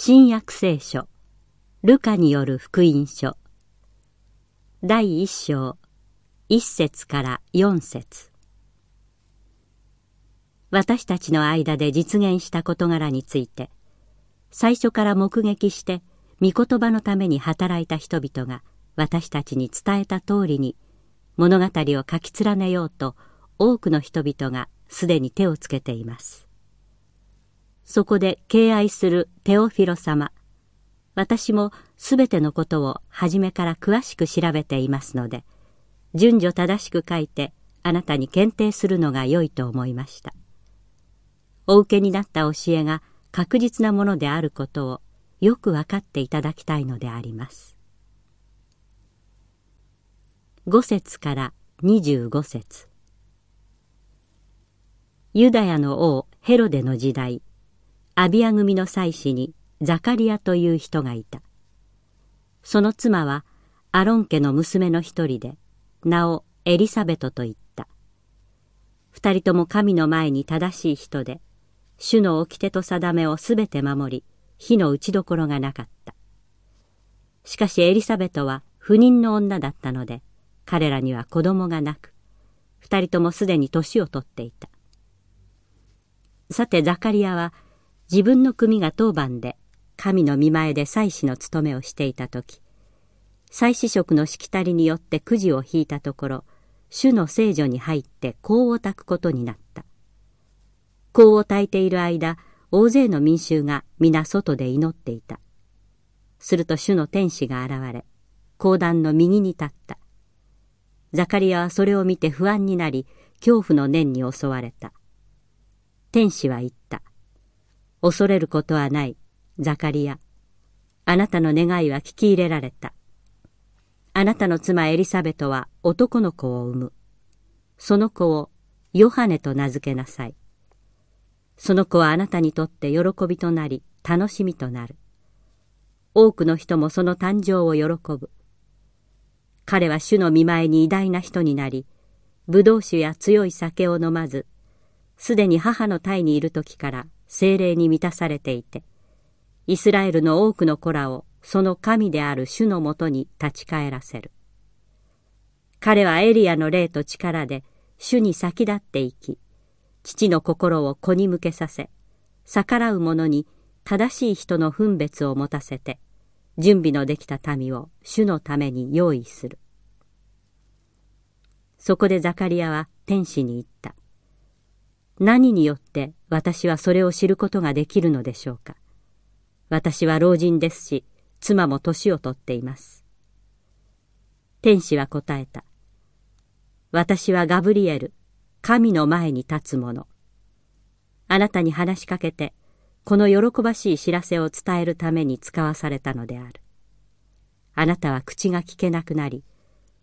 新約聖書。ルカによる福音書。第一章。一節から四節。私たちの間で実現した事柄について最初から目撃して御言葉のために働いた人々が私たちに伝えた通りに物語を書き連ねようと多くの人々がすでに手をつけています。そこで敬愛するテオフィロ様、私もすべてのことを初めから詳しく調べていますので、順序正しく書いてあなたに検定するのが良いと思いました。お受けになった教えが確実なものであることをよく分かっていただきたいのであります。5節から25節ユダヤの王ヘロデの時代アビア組の妻子にザカリアという人がいた。その妻はアロン家の娘の一人で名をエリサベトと言った。二人とも神の前に正しい人で主の掟と定めをすべて守り火の打ちどころがなかった。しかしエリサベトは不妊の女だったので彼らには子供がなく二人ともすでに年を取っていた。さてザカリアは自分の組が当番で神の見前で祭司の務めをしていた時祭司職のしきたりによってくじを引いたところ主の聖女に入って香を焚くことになった。香を焚いている間大勢の民衆が皆外で祈っていた。すると主の天使が現れ講談の右に立った。ザカリアはそれを見て不安になり恐怖の念に襲われた。天使は言った。恐れることはない。ザカリア。あなたの願いは聞き入れられた。あなたの妻エリサベトは男の子を産む。その子をヨハネと名付けなさい。その子はあなたにとって喜びとなり楽しみとなる。多くの人もその誕生を喜ぶ。彼は主の見舞いに偉大な人になり葡萄酒や強い酒を飲まずすでに母の胎にいる時から精霊に満たされていてイスラエルの多くの子らをその神である主のもとに立ち返らせる彼はエリアの霊と力で主に先立っていき父の心を子に向けさせ逆らう者に正しい人の分別を持たせて準備のできた民を主のために用意する。そこでザカリアは天使に言った。何によって私はそれを知ることができるのでしょうか。私は老人ですし、妻も年を取っています。天使は答えた。私はガブリエル、神の前に立つ者。あなたに話しかけて、この喜ばしい知らせを伝えるために使わされたのである。あなたは口が聞けなくなり、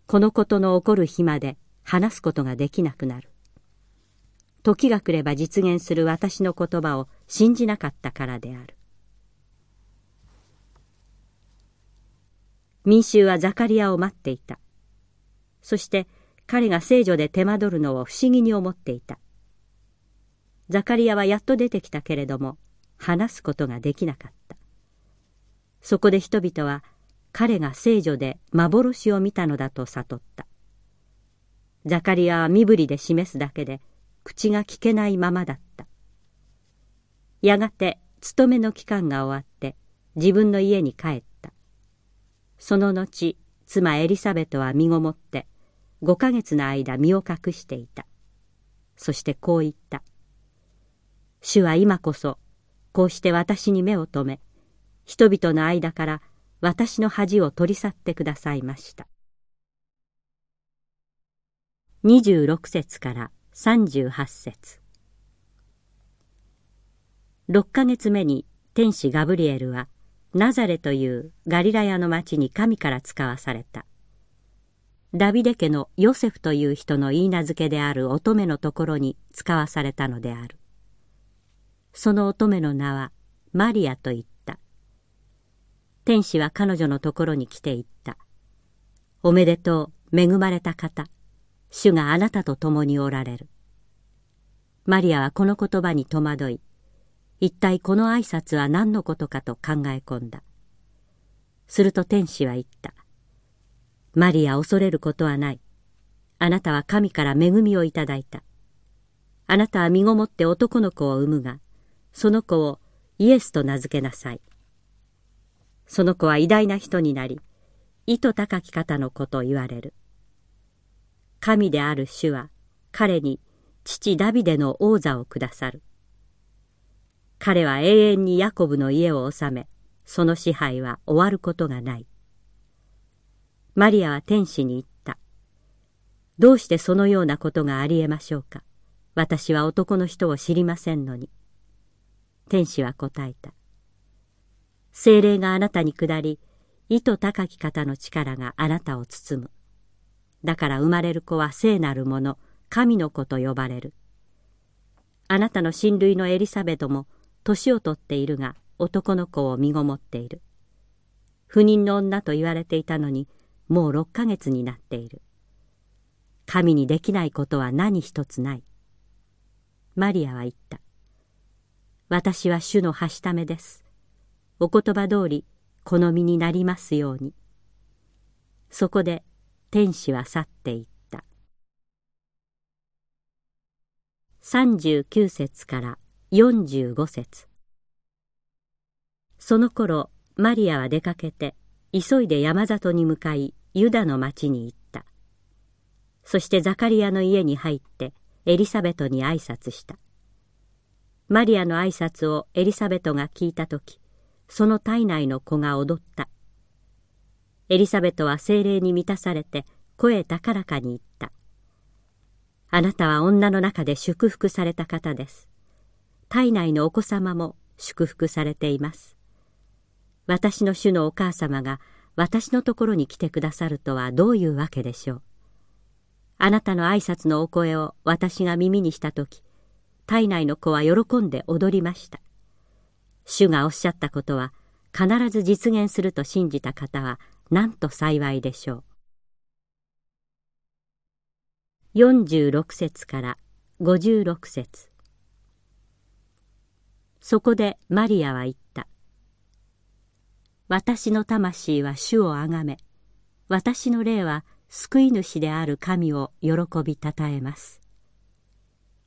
このことの起こる日まで話すことができなくなる。時が来れば実現する私の言葉を信じなかったからである。民衆はザカリアを待っていた。そして彼が聖女で手間取るのを不思議に思っていた。ザカリアはやっと出てきたけれども、話すことができなかったそこで人々は彼が聖女で幻を見たのだと悟ったザカリアは身振りで示すだけで口が聞けないままだった。やがて勤めの期間が終わって自分の家に帰った。その後妻エリザベトは身ごもって5ヶ月の間身を隠していた。そしてこう言った「主は今こそこうして私に目を留め人々の間から私の恥を取り去ってくださいました。26節から38節6ヶ月目に天使ガブリエルはナザレというガリラヤの町に神から使わされたダビデ家のヨセフという人の言い名付けである乙女のところに使わされたのであるその乙女の名はマリアと言った。天使は彼女のところに来て言った。おめでとう、恵まれた方。主があなたと共におられる。マリアはこの言葉に戸惑い、一体この挨拶は何のことかと考え込んだ。すると天使は言った。マリア恐れることはない。あなたは神から恵みをいただいた。あなたは身ごもって男の子を産むが、その子をイエスと名付けなさい。その子は偉大な人になり、意図高き方の子と言われる。神である主は彼に父ダビデの王座をくださる。彼は永遠にヤコブの家を治め、その支配は終わることがない。マリアは天使に言った。どうしてそのようなことがありえましょうか？私は男の人を知りませんのに。天使は答えた。精霊があなたに下り、意図高き方の力があなたを包む。だから生まれる子は聖なる者、神の子と呼ばれる。あなたの親類のエリザベトも年を取っているが男の子を身ごもっている。不妊の女と言われていたのにもう六ヶ月になっている。神にできないことは何一つない。マリアは言った。私は主のはしためです。お言葉通り好みになりますように。そこで天使は去っていった。39節から45節その頃マリアは出かけて急いで山里に向かいユダの町に行った。そしてザカリアの家に入ってエリザベトに挨拶した。マリアの挨拶をエリザベトが聞いた時その体内の子が踊ったエリザベトは精霊に満たされて声高らかに言った。あなたは女の中で祝福された方です。体内のお子様も祝福されています。私の主のお母様が私のところに来てくださるとはどういうわけでしょう。あなたの挨拶のお声を私が耳にした時体内の子は喜んで踊りました。主がおっしゃったことは必ず実現すると信じた方はなんと幸いでしょう。46節から56節。そこでマリアは言った。私の魂は主をあがめ私の霊は救い主である神を喜びたたえます。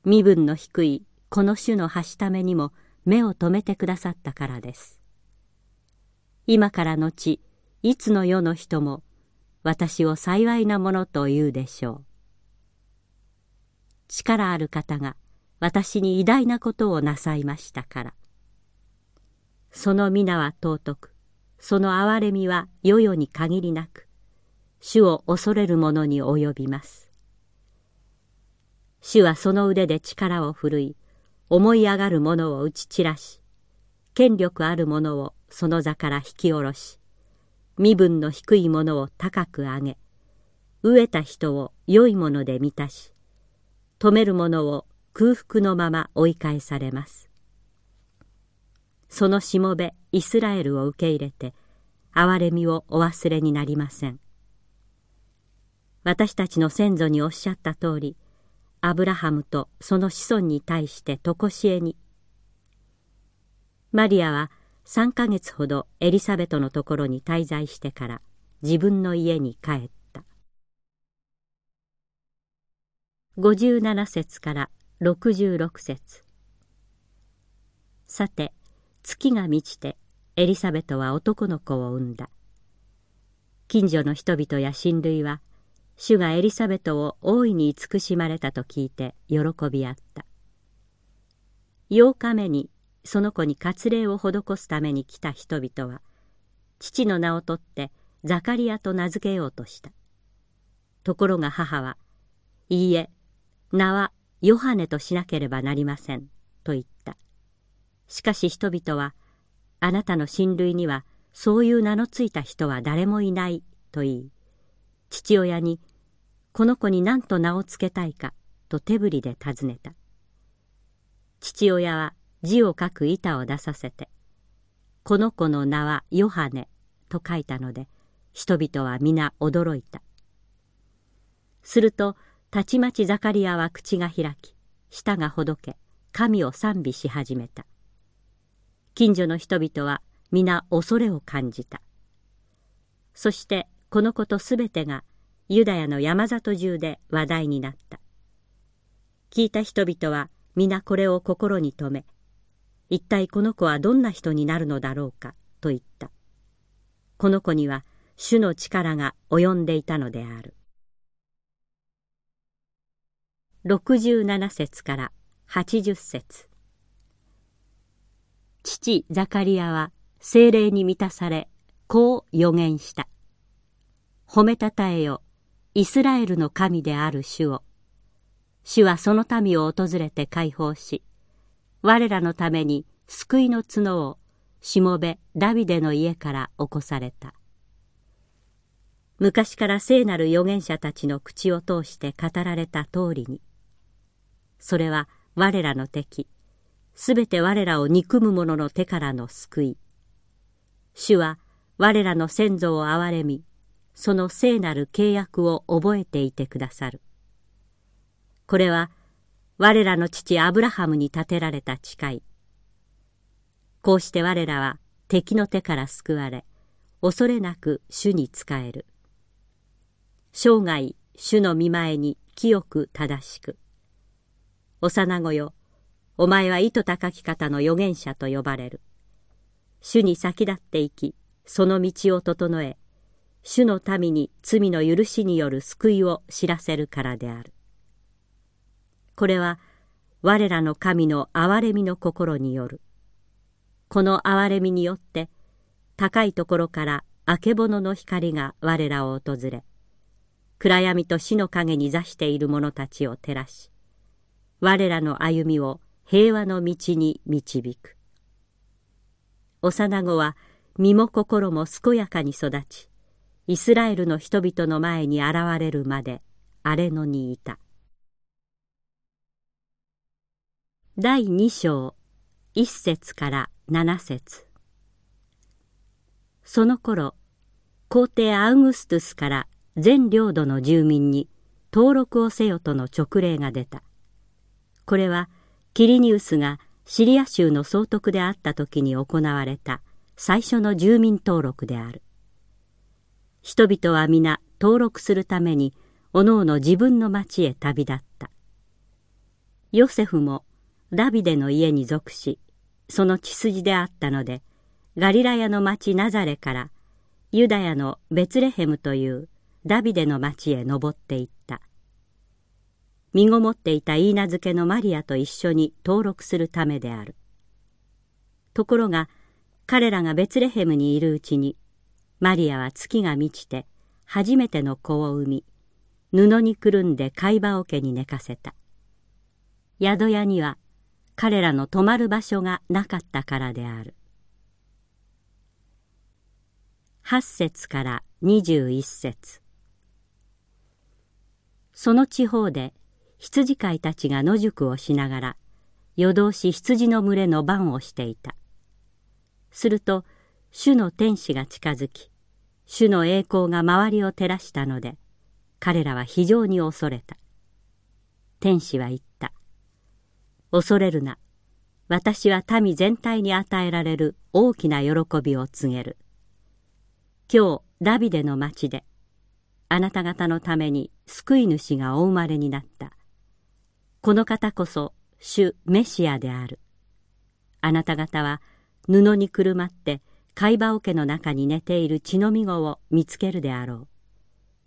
身分の低いこの種のはしためにも目を留めてくださったからです。今から後いつの世の人も私を幸いなものと言うでしょう。力ある方が私に偉大なことをなさいましたから。その皆は尊く、その憐れみは世々に限りなく、主を恐れる者に及びます。主はその腕で力を振るい、思い上がる者を打ち散らし、権力ある者をその座から引き下ろし、身分の低い者を高く上げ、飢えた人を良いもので満たし、止める者を空腹のまま追い返されます。そのしもべイスラエルを受け入れて、憐れみをお忘れになりません。私たちの先祖におっしゃった通り、アブラハムとその子孫に対して常しえにマリアは3ヶ月ほどエリザベトのところに滞在してから自分の家に帰った。57節から66節。さて月が満ちてエリザベトは男の子を産んだ。近所の人々や親類は主がエリザベトを大いに慈しまれたと聞いて喜び合った。8日目にその子に割礼を施すために来た人々は父の名を取ってザカリアと名付けようとした。ところが母は「いいえ名はヨハネとしなければなりません」と言った。しかし人々は「あなたの親類にはそういう名のついた人は誰もいない」と言い父親にこの子に何と名を付けたいかと手振りで尋ねた。父親は字を書く板を出させて「この子の名はヨハネ」と書いたので人々は皆驚いた。するとたちまちザカリアは口が開き舌がほどけ神を賛美し始めた。近所の人々は皆恐れを感じた。そしてこのことすべてがユダヤの山里中で話題になった。聞いた人々は皆これを心に留め一体この子はどんな人になるのだろうか？と言った。この子には主の力が及んでいたのである。67節から80節。父ザカリアは精霊に満たされこう予言した。褒めたたえよイスラエルの神である主を。主はその民を訪れて解放し我らのために救いの角をしもべダビデの家から起こされた。昔から聖なる預言者たちの口を通して語られた通りに。それは我らの敵。すべて我らを憎む者の手からの救い。主は我らの先祖を憐れみその聖なる契約を覚えていてくださる。これは我らの父アブラハムに建てられた誓い。こうして我らは敵の手から救われ恐れなく主に仕える。生涯主の見前に清く正しく。幼子よお前は意図高き方の預言者と呼ばれる。主に先立っていきその道を整え主の民に罪の許しによる救いを知らせるからである。これは我らの神の憐れみの心による。この憐れみによって高いところからあけぼのの光が我らを訪れ暗闇と死の陰に座している者たちを照らし我らの歩みを平和の道に導く。幼子は身も心も健やかに育ちイスラエルの人々の前に現れるまで荒れ野にいた。第二章。一節から七節。その頃皇帝アウグストゥスから全領土の住民に登録をせよとの勅令が出た。これはキリニウスがシリア州の総督であった時に行われた最初の住民登録である。人々は皆登録するためにおのおの自分の町へ旅立った。ヨセフもダビデの家に属しその血筋であったのでガリラヤの町ナザレからユダヤのベツレヘムというダビデの町へ登っていった身ごもっていた言い名付けのマリアと一緒に登録するためである。ところが彼らがベツレヘムにいるうちにマリアは月が満ちて初めての子を産み布にくるんで貝羽桶に寝かせた。宿屋には彼らの泊まる場所がなかったからである。8節から21節。その地方で羊飼いたちが野宿をしながら夜通し羊の群れの番をしていた。すると主の天使が近づき主の栄光が周りを照らしたので彼らは非常に恐れた。天使は言った。恐れるな私は民全体に与えられる大きな喜びを告げる今日ダビデの町であなた方のために救い主がお生まれになったこの方こそ主メシアである。あなた方は布にくるまって貝羽桶の中に寝ている血のみ子を見つけるであろう。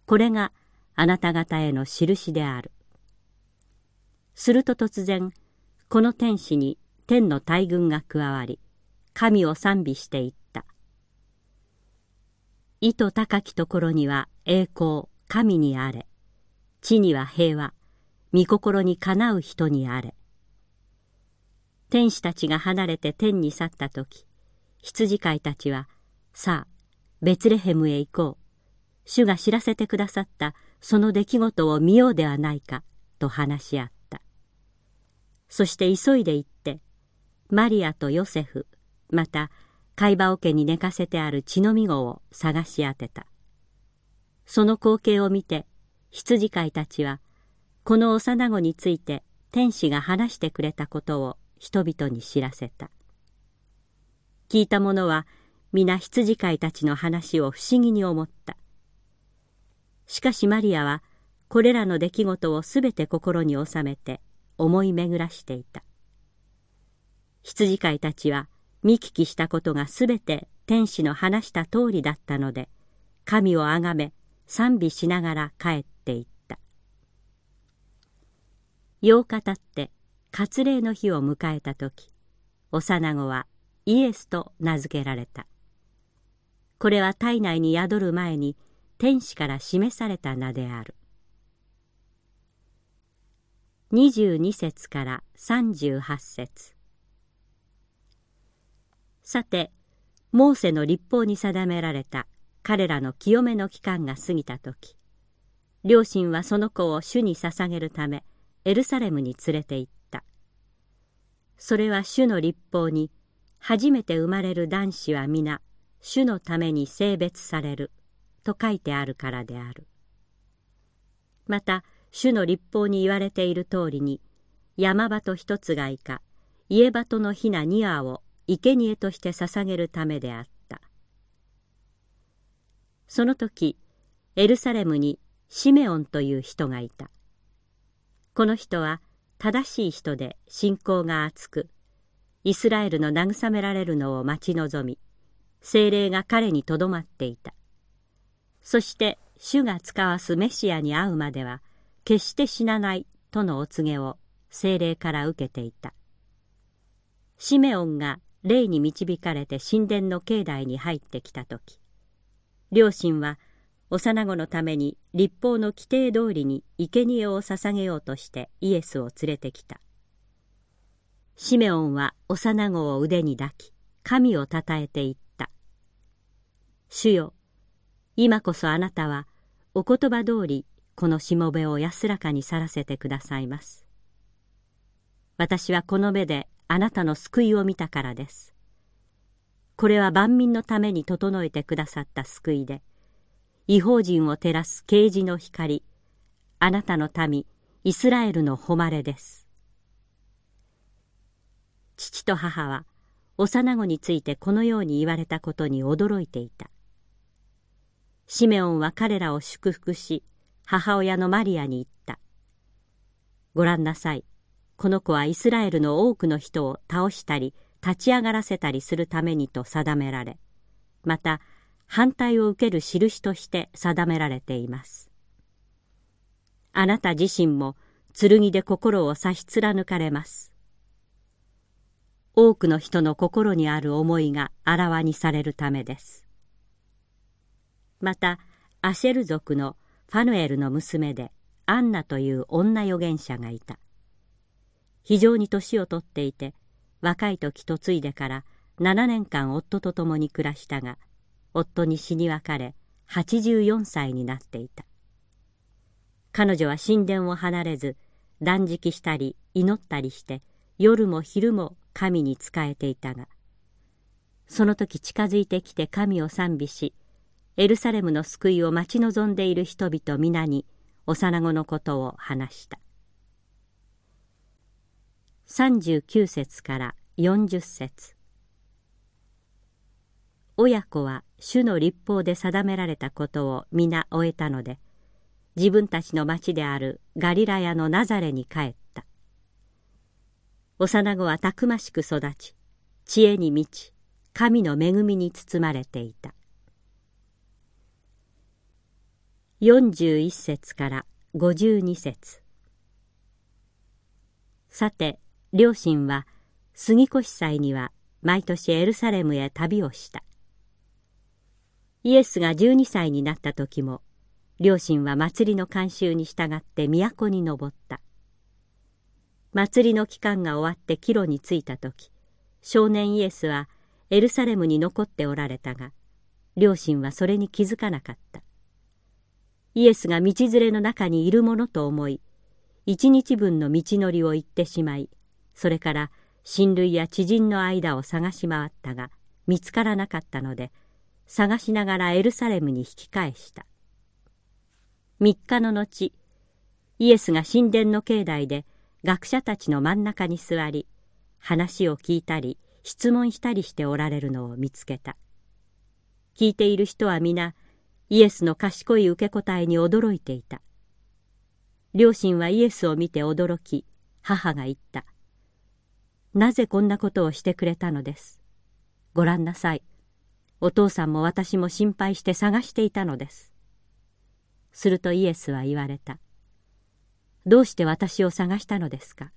これがあなた方への印である。すると突然、この天使に天の大軍が加わり、神を賛美していった。意図高きところには栄光、神にあれ。地には平和、御心にかなう人にあれ天使たちが離れて天に去った時羊飼いたちはさあベツレヘムへ行こう主が知らせてくださったその出来事を見ようではないかと話し合ったそして急いで行ってマリアとヨセフまた貝羽桶に寝かせてある血のみ子を探し当てた。その光景を見て羊飼いたちはこの幼子について天使が話してくれたことを人々に知らせた。聞いた者は皆羊飼いたちの話を不思議に思った。しかしマリアはこれらの出来事をすべて心に収めて思い巡らしていた。羊飼いたちは見聞きしたことがすべて天使の話した通りだったので神をあがめ賛美しながら帰っていった。8日たって割礼の日を迎えた時幼子はイエスと名付けられた。これは体内に宿る前に天使から示された名である。22節から38節。さてモーセの立法に定められた彼らの清めの期間が過ぎた時両親はその子を主に捧げるためエルサレムに連れて行った。それは主の立法に初めて生まれる男子は皆主のために性別されると書いてあるからである。また主の立法に言われている通りに山鳩一つがいか家鳩のひな二羽を生贄として捧げるためであった。その時エルサレムにシメオンという人がいた。この人は正しい人で信仰が厚くイスラエルの慰められるのを待ち望み精霊が彼にとどまっていた。そして主が使わすメシアに会うまでは決して死なないとのお告げを精霊から受けていた。シメオンが霊に導かれて神殿の境内に入ってきた時両親は幼子のために立法の規定通りに生贄を捧げようとしてイエスを連れてきた。シメオンは幼子を腕に抱き神をたたえて言った「主よ今こそあなたはお言葉通りこのしもべを安らかに去らせてくださいます。私はこの目であなたの救いを見たからです。これは万民のために整えてくださった救いで違法人を照らす啓示の光あなたの民イスラエルの誉れです。父と母は幼子についてこのように言われたことに驚いていた。シメオンは彼らを祝福し母親のマリアに言った。ご覧なさい。この子はイスラエルの多くの人を倒したり立ち上がらせたりするためにと定められまた反対を受ける印として定められています。あなた自身も剣で心を差し貫かれます。多くの人の心にある思いがあらわにされるためです。またアシェル族のァヌエルの娘でアンナという女預言者がいた。非常に年をとっていて若い時嫁いでから7年間夫と共に暮らしたが夫に死に別れ84歳になっていた。彼女は神殿を離れず断食したり祈ったりして夜も昼も神に仕えていたがその時近づいてきて神を賛美しエルサレムの救いを待ち望んでいる人々皆に幼子のことを話した。39節から40節。親子は主の立法で定められたことを皆終えたので自分たちの町であるガリラヤのナザレに帰った。幼子はたくましく育ち知恵に満ち神の恵みに包まれていた。41節から52節。さて両親は杉越祭には毎年エルサレムへ旅をした。イエスが12歳になった時も両親は祭りの慣習に従って都に登った。祭りの期間が終わって帰路に着いた時少年イエスはエルサレムに残っておられたが両親はそれに気づかなかった。イエスが道連れの中にいるものと思い一日分の道のりを行ってしまいそれから親類や知人の間を探し回ったが見つからなかったので探しながらエルサレムに引き返した。3日の後イエスが神殿の境内で学者たちの真ん中に座り話を聞いたり質問したりしておられるのを見つけた。聞いている人は皆イエスの賢い受け答えに驚いていた。両親はイエスを見て驚き母が言った。なぜこんなことをしてくれたのです？ご覧なさい。お父さんも私も心配して探していたのです。するとイエスは言われた。どうして私を探したのですか？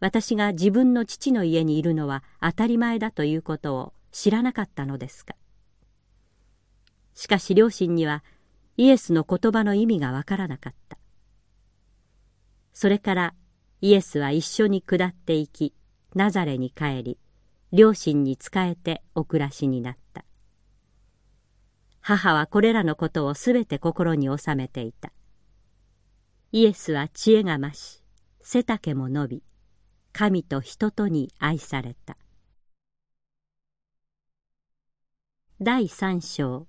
私が自分の父の家にいるのは当たり前だということを知らなかったのですか？しかし両親にはイエスの言葉の意味がわからなかった。それからイエスは一緒に下っていき、ナザレに帰り、両親に仕えてお暮らしになった。母はこれらのことをすべて心に収めていた。イエスは知恵が増し、背丈も伸び、神と人とに愛された。第三章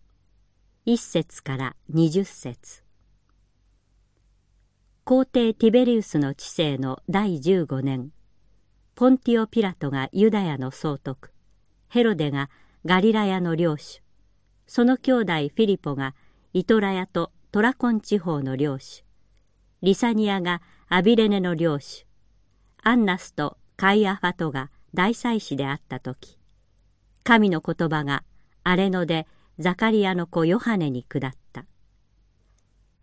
1節から20節。皇帝ティベリウスの治世の第15年ポンティオ・ピラトがユダヤの総督ヘロデがガリラヤの領主その兄弟フィリポがイトラヤとトラコン地方の領主リサニアがアビレネの領主アンナスとカイアファトが大祭司であった時神の言葉が荒れ野でザカリアの子ヨハネに下った。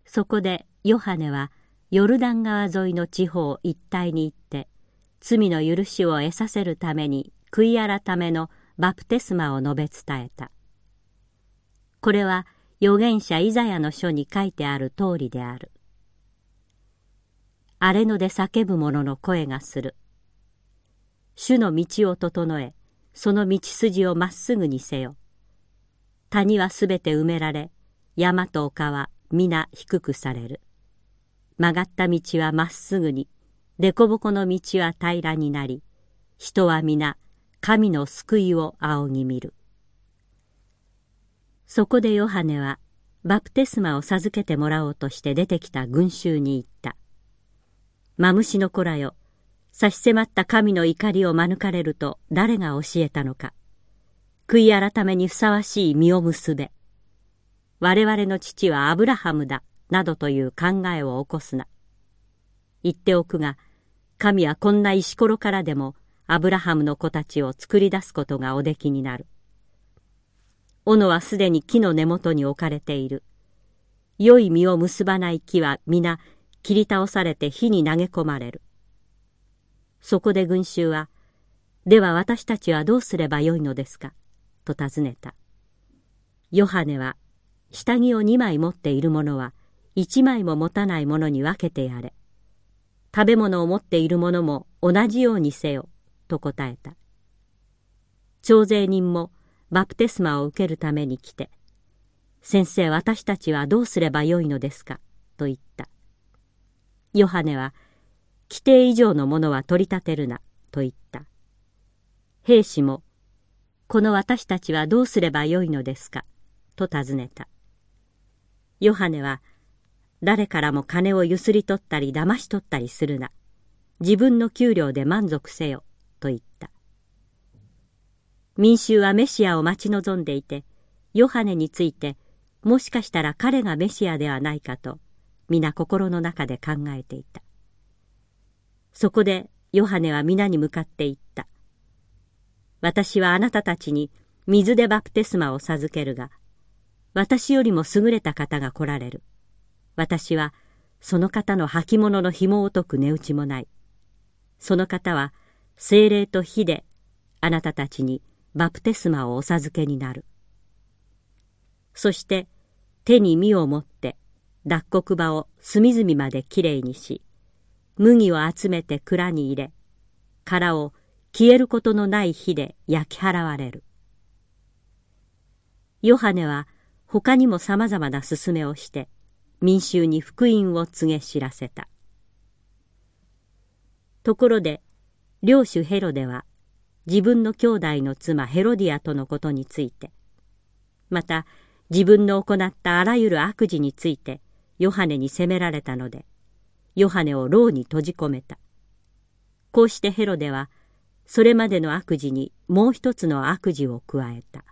そこでヨハネはヨルダン川沿いの地方一帯に行って罪の許しを得させるために悔い改めのバプテスマを述べ伝えた。これは預言者イザヤの書に書いてある通りである。荒れ野で叫ぶ者の声がする。主の道を整え、その道筋をまっすぐにせよ。谷はすべて埋められ山と丘は皆低くされる。曲がった道はまっすぐに凸凹の道は平らになり人は皆神の救いを仰ぎ見る。そこでヨハネはバプテスマを授けてもらおうとして出てきた群衆に言った「マムシの子らよ差し迫った神の怒りを免れると誰が教えたのか。悔い改めにふさわしい実を結べ。我々の父はアブラハムだ、などという考えを起こすな。言っておくが、神はこんな石ころからでもアブラハムの子たちを作り出すことがおできになる。斧はすでに木の根元に置かれている。良い実を結ばない木は皆切り倒されて火に投げ込まれる。そこで群衆は、では私たちはどうすればよいのですか？と尋ねた。ヨハネは、下着を2枚持っている者は、1枚も持たない者に分けてやれ。食べ物を持っている者も同じようにせよ、と答えた。徴税人もバプテスマを受けるために来て、先生私たちはどうすればよいのですか、と言った。ヨハネは、規定以上のものは取り立てるな、と言った。兵士もこの私たちはどうすればよいのですか？と尋ねた。ヨハネは、誰からも金をゆすり取ったり騙し取ったりするな。自分の給料で満足せよ、と言った。民衆はメシアを待ち望んでいて、ヨハネについて、もしかしたら彼がメシアではないかと、皆心の中で考えていた。そこでヨハネは皆に向かって言った。私はあなたたちに水でバプテスマを授けるが、私よりも優れた方が来られる。私はその方の履物の紐を解く値打ちもない。その方は精霊と火であなたたちにバプテスマをお授けになる。そして手に実を持って脱穀場を隅々まできれいにし、麦を集めて蔵に入れ、殻を消えることのない火で焼き払われる。ヨハネは他にも様々な勧めをして民衆に福音を告げ知らせた。ところで領主ヘロデは自分の兄弟の妻ヘロディアとのことについてまた自分の行ったあらゆる悪事についてヨハネに責められたのでヨハネを牢に閉じ込めた。こうしてヘロデはそれまでの悪事にもう一つの悪事を加えた。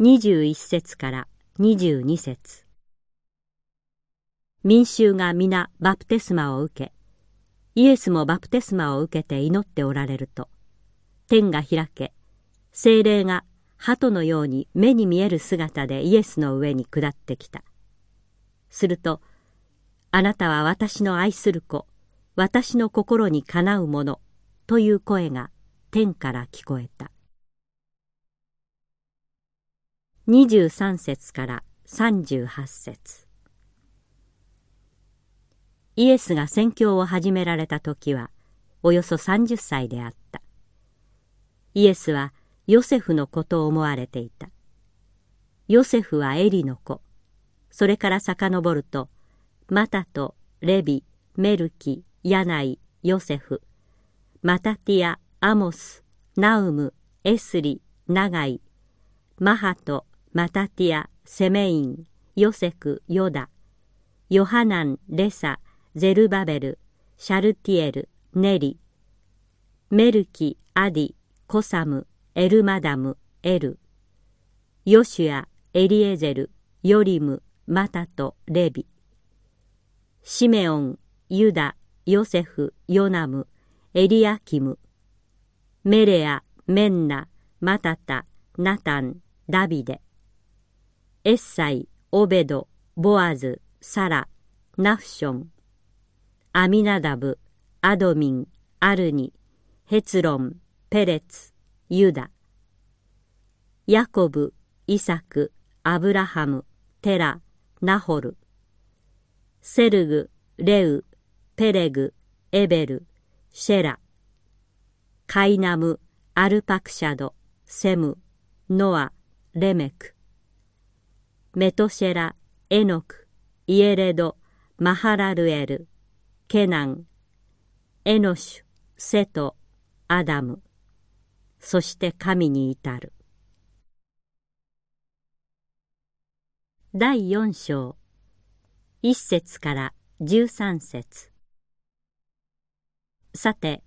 21節から22節民衆が皆バプテスマを受け、イエスもバプテスマを受けて祈っておられると、天が開け、精霊が鳩のように目に見える姿でイエスの上に下ってきた。すると、あなたは私の愛する子、私の心にかなうもの、という声が天から聞こえた。23節から38節イエスが宣教を始められた時はおよそ30歳であった。イエスはヨセフの子と思われていた。ヨセフはエリの子。それから遡ると、マタとレビ、メルキ、ヤナイ、ヨセフ、マタティア、アモス、ナウム、エスリ、ナガイ、マハト、マタティア、セメイン、ヨセク、ヨダ、ヨハナン、レサ、ゼルバベル、シャルティエル、ネリ、メルキ、アディ、コサム、エルマダム、エル、ヨシュア、エリエゼル、ヨリム、マタト、レビ、シメオン、ユダ、ヨセフ、ヨナム、エリアキム、メレア、メンナ、マタタ、ナタン、ダビデ、エッサイ、オベド、ボアズ、サラ、ナフション、アミナダブ、アドミン、アルニ、ヘツロン、ペレツ、ユダ、ヤコブ、イサク、アブラハム、テラ、ナホル、セルグ、レウ、ペレグ、エベル、シェラ、カイナム、アルパクシャド、セム、ノア、レメク、メトシェラ、エノク、イエレド、マハラルエル、ケナン、エノシュ、セト、アダム、そして神に至る。第四章一節から十三節さて、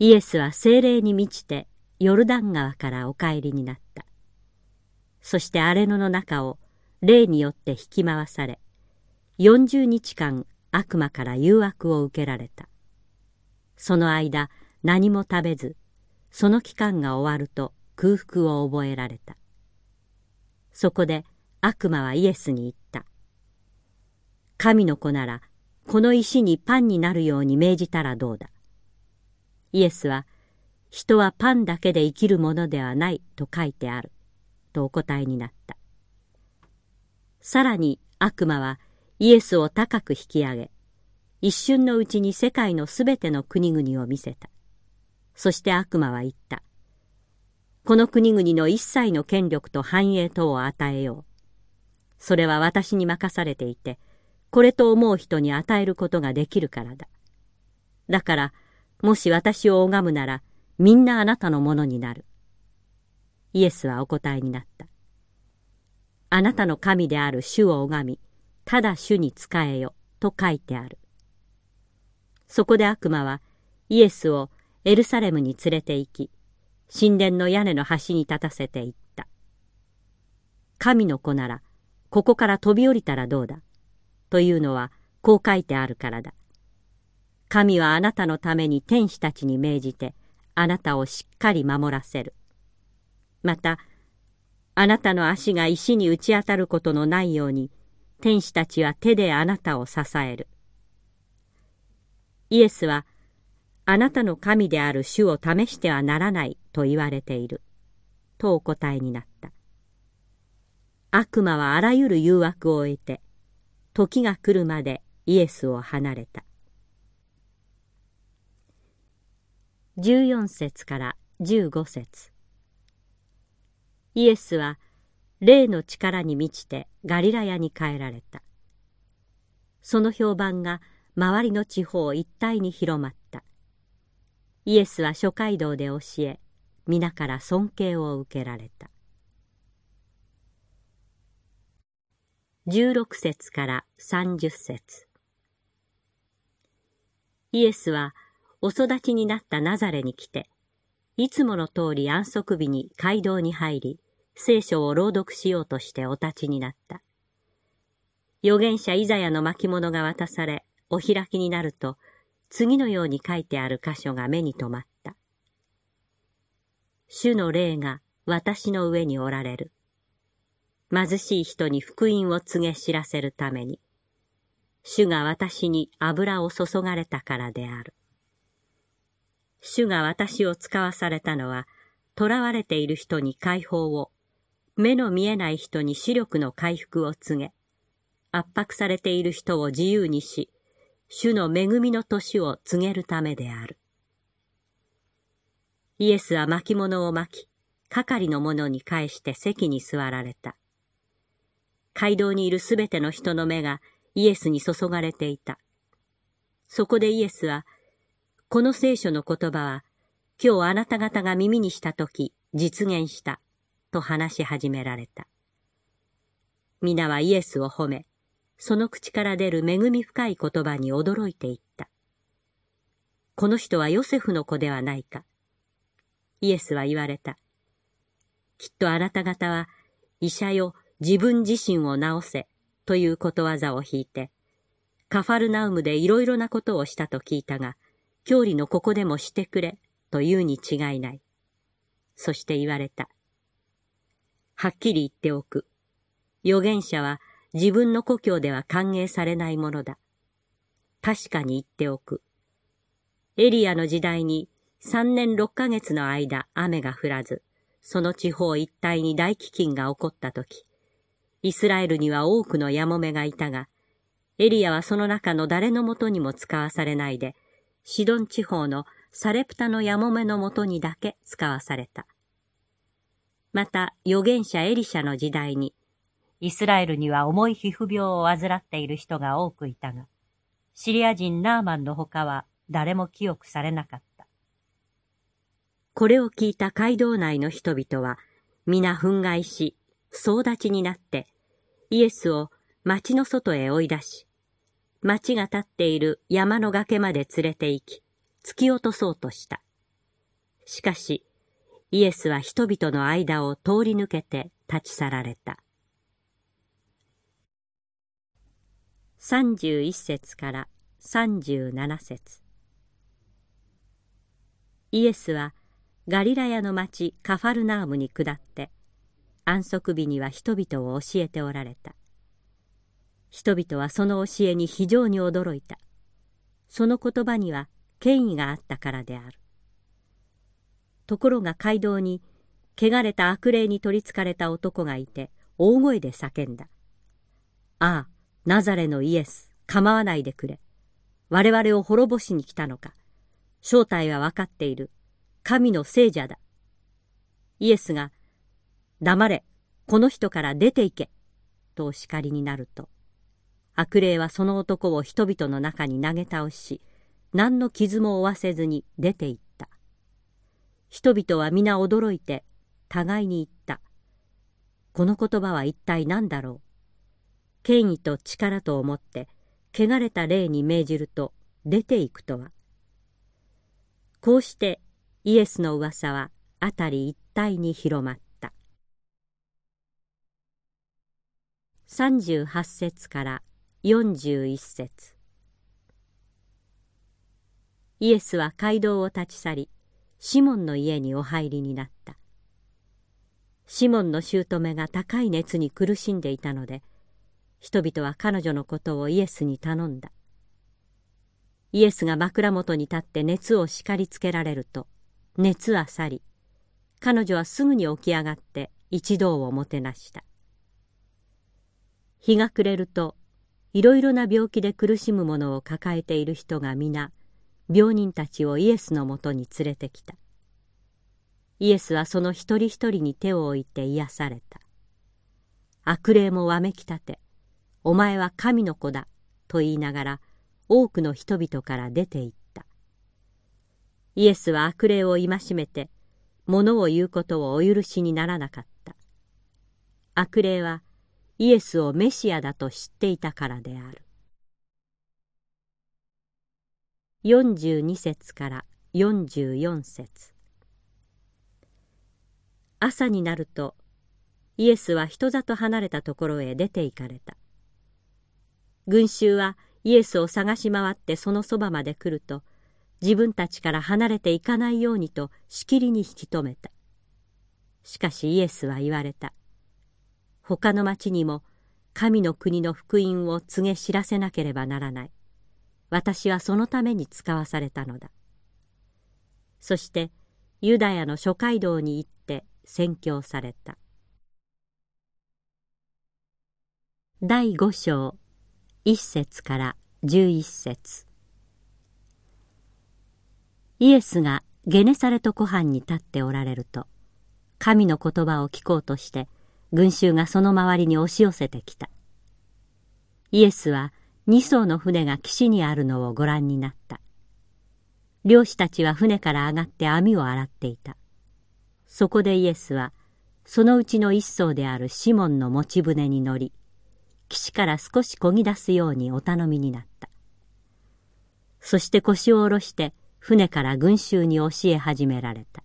イエスは精霊に満ちてヨルダン川からお帰りになった。そして荒れ野の中を霊によって引き回され、四十日間悪魔から誘惑を受けられた。その間何も食べず、その期間が終わると空腹を覚えられた。そこで悪魔はイエスに言った。神の子ならこの石にパンになるように命じたらどうだ？イエスは人はパンだけで生きるものではないと書いてあるとお答えになった。さらに悪魔はイエスを高く引き上げ、一瞬のうちに世界のすべての国々を見せた。そして悪魔は言った。この国々の一切の権力と繁栄とを与えよう。それは私に任されていて、これと思う人に与えることができるからだ。だから、もし私を拝むなら、みんなあなたのものになる。イエスはお答えになった。あなたの神である主を拝み、ただ主に仕えよ、と書いてある。そこで悪魔は、イエスをエルサレムに連れて行き、神殿の屋根の端に立たせて言った。神の子なら、ここから飛び降りたらどうだ？というのは、こう書いてあるからだ。神はあなたのために天使たちに命じて、あなたをしっかり守らせる。また、あなたの足が石に打ち当たることのないように、天使たちは手であなたを支える。イエスは、あなたの神である主を試してはならないと言われている。とお答えになった。悪魔はあらゆる誘惑を終えて、時が来るまでイエスを離れた。14節から15節イエスは霊の力に満ちてガリラヤに帰られた。その評判が周りの地方一帯に広まった。イエスは諸街道で教え皆から尊敬を受けられた16節から30節イエスはお育ちになったナザレに来て、いつもの通り安息日に街道に入り、聖書を朗読しようとしてお立ちになった。預言者イザヤの巻物が渡され、お開きになると、次のように書いてある箇所が目に留まった。主の霊が私の上におられる。貧しい人に福音を告げ知らせるために、主が私に油を注がれたからである。主が私を使わされたのは、囚われている人に解放を、目の見えない人に視力の回復を告げ、圧迫されている人を自由にし、主の恵みの年を告げるためである。イエスは巻物を巻き、係の者に返して席に座られた。街道にいるすべての人の目がイエスに注がれていた。そこでイエスは、この聖書の言葉は、今日あなた方が耳にしたとき実現した、と話し始められた。皆はイエスを褒め、その口から出る恵み深い言葉に驚いていった。この人はヨセフの子ではないか。イエスは言われた。きっとあなた方は、医者よ自分自身を治せということわざを引いて、カファルナウムでいろいろなことをしたと聞いたが、教理のここでもしてくれというに違いない。そして言われた。はっきり言っておく。預言者は自分の故郷では歓迎されないものだ。確かに言っておく。エリアの時代に三年六ヶ月の間雨が降らず、その地方一帯に大飢饉が起こった時、イスラエルには多くのヤモメがいたが、エリアはその中の誰のもとにも使わされないで、シドン地方のサレプタのヤモメのもとにだけ使わされた。また、預言者エリシャの時代に、イスラエルには重い皮膚病を患っている人が多くいたが、シリア人ナーマンの他は誰も記憶されなかった。これを聞いた街道内の人々は、皆憤慨し、総立ちになって、イエスを町の外へ追い出し、町が立っている山の崖まで連れて行き、突き落とそうとした。しかし、イエスは人々の間を通り抜けて立ち去られた。31節から37節イエスはガリラヤの町カファルナームに下って安息日には人々を教えておられた。人々はその教えに非常に驚いた。その言葉には権威があったからである。ところが街道に汚れた悪霊に取りつかれた男がいて大声で叫んだ。ああ、ナザレのイエス、構わないでくれ。我々を滅ぼしに来たのか。正体は分かっている。神の聖者だ。イエスが黙れ、この人から出て行け、とお叱りになると、悪霊はその男を人々の中に投げ倒し、何の傷も負わせずに出て行った。人々は皆驚いて、互いに言った。この言葉は一体何だろう。権威と力と思って、汚れた霊に命じると出ていくとは。こうしてイエスの噂は辺り一帯に広まった。38節から41節。イエスは街道を立ち去りシモンの家にお入りになった。シモンの姑が高い熱に苦しんでいたので人々は彼女のことをイエスに頼んだ。イエスが枕元に立って熱を叱りつけられると熱は去り彼女はすぐに起き上がって一同をもてなした。日が暮れるといろいろな病気で苦しむ者を抱えている人が皆病人たちをイエスのもとに連れてきた。イエスはその一人一人に手を置いて癒された。悪霊もわめきたて「お前は神の子だ」と言いながら多くの人々から出て行った。イエスは悪霊を戒めて物を言うことをお許しにならなかった。悪霊はイエスをメシアだと知っていたからである。42節から44節。朝になるとイエスは人里離れたところへ出て行かれた。群衆はイエスを探し回ってそのそばまで来ると自分たちから離れていかないようにとしきりに引き止めた。しかしイエスは言われた。他の町にも神の国の福音を告げ知らせなければならない。私はそのために使わされたのだ。そしてユダヤの諸街道に行って宣教された。第五章一節から十一節。イエスがゲネサレト湖畔に立っておられると神の言葉を聞こうとして群衆がその周りに押し寄せてきた。イエスは二艘の船が岸にあるのをご覧になった。漁師たちは船から上がって網を洗っていた。そこでイエスはそのうちの一艘であるシモンの持ち船に乗り岸から少し漕ぎ出すようにお頼みになった。そして腰を下ろして船から群衆に教え始められた。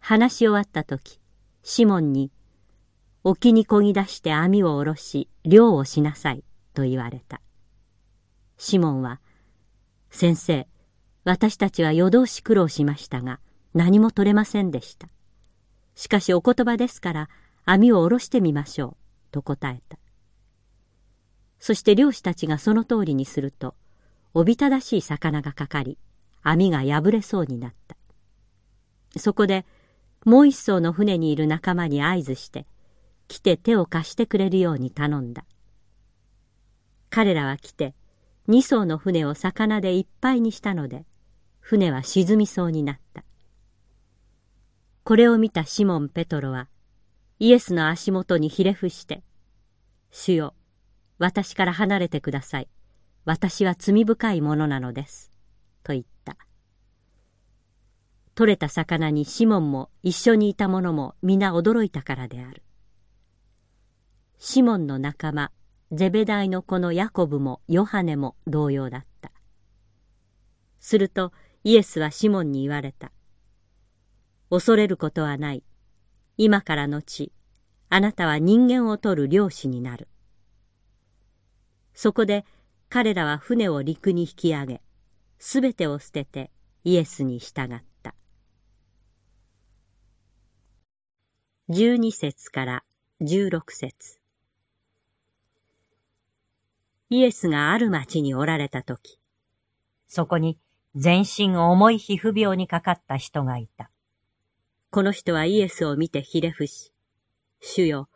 話し終わった時シモンに「沖に漕ぎ出して網を下ろし漁をしなさい」と言われた。シモンは「先生私たちは夜通し苦労しましたが何も取れませんでした。しかしお言葉ですから網を下ろしてみましょう」と答えた。そして漁師たちがその通りにするとおびただしい魚がかかり網が破れそうになった。そこでもう一艘の船にいる仲間に合図して来て手を貸してくれるように頼んだ。彼らは来て二艘の船を魚でいっぱいにしたので船は沈みそうになった。これを見たシモン・ペトロはイエスの足元にひれ伏して「主よ私から離れてください。私は罪深いものなのです」と言った。取れた魚にシモンも一緒にいた者も皆驚いたからである。シモンの仲間ゼベダイの子のヤコブもヨハネも同様だった。するとイエスはシモンに言われた。恐れることはない。今から後あなたは人間を取る漁師になる。そこで彼らは船を陸に引き上げすべてを捨ててイエスに従った。12節から16節。イエスがある町におられた時そこに全身重い皮膚病にかかった人がいた。この人はイエスを見てひれ伏し主よ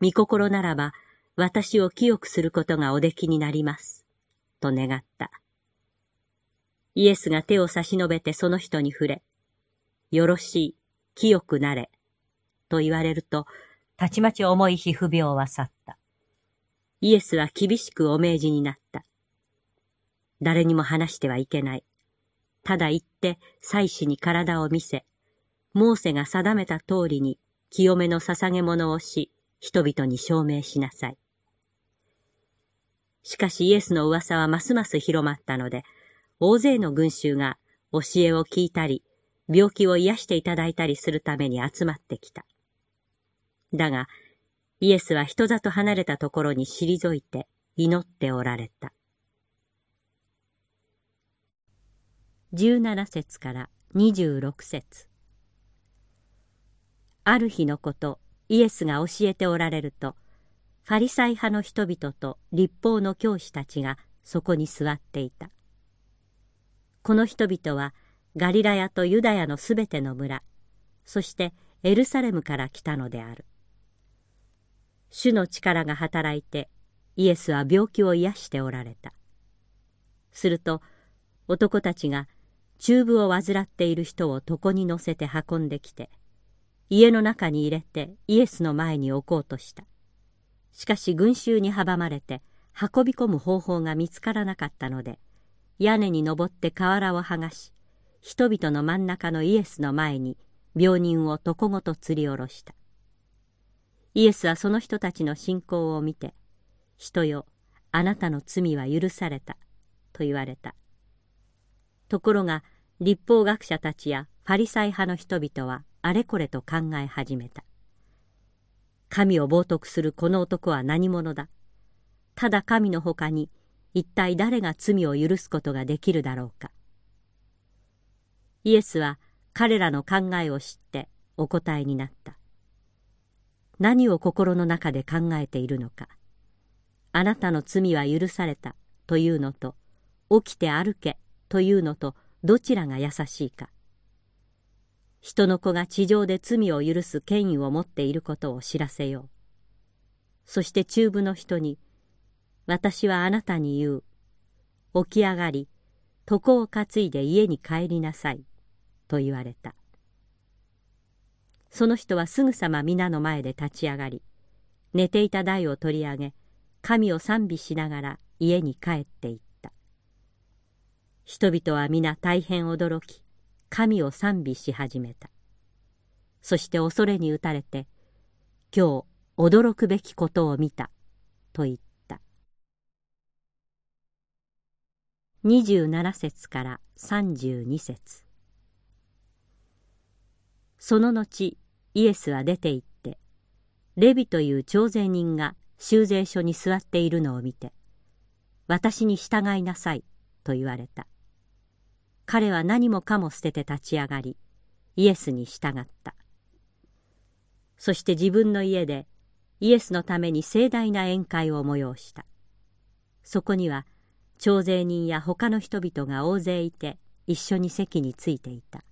御心ならば私を清くすることがおできになりますと願った。イエスが手を差し伸べてその人に触れよろしい清くなれと言われると、たちまち重い皮膚病は去った。イエスは厳しくお命じになった。誰にも話してはいけない。ただ行って祭司に体を見せ、モーセが定めた通りに清めの捧げ物をし、人々に証明しなさい。しかしイエスの噂はますます広まったので、大勢の群衆が教えを聞いたり、病気を癒していただいたりするために集まってきた。だが、イエスは人里離れたところに退いて祈っておられた。17節から26節。ある日のことイエスが教えておられるとファリサイ派の人々と立法の教師たちがそこに座っていた。この人々はガリラヤとユダヤのすべての村そしてエルサレムから来たのである。主の力が働いてイエスは病気を癒しておられた。すると男たちが中部を患っている人を床に乗せて運んできて家の中に入れてイエスの前に置こうとした。しかし群衆に阻まれて運び込む方法が見つからなかったので屋根に登って瓦を剥がし人々の真ん中のイエスの前に病人を床ごと吊り下ろした。イエスはその人たちの信仰を見て「人よあなたの罪は許された」と言われた。ところが立法学者たちやファリサイ派の人々はあれこれと考え始めた。神を冒涜するこの男は何者だ？ただ神のほかに一体誰が罪を許すことができるだろうか？イエスは彼らの考えを知ってお答えになった。何を心の中で考えているのか。あなたの罪は許されたというのと起きて歩けというのとどちらが優しいか。人の子が地上で罪を許す権威を持っていることを知らせよう。そして中部の人に私はあなたに言う。起き上がり床を担いで家に帰りなさい。と言われた。その人はすぐさま皆の前で立ち上がり寝ていた台を取り上げ神を賛美しながら家に帰っていった。人々は皆大変驚き神を賛美し始めた。そして恐れに打たれて今日驚くべきことを見たと言った。27節から32節。その後イエスは出て行ってレビという徴税人が修税所に座っているのを見て「私に従いなさい」と言われた。彼は何もかも捨てて立ち上がりイエスに従った。そして自分の家でイエスのために盛大な宴会を催した。そこには徴税人や他の人々が大勢いて一緒に席についていた。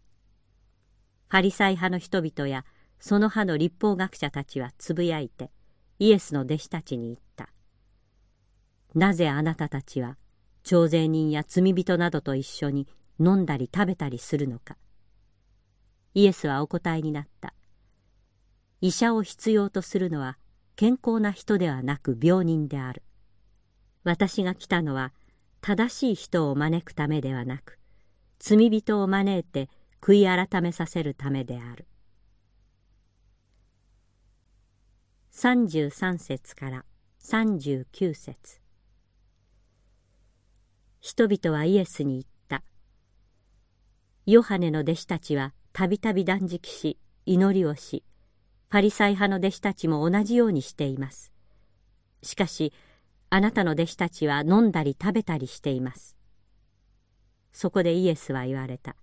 パリサイ派の人々やその派の立法学者たちはつぶやいてイエスの弟子たちに言った「なぜあなたたちは徴税人や罪人などと一緒に飲んだり食べたりするのか」イエスはお答えになった「医者を必要とするのは健康な人ではなく病人である」私が来たのは正しい人を招くためではなく罪人を招いて悔い改めさせるためである。33節から39節。人々はイエスに言った。ヨハネの弟子たちはたびたび断食し祈りをしパリサイ派の弟子たちも同じようにしています。しかしあなたの弟子たちは飲んだり食べたりしています。そこでイエスは言われた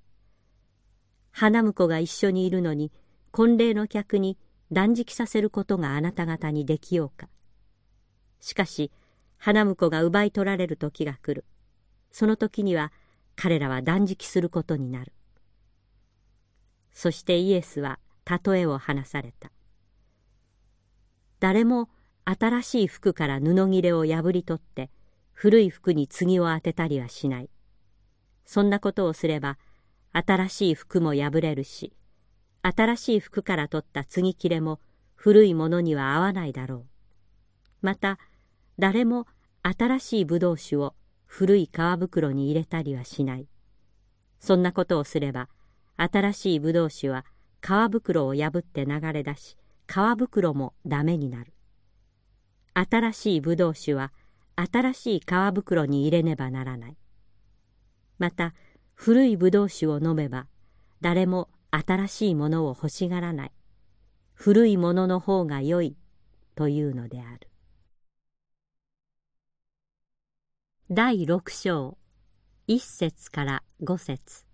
「花婿が一緒にいるのに婚礼の客に断食させることがあなた方にできようか。しかし花婿が奪い取られる時が来る。その時には彼らは断食することになる。そしてイエスは例えを話された。誰も新しい服から布切れを破り取って古い服に継を当てたりはしない。そんなことをすれば新しい服も破れるし新しい服から取った継ぎ切れも古いものには合わないだろう。また誰も新しい葡萄酒を古い皮袋に入れたりはしない。そんなことをすれば新しい葡萄酒は皮袋を破って流れ出し皮袋もダメになる。新しい葡萄酒は新しい皮袋に入れねばならない。また古いブドウ酒を飲めば誰も新しいものを欲しがらない。古いものの方が良い。というのである。第六章。一節から五節。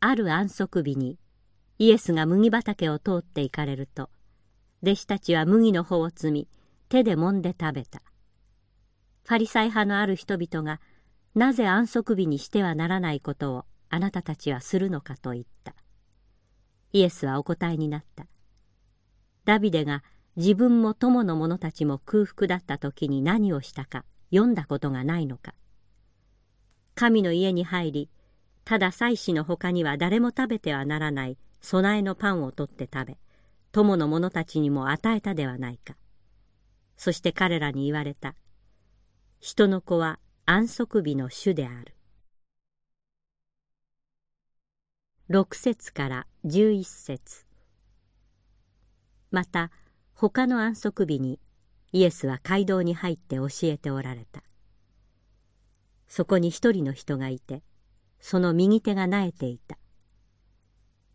ある安息日にイエスが麦畑を通って行かれると弟子たちは麦の穂を摘み手で揉んで食べた。ファリサイ派のある人々がなぜ安息日にしてはならないことをあなたたちはするのかと言った。イエスはお答えになった。ダビデが自分も友の者たちも空腹だった時に何をしたか読んだことがないのか。神の家に入り、ただ祭司の他には誰も食べてはならない供えのパンを取って食べ、友の者たちにも与えたではないか。そして彼らに言われた。人の子は安息日の主である6節から11節。また他の安息日にイエスは街道に入って教えておられた。そこに一人の人がいてその右手がなえていた。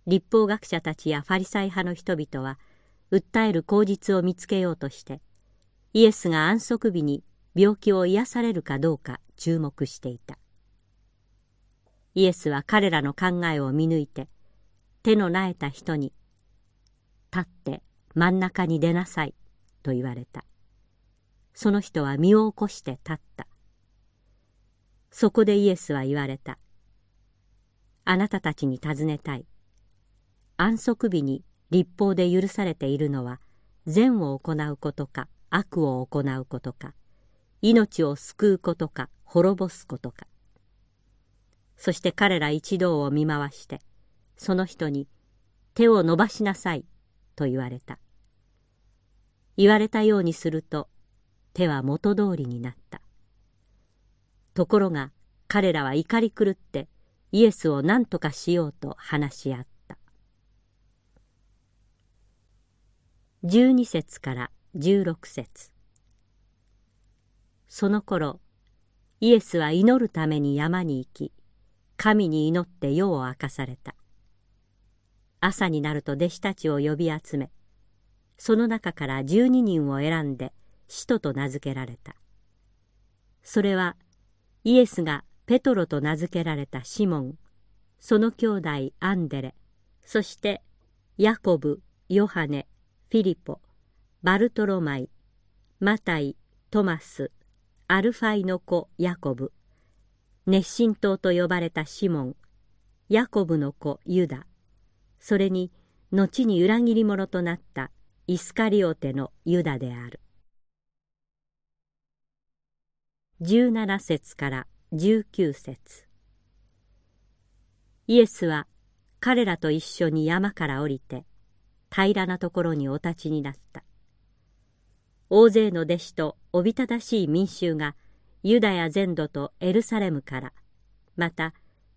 立法学者たちやファリサイ派の人々は訴える口実を見つけようとしてイエスが安息日に病気を癒されるかどうか注目していた。イエスは彼らの考えを見抜いて手のなえた人に「立って真ん中に出なさい」と言われた。その人は身を起こして立った。そこでイエスは言われた。あなたたちに尋ねたい。安息日に立法で許されているのは善を行うことか悪を行うことか命を救うことか滅ぼすことか。そして彼ら一同を見回してその人に手を伸ばしなさいと言われた。言われたようにすると手は元通りになった。ところが彼らは怒り狂ってイエスを何とかしようと話し合った。12節から16節。その頃イエスは祈るために山に行き神に祈って夜を明かされた。朝になると弟子たちを呼び集めその中から12人を選んで使徒と名付けられた。それはイエスがペトロと名付けられたシモンその兄弟アンデレそしてヤコブヨハネフィリポバルトロマイマタイトマスアルファイの子ヤコブ。熱心党と呼ばれたシモンヤコブの子ユダ。それに後に裏切り者となったイスカリオテのユダである。17節から19節。イエスは彼らと一緒に山から降りて平らなところにお立ちになった。大勢の弟子とおびただしい民衆がユダヤ全土とエルサレムからまた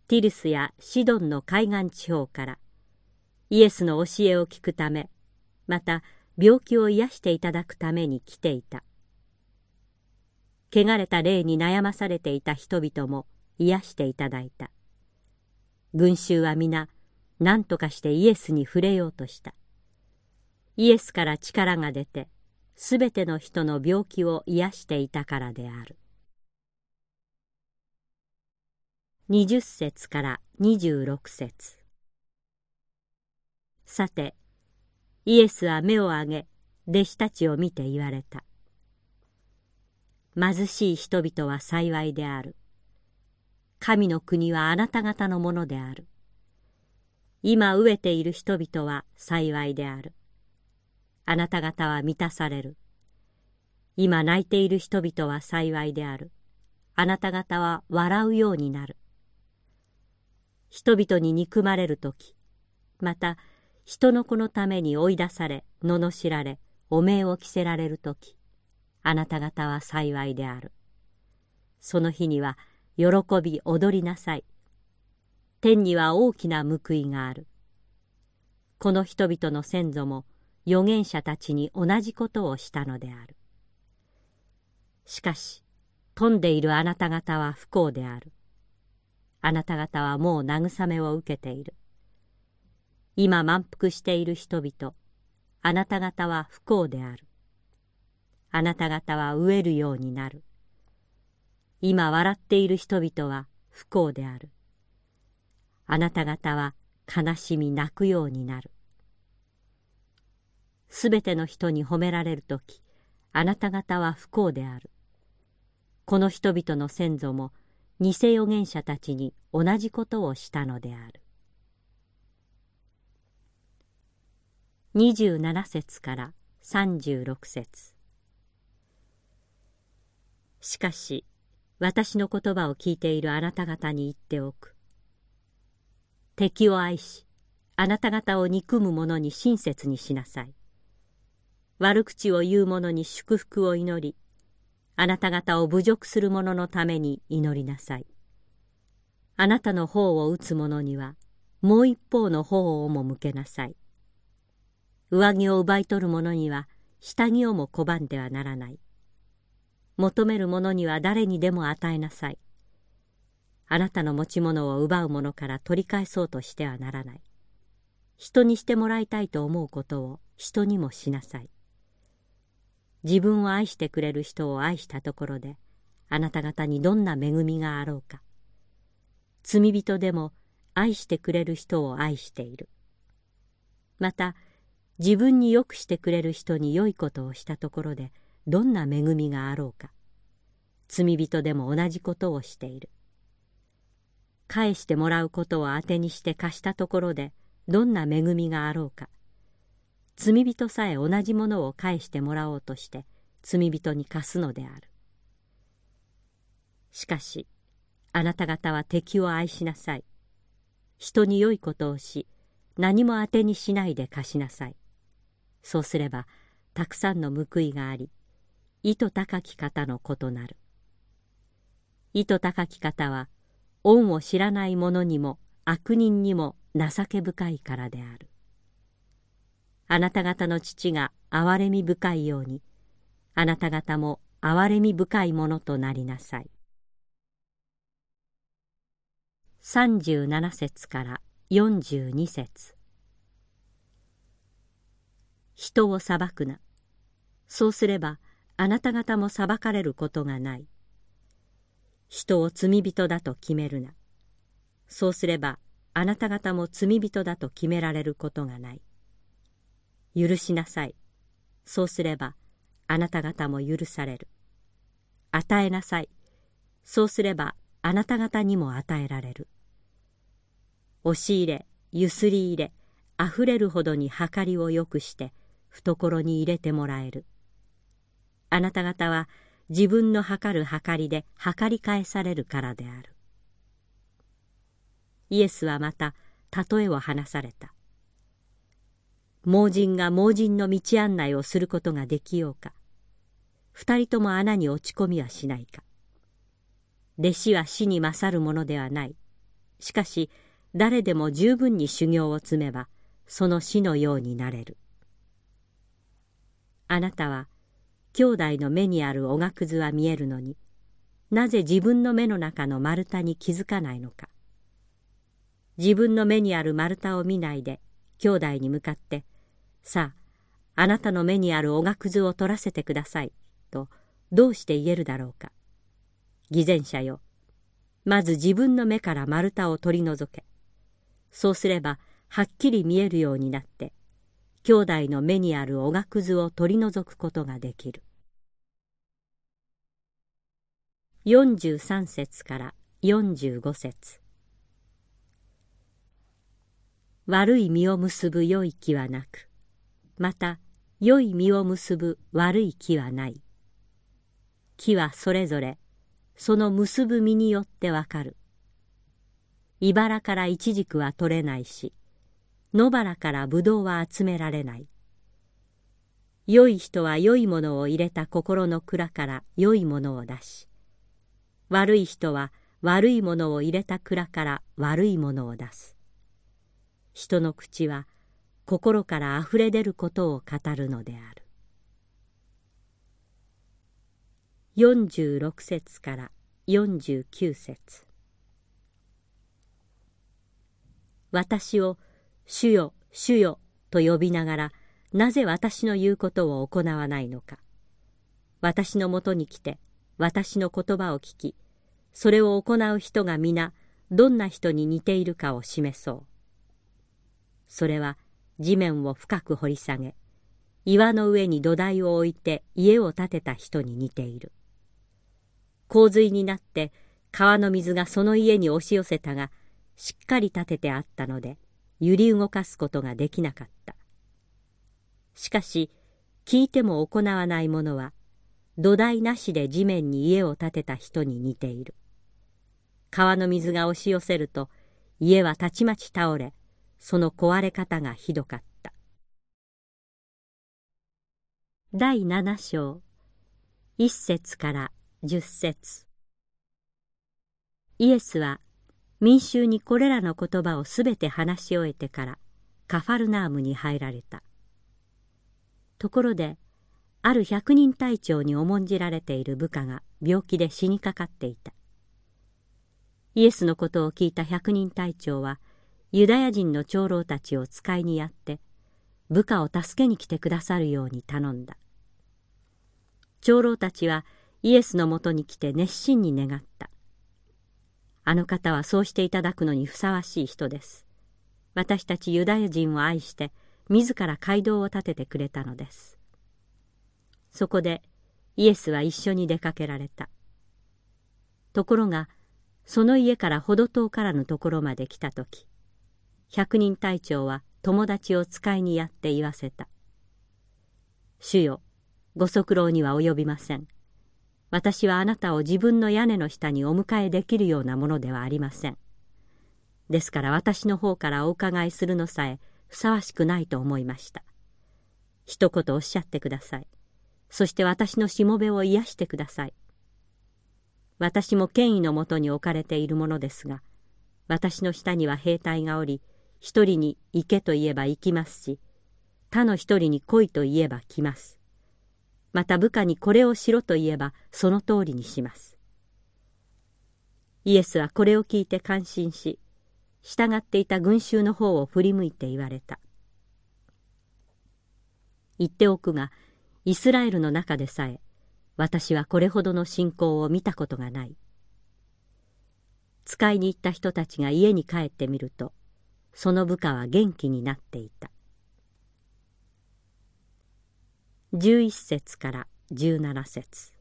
ティルスやシドンの海岸地方からイエスの教えを聞くためまた病気を癒していただくために来ていた。汚れた霊に悩まされていた人々も癒していただいた。群衆は皆何とかしてイエスに触れようとした。イエスから力が出てすべての人の病気を癒していたからである。20節から26節さてイエスは目を上げ弟子たちを見て言われた貧しい人々は幸いである。神の国はあなた方のものである。今飢えている人々は幸いである。あなた方は満たされる。今泣いている人々は幸いである。あなた方は笑うようになる。人々に憎まれる時、また人の子のために追い出され、罵られ、汚名を着せられる時、あなた方は幸いである。その日には喜び踊りなさい。天には大きな報いがある。この人々の先祖も預言者たちに同じことをしたのである。しかし、富んでいるあなた方は不幸である。あなた方はもう慰めを受けている。今満腹している人々、あなた方は不幸である。あなた方は飢えるようになる。今笑っている人々は不幸である。あなた方は悲しみ泣くようになる。すべての人に褒められるとき、あなた方は不幸である。この人々の先祖も偽預言者たちに同じことをしたのである。27節から36節。しかし私の言葉を聞いているあなた方に言っておく。敵を愛しあなた方を憎む者に親切にしなさい。悪口を言う者に祝福を祈りあなた方を侮辱する者のために祈りなさい。あなたの方を打つ者にはもう一方の方をも向けなさい。上着を奪い取る者には下着をも拒んではならない。求める者には誰にでも与えなさい。あなたの持ち物を奪う者から取り返そうとしてはならない。人にしてもらいたいと思うことを人にもしなさい。自分を愛してくれる人を愛したところであなた方にどんな恵みがあろうか。罪人でも愛してくれる人を愛している。また自分によくしてくれる人に良いことをしたところでどんな恵みがあろうか。罪人でも同じことをしている。返してもらうことを当てにして貸したところでどんな恵みがあろうか。罪人さえ同じものを返してもらおうとして罪人に貸すのである。しかしあなた方は敵を愛しなさい。人に良いことをし何も当てにしないで貸しなさい。そうすればたくさんの報いがあり意図高き方の異なる。意図高き方は恩を知らない者にも悪人にも情け深いからである。あなた方の父が憐れみ深いようにあなた方も憐れみ深いものとなりなさい。37節から42節。人を裁くな。そうすればあなた方も裁かれることがない。人を罪人だと決めるな。そうすればあなた方も罪人だと決められることがない。許しなさい。そうすれば、あなた方も許される。与えなさい。そうすれば、あなた方にも与えられる。押し入れ、ゆすり入れ、あふれるほどに計りをよくして、懐に入れてもらえる。あなた方は自分の測る計りで計り返されるからである。イエスはまた例えを話された。盲人が盲人の道案内をすることができようか。二人とも穴に落ち込みはしないか。弟子は死に勝るものではない。しかし誰でも十分に修行を積めばその死のようになれる。あなたは兄弟の目にあるおがくずは見えるのになぜ自分の目の中の丸太に気づかないのか。自分の目にある丸太を見ないで兄弟に向かって「さあ、あなたの目にあるおがくずを取らせてください、とどうして言えるだろうか。偽善者よ、まず自分の目から丸太を取り除け。そうすれば、はっきり見えるようになって、兄弟の目にあるおがくずを取り除くことができる。43節から45節悪い実を結ぶ良い木はなく、また良い実を結ぶ悪い木はない。木はそれぞれその結ぶ実によってわかる。茨からイチジクは取れないし野原からブドウは集められない。良い人は良いものを入れた心の蔵から良いものを出し悪い人は悪いものを入れた蔵から悪いものを出す。人の口は心からあふれ出ることを語るのである。46節から49節。私を主よ主よと呼びながらなぜ私の言うことを行わないのか。私のもとに来て私の言葉を聞きそれを行う人が皆どんな人に似ているかを示そう。それは地面を深く掘り下げ岩の上に土台を置いて家を建てた人に似ている。洪水になって川の水がその家に押し寄せたがしっかり建ててあったので揺り動かすことができなかった。しかし聞いても行わない者は土台なしで地面に家を建てた人に似ている。川の水が押し寄せると家はたちまち倒れその壊れ方がひどかった。第七章一節から十節。イエスは民衆にこれらの言葉をすべて話し終えてからカファルナームに入られた。ところである百人隊長に重んじられている部下が病気で死にかかっていた。イエスのことを聞いた百人隊長はユダヤ人の長老たちを使いにやって部下を助けに来てくださるように頼んだ。長老たちはイエスのもとに来て熱心に願った。あの方はそうしていただくのにふさわしい人です。私たちユダヤ人を愛して自ら街道を建ててくれたのです。そこでイエスは一緒に出かけられた。ところがその家から程遠からぬところまで来た時百人隊長は友達を使いにやって言わせた「主よご足労には及びません。私はあなたを自分の屋根の下にお迎えできるようなものではありません。ですから私の方からお伺いするのさえふさわしくないと思いました。一言おっしゃってください。そして私のしもべを癒してください。私も権威のもとに置かれているものですが私の下には兵隊がおり一人に行けと言えば行きますし他の一人に来いと言えば来ます。また部下にこれをしろと言えばその通りにします。イエスはこれを聞いて感心し従っていた群衆の方を振り向いて言われた。言っておくがイスラエルの中でさえ私はこれほどの信仰を見たことがない。使いに行った人たちが家に帰ってみると、その部下は元気になっていた。11節から17節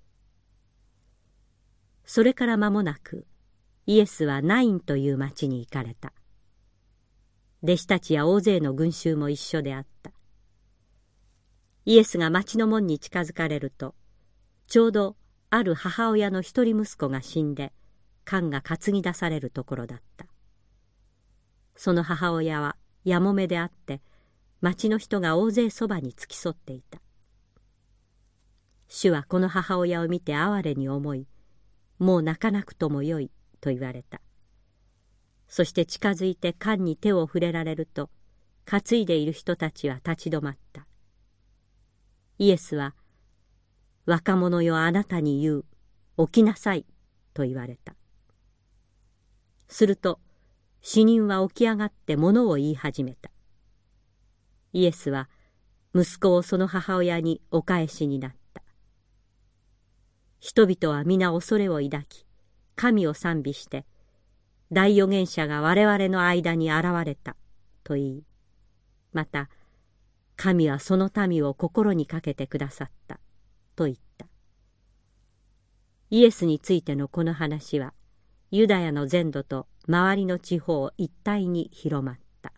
それから間もなく、イエスはナインという町に行かれた。弟子たちや大勢の群衆も一緒であった。イエスが町の門に近づかれると、ちょうどある母親の一人息子が死んで缶が担ぎ出されるところだったその母親はやもめであって町の人が大勢そばに付き添っていた。主はこの母親を見て哀れに思いもう泣かなくともよいと言われた。そして近づいて缶に手を触れられると担いでいる人たちは立ち止まった。イエスは若者よあなたに言う、起きなさい、と言われた。すると、死人は起き上がって物を言い始めた。イエスは、息子をその母親にお返しになった。人々は皆恐れを抱き、神を賛美して、大預言者が我々の間に現れた、と言い、また、神はその民を心にかけてくださった。と言ったイエスについてのこの話はユダヤの全土と周りの地方一帯に広まった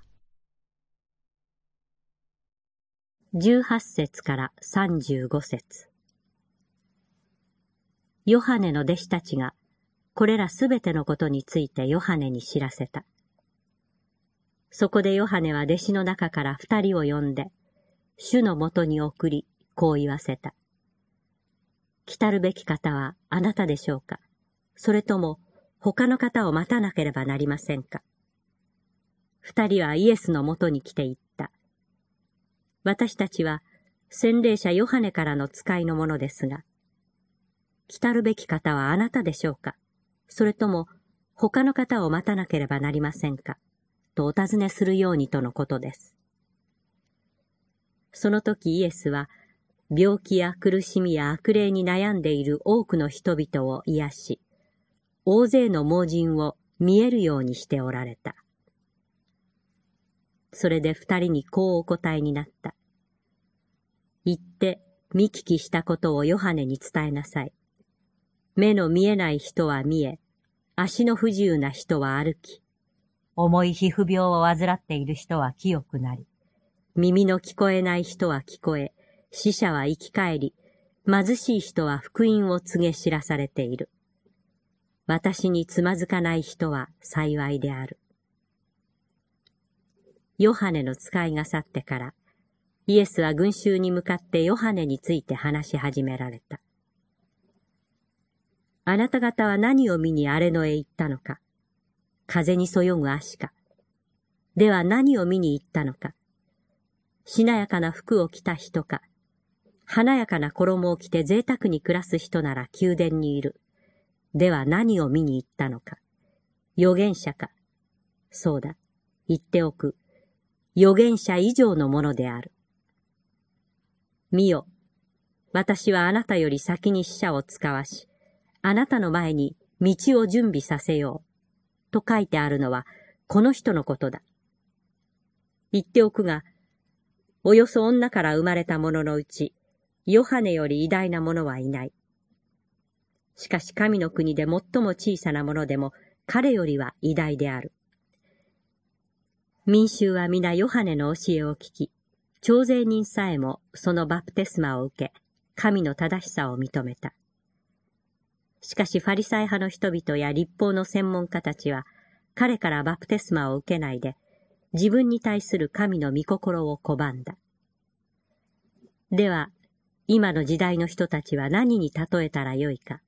18節から35節ヨハネの弟子たちがこれらすべてのことについてヨハネに知らせた。そこでヨハネは弟子の中から二人を呼んで、主のもとに送り、こう言わせた。来たるべき方はあなたでしょうか？それとも他の方を待たなければなりませんか二人はイエスのもとに来て言った。私たちは洗礼者ヨハネからの使いのものですが、来たるべき方はあなたでしょうかそれとも他の方を待たなければなりませんかとお尋ねするようにとのことです。その時イエスは病気や苦しみや悪霊に悩んでいる多くの人々を癒し、大勢の盲人を見えるようにしておられた。それで二人にこうお答えになった。行って見聞きしたことをヨハネに伝えなさい。目の見えない人は見え、足の不自由な人は歩き、重い皮膚病を患っている人は清くなり、耳の聞こえない人は聞こえ、死者は生き返り、貧しい人は福音を告げ知らされている。私につまずかない人は幸いである。ヨハネの使いが去ってから、イエスは群衆に向かってヨハネについて話し始められた。あなた方は何を見に荒れ野へ行ったのか？風にそよぐ足か？では何を見に行ったのか？しなやかな服を着た人か？華やかな衣を着て贅沢に暮らす人なら宮殿にいる。では何を見に行ったのか。預言者か。そうだ、言っておく。預言者以上のものである。見よ、私はあなたより先に死者を使わし、あなたの前に道を準備させよう。と書いてあるのは、この人のことだ。言っておくが、およそ女から生まれた者のうち、ヨハネより偉大な者はいない。しかし神の国で最も小さなものでも彼よりは偉大である。民衆は皆ヨハネの教えを聞き、徴税人さえもそのバプテスマを受け、神の正しさを認めた。しかしファリサイ派の人々や立法の専門家たちは、彼からバプテスマを受けないで、自分に対する神の御心を拒んだ。では、今の時代の人たちは何に例えたらよいか。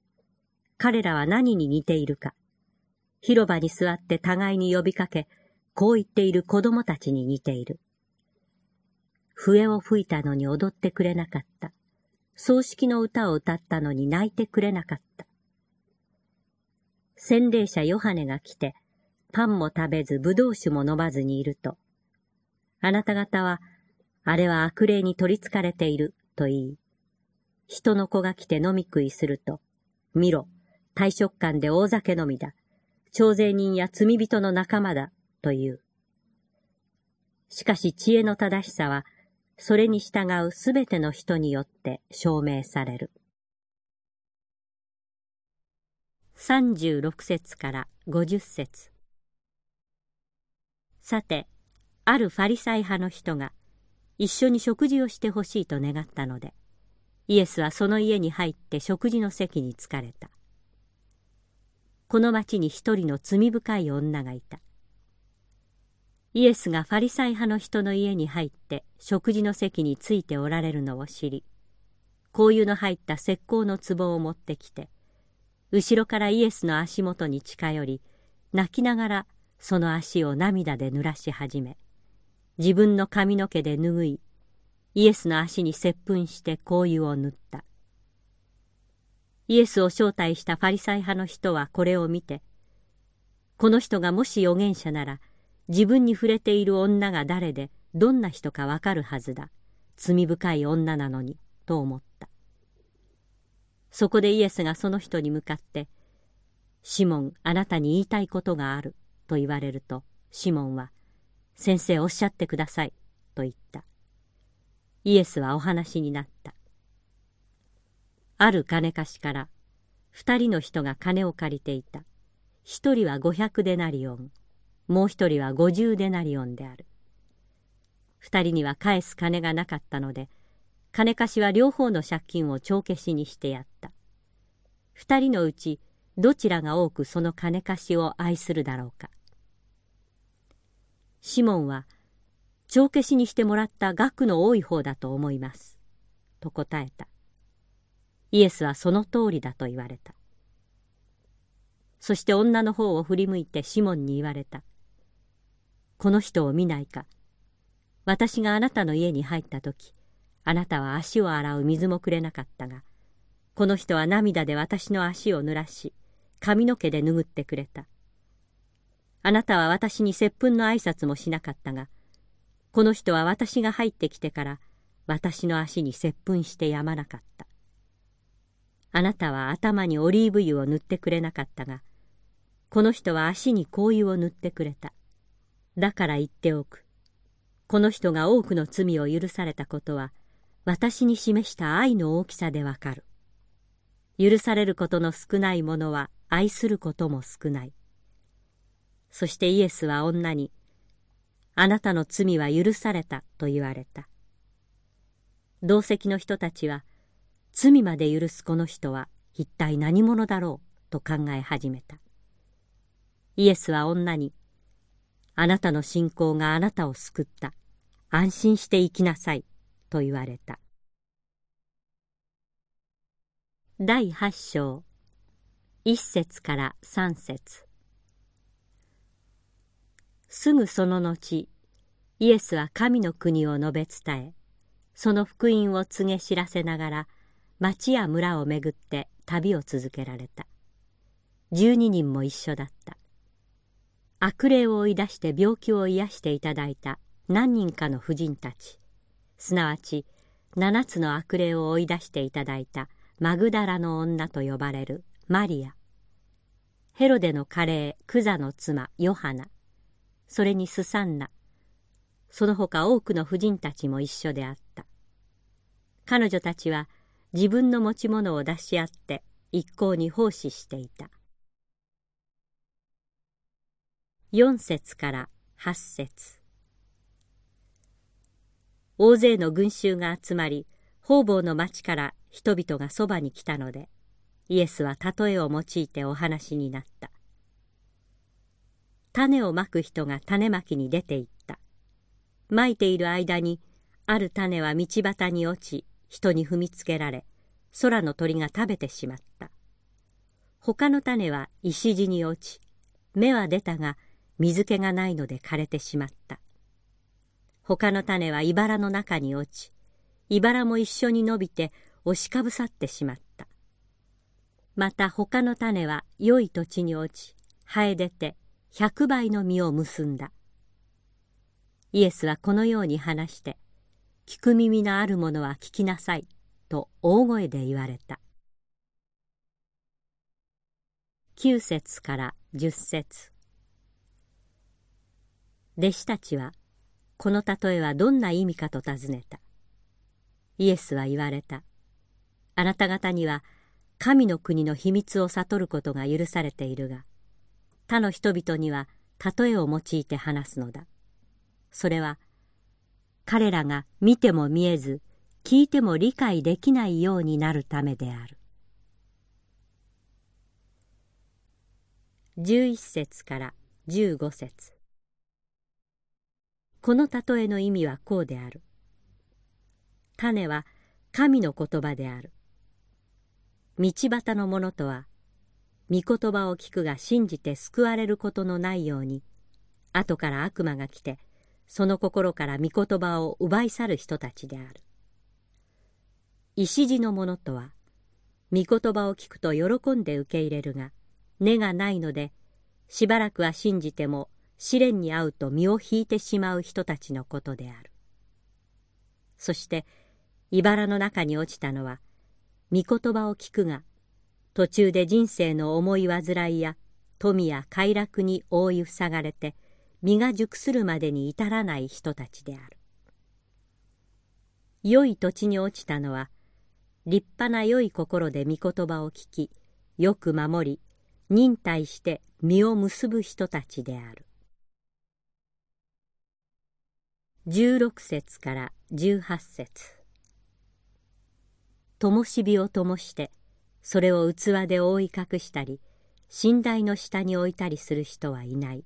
彼らは何に似ているか。広場に座って互いに呼びかけ、こう言っている子供たちに似ている。笛を吹いたのに踊ってくれなかった。葬式の歌を歌ったのに泣いてくれなかった。洗礼者ヨハネが来て、パンも食べず、ぶどう酒も飲まずにいると、あなた方は、あれは悪霊に取り憑かれている、と言い、人の子が来て飲み食いすると、見ろ、大食感で大酒飲みだ。徴税人や罪人の仲間だ、という。しかし知恵の正しさは、それに従うすべての人によって証明される。36節から50節さて、あるファリサイ派の人が一緒に食事をしてほしいと願ったので、イエスはその家に入って食事の席に着かれた。この町に一人の罪深い女がいた。イエスがファリサイ派の人の家に入って食事の席についておられるのを知り、香油の入った石膏の壺を持ってきて、後ろからイエスの足元に近寄り、泣きながらその足を涙で濡らし始め、自分の髪の毛で拭い、イエスの足に接吻して香油を塗った。イエスを招待したファリサイ派の人はこれを見て、この人がもし預言者なら、自分に触れている女が誰で、どんな人かわかるはずだ。罪深い女なのに、と思った。そこでイエスがその人に向かって、シモン、あなたに言いたいことがある、と言われると、シモンは、先生おっしゃってください、と言った。イエスはお話になった。ある金貸しから二人の人が金を借りていた。一人は五百デナリオン、もう一人は五十デナリオンである。二人には返す金がなかったので、金貸しは両方の借金を帳消しにしてやった。二人のうちどちらが多くその金貸しを愛するだろうか。シモンは、帳消しにしてもらった額の多い方だと思います。と答えた。イエスはその通りだと言われた。そして女の方を振り向いてシモンに言われた。この人を見ないか。私があなたの家に入った時、あなたは足を洗う水もくれなかったが、この人は涙で私の足を濡らし、髪の毛で拭ってくれた。あなたは私に接吻の挨拶もしなかったが、この人は私が入ってきてから私の足に接吻してやまなかった。あなたは頭にオリーブ油を塗ってくれなかったが、この人は足に香油を塗ってくれた。だから言っておく。この人が多くの罪を許されたことは、私に示した愛の大きさでわかる。許されることの少ないものは愛することも少ない。そしてイエスは女に、あなたの罪は許されたと言われた。同席の人たちは、罪まで許すこの人は一体何者だろうと考え始めた。イエスは女に、あなたの信仰があなたを救った。安心して生きなさい。と言われた。第八章一節から三節すぐその後、イエスは神の国を述べ伝え、その福音を告げ知らせながら、町や村を巡って旅を続けられた。十二人も一緒だった。悪霊を追い出して病気を癒していただいた何人かの婦人たち。すなわち七つの悪霊を追い出していただいたマグダラの女と呼ばれるマリア。ヘロデのカレークザの妻ヨハナ。それにスサンナ。その他多くの婦人たちも一緒であった。彼女たちは自分の持ち物を出し合って一向に奉仕していた。4節から8節。大勢の群衆が集まり方々の町から人々がそばに来たのでイエスは例えを用いてお話になった。種をまく人が種まきに出て行った。まいている間にある種は道端に落ち人に踏みつけられ空の鳥が食べてしまった。他の種は石地に落ち芽は出たが水気がないので枯れてしまった。他の種は茨の中に落ち茨も一緒に伸びて押しかぶさってしまった。また他の種は良い土地に落ち生え出て百倍の実を結んだ。イエスはこのように話して聞く耳のある者は聞きなさい。と大声で言われた。9節から10節。弟子たちはこの例えはどんな意味かと尋ねた。イエスは言われた。あなた方には神の国の秘密を悟ることが許されているが他の人々には例えを用いて話すのだ。それは彼らが見ても見えず聞いても理解できないようになるためである11節から15節この例えの意味はこうである。種は神の言葉である。道端のものとは、御言葉を聞くが信じて救われることのないように、後から悪魔が来て、その心から御言葉を奪い去る人たちである。石地のものとは、御言葉を聞くと喜んで受け入れるが、根がないので、しばらくは信じても試練に遭うと身を引いてしまう人たちのことである。そして茨の中に落ちたのは御言葉を聞くが途中で人生の重い煩いや富や快楽に覆い塞がれて身が熟するまでに至らない人たちである。良い土地に落ちたのは立派な良い心で御言葉を聞きよく守り忍耐して実を結ぶ人たちである。16節から18節灯火を灯してそれを器で覆い隠したり寝台の下に置いたりする人はいない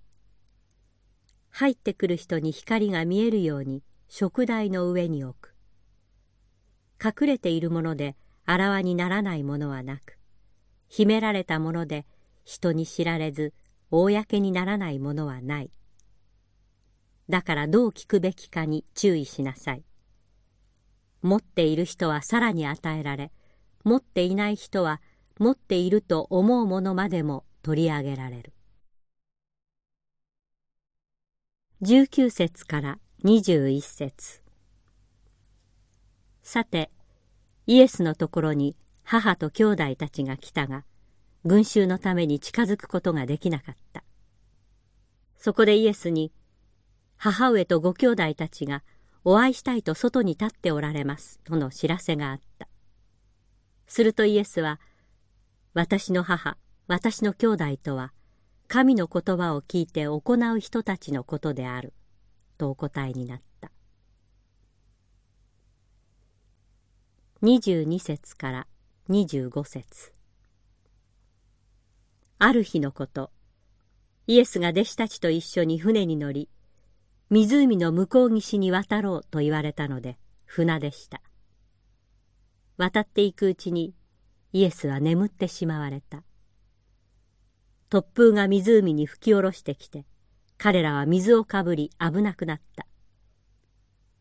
入ってくる人に光が見えるように食台の上に置く隠れているものであらわにならないものはなく秘められたもので人に知られず公にならないものはないだからどう聞くべきかに注意しなさい。持っている人はさらに与えられ、持っていない人は持っていると思うものまでも取り上げられる。19節から21節さて、イエスのところに母と兄弟たちが来たが、群衆のために近づくことができなかった。そこでイエスに、母上とご兄弟たちがお会いしたいと外に立っておられますとの知らせがあった。するとイエスは、私の母、私の兄弟とは、神の言葉を聞いて行う人たちのことである、とお答えになった。22節から25節。ある日のこと、イエスが弟子たちと一緒に船に乗り、湖の向こう岸に渡ろうと言われたので船でした。渡っていくうちにイエスは眠ってしまわれた。突風が湖に吹き下ろしてきて彼らは水をかぶり危なくなった。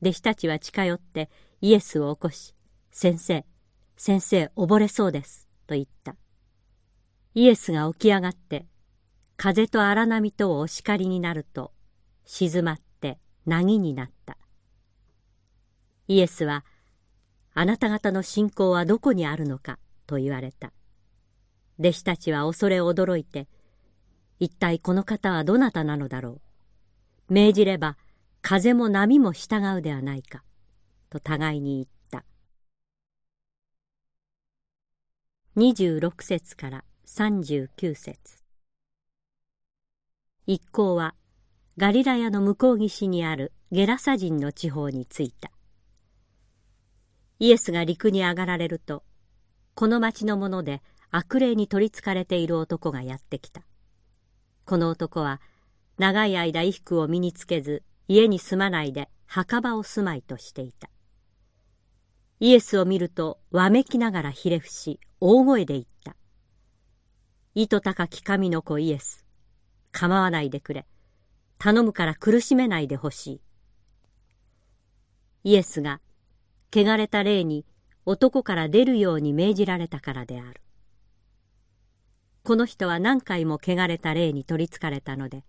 弟子たちは近寄ってイエスを起こし「先生先生溺れそうです」と言った。イエスが起き上がって風と荒波とをお叱りになると静まって凪になった。イエスはあなた方の信仰はどこにあるのかと言われた。弟子たちは恐れ驚いて一体この方はどなたなのだろう。命じれば風も波も従うではないか。と互いに言った。26節から39節。一行はガリラヤの向こう岸にあるゲラサ人の地方に着いた。イエスが陸に上がられるとこの町の者で悪霊に取りつかれている男がやってきた。この男は長い間衣服を身につけず家に住まないで墓場を住まいとしていた。イエスを見るとわめきながらひれ伏し大声で言った「糸高き神の子イエス構わないでくれ。頼むから苦しめないでほしい」イエスが汚れた霊に男から出るように命じられたからである。この人は何回も汚れた霊に取りつかれたので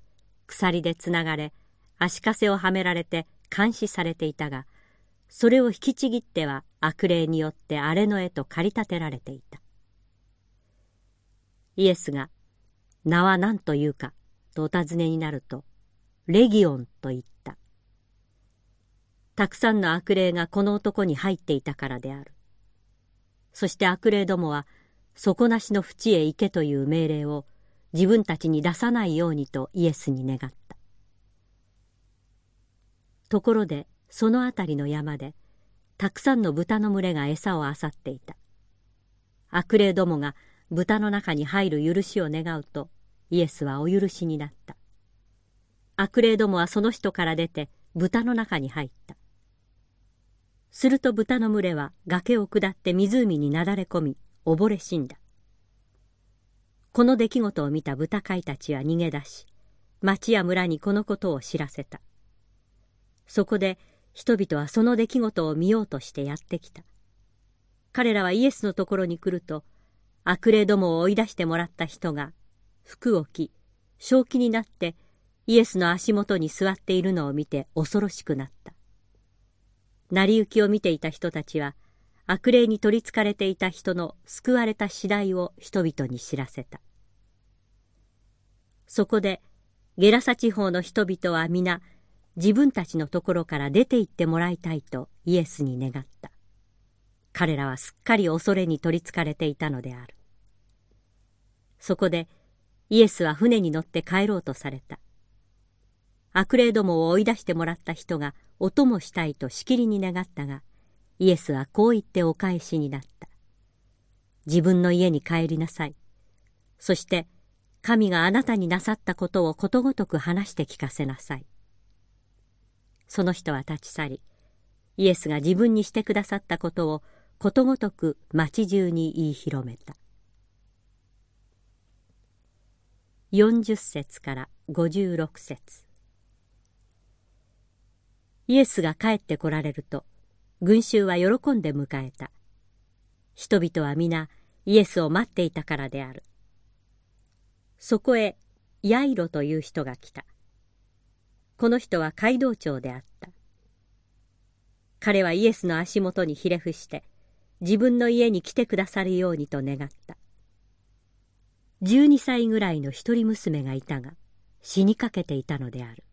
鎖でつながれ足かせをはめられて監視されていたがそれを引きちぎっては悪霊によって荒れの絵と駆り立てられていた。イエスが「名は何というか」とお尋ねになると「レギオン」と言った。たくさんの悪霊がこの男に入っていたからである。そして悪霊どもは底なしの淵へ行けという命令を自分たちに出さないようにとイエスに願った。ところでその辺りの山でたくさんの豚の群れが餌をあさっていた。悪霊どもが豚の中に入る許しを願うとイエスはお許しになった。悪霊どもはその人から出て豚の中に入った。すると豚の群れは崖を下って湖になだれ込み溺れ死んだ。この出来事を見た豚飼いたちは逃げ出し町や村にこのことを知らせた。そこで人々はその出来事を見ようとしてやってきた。彼らはイエスのところに来ると悪霊どもを追い出してもらった人が服を着正気になってイエスの足元に座っているのを見て恐ろしくなった。成り行きを見ていた人たちは悪霊に取りつかれていた人の救われた次第を人々に知らせた。そこでゲラサ地方の人々は皆自分たちのところから出て行ってもらいたいとイエスに願った。彼らはすっかり恐れに取りつかれていたのである。そこでイエスは船に乗って帰ろうとされた。悪霊どもを追い出してもらった人がお供したいとしきりに願ったがイエスはこう言ってお返しになった。自分の家に帰りなさい。そして神があなたになさったことをことごとく話して聞かせなさい。その人は立ち去りイエスが自分にしてくださったことをことごとく町中に言い広めた。40節から56節。イエスが帰ってこられると群衆は喜んで迎えた。人々は皆イエスを待っていたからである。そこへヤイロという人が来た。この人は街道長であった。彼はイエスの足元にひれ伏して自分の家に来てくださるようにと願った。12歳ぐらいの一人娘がいたが死にかけていたのである。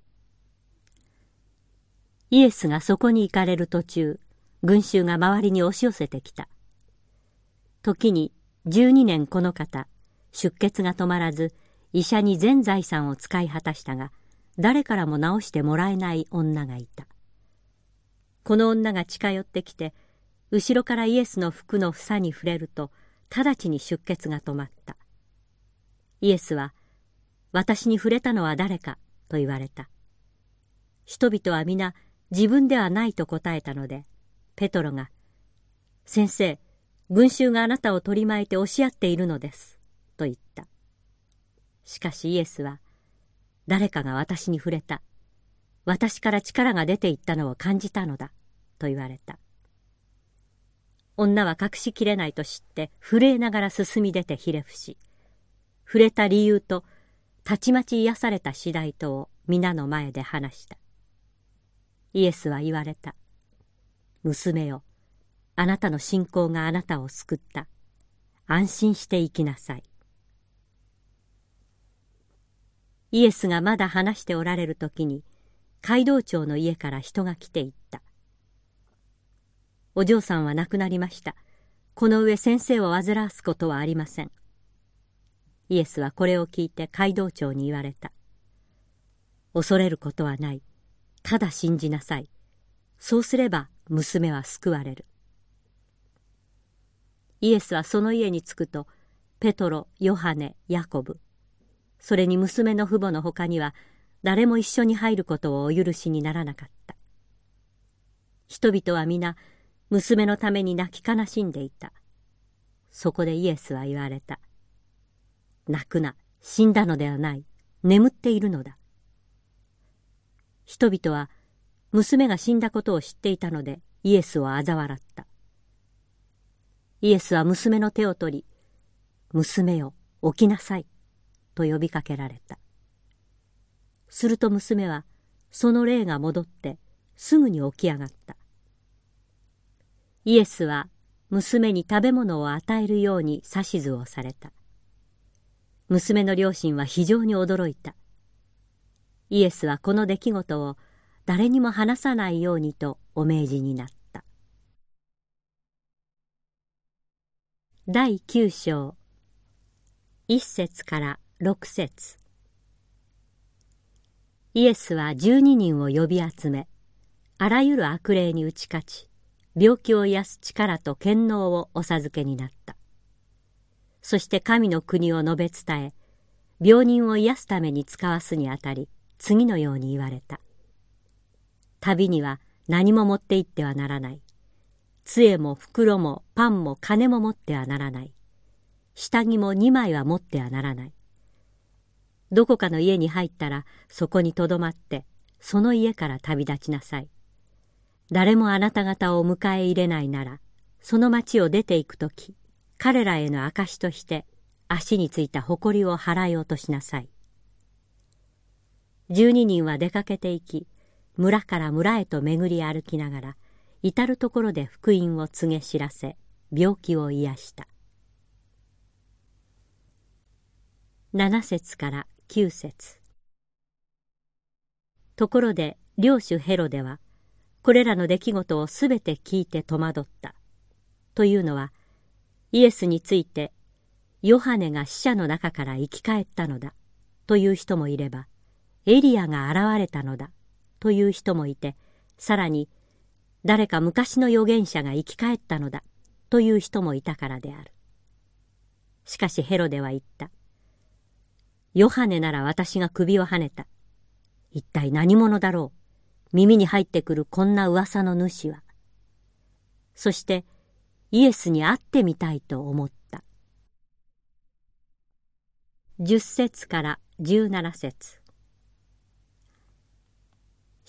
イエスがそこに行かれる途中群衆が周りに押し寄せてきた。時に12年この方出血が止まらず医者に全財産を使い果たしたが誰からも治してもらえない女がいた。この女が近寄ってきて後ろからイエスの服の房に触れると直ちに出血が止まった。イエスは「私に触れたのは誰か?」と言われた。人々は皆自分ではないと答えたのでペトロが「先生群衆があなたを取り巻いて押し合っているのです」と言った。しかしイエスは「誰かが私に触れた。私から力が出ていったのを感じたのだ」と言われた。女は隠しきれないと知って震えながら進み出てひれ伏し触れた理由とたちまち癒された次第とを皆の前で話した。イエスは言われた。娘よ。あなたの信仰があなたを救った。安心して生きなさい。イエスがまだ話しておられる時に街道長の家から人が来ていった。お嬢さんは亡くなりました。この上先生を煩わすことはありません。イエスはこれを聞いて街道長に言われた。恐れることはない。ただ信じなさい。そうすれば娘は救われる。イエスはその家に着くとペトロヨハネヤコブそれに娘の父母のほかには誰も一緒に入ることをお許しにならなかった。人々は皆娘のために泣き悲しんでいた。そこでイエスは言われた。泣くな死んだのではない。眠っているのだ。人々は娘が死んだことを知っていたのでイエスを嘲笑った。イエスは娘の手を取り「娘よ起きなさい」と呼びかけられた。すると娘はその霊が戻ってすぐに起き上がった。イエスは娘に食べ物を与えるように指図をされた。娘の両親は非常に驚いた。イエスはこの出来事を誰にも話さないようにとお命じになった。第九章。一節から六節。イエスは十二人を呼び集めあらゆる悪霊に打ち勝ち病気を癒す力と権能をお授けになった。そして神の国を述べ伝え病人を癒すために使わすにあたり次のように言われた。旅には何も持って行ってはならない杖も袋もパンも金も持ってはならない。下着も二枚は持ってはならない。どこかの家に入ったらそこにとどまってその家から旅立ちなさい。誰もあなた方を迎え入れないならその町を出て行くとき彼らへの証として足についた誇りを払い落としなさい。十二人は出かけて行き村から村へと巡り歩きながら至る所で福音を告げ知らせ病気を癒した。7節から9節。ところで領主ヘロデはこれらの出来事をすべて聞いて戸惑った。というのはイエスについてヨハネが死者の中から生き返ったのだという人もいればエリアが現れたのだという人もいてさらに誰か昔の預言者が生き返ったのだという人もいたからである。しかしヘロデは言った。ヨハネなら私が首をはねた。一体何者だろう耳に入ってくるこんな噂の主は。そしてイエスに会ってみたいと思った。十節から十七節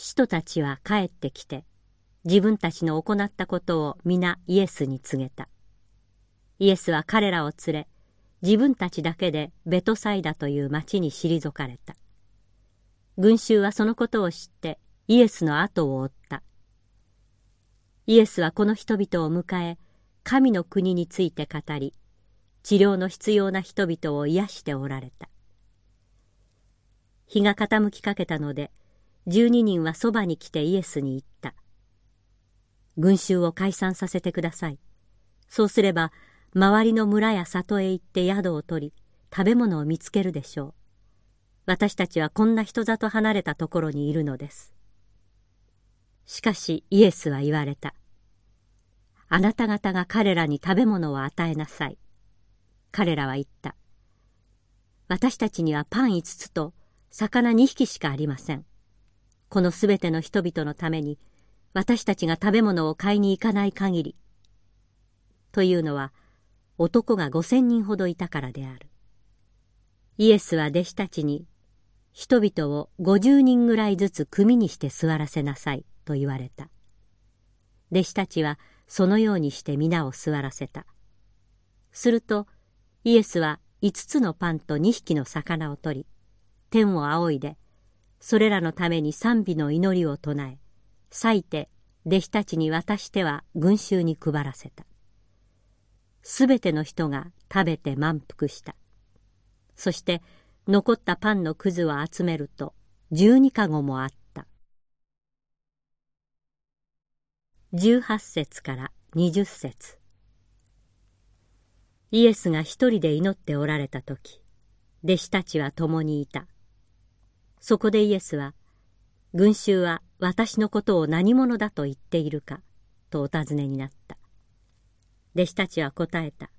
使徒たちは帰ってきて自分たちの行ったことを皆イエスに告げた。イエスは彼らを連れ、自分たちだけでベトサイダという町に退かれた。群衆はそのことを知ってイエスの後を追った。イエスはこの人々を迎え、神の国について語り、治療の必要な人々を癒しておられた。日が傾きかけたので、十二人はそばに来てイエスに言った。群衆を解散させてください。そうすれば、周りの村や里へ行って宿を取り、食べ物を見つけるでしょう。私たちはこんな人里離れたところにいるのです。しかしイエスは言われた。あなた方が彼らに食べ物を与えなさい。彼らは言った。私たちにはパン5つと魚2匹しかありません。このすべての人々のために私たちが食べ物を買いに行かない限り。というのは男が五千人ほどいたからである。イエスは弟子たちに人々を五十人ぐらいずつ組にして座らせなさいと言われた。弟子たちはそのようにして皆を座らせた。するとイエスは五つのパンと二匹の魚を取り、天を仰いでそれらのために賛美の祈りを唱え裂いて弟子たちに渡しては群衆に配らせた。すべての人が食べて満腹した。そして残ったパンのくずを集めると十二かごもあった。十八節から二十節。イエスが一人で祈っておられた時弟子たちは共にいた。そこでイエスは群衆は私のことを何者だと言っているか？とお尋ねになった。弟子たちは答えた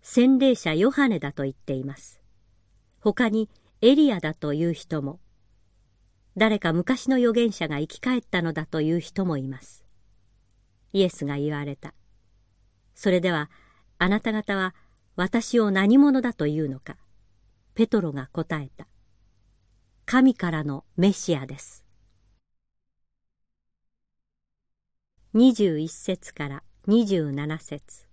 洗礼者ヨハネだと言っています。他にエリアだという人も誰か昔の預言者が生き返ったのだという人もいます。イエスが言われた。それではあなた方は私を何者だというのか？ペトロが答えた。神からのメシアです。21節から27節。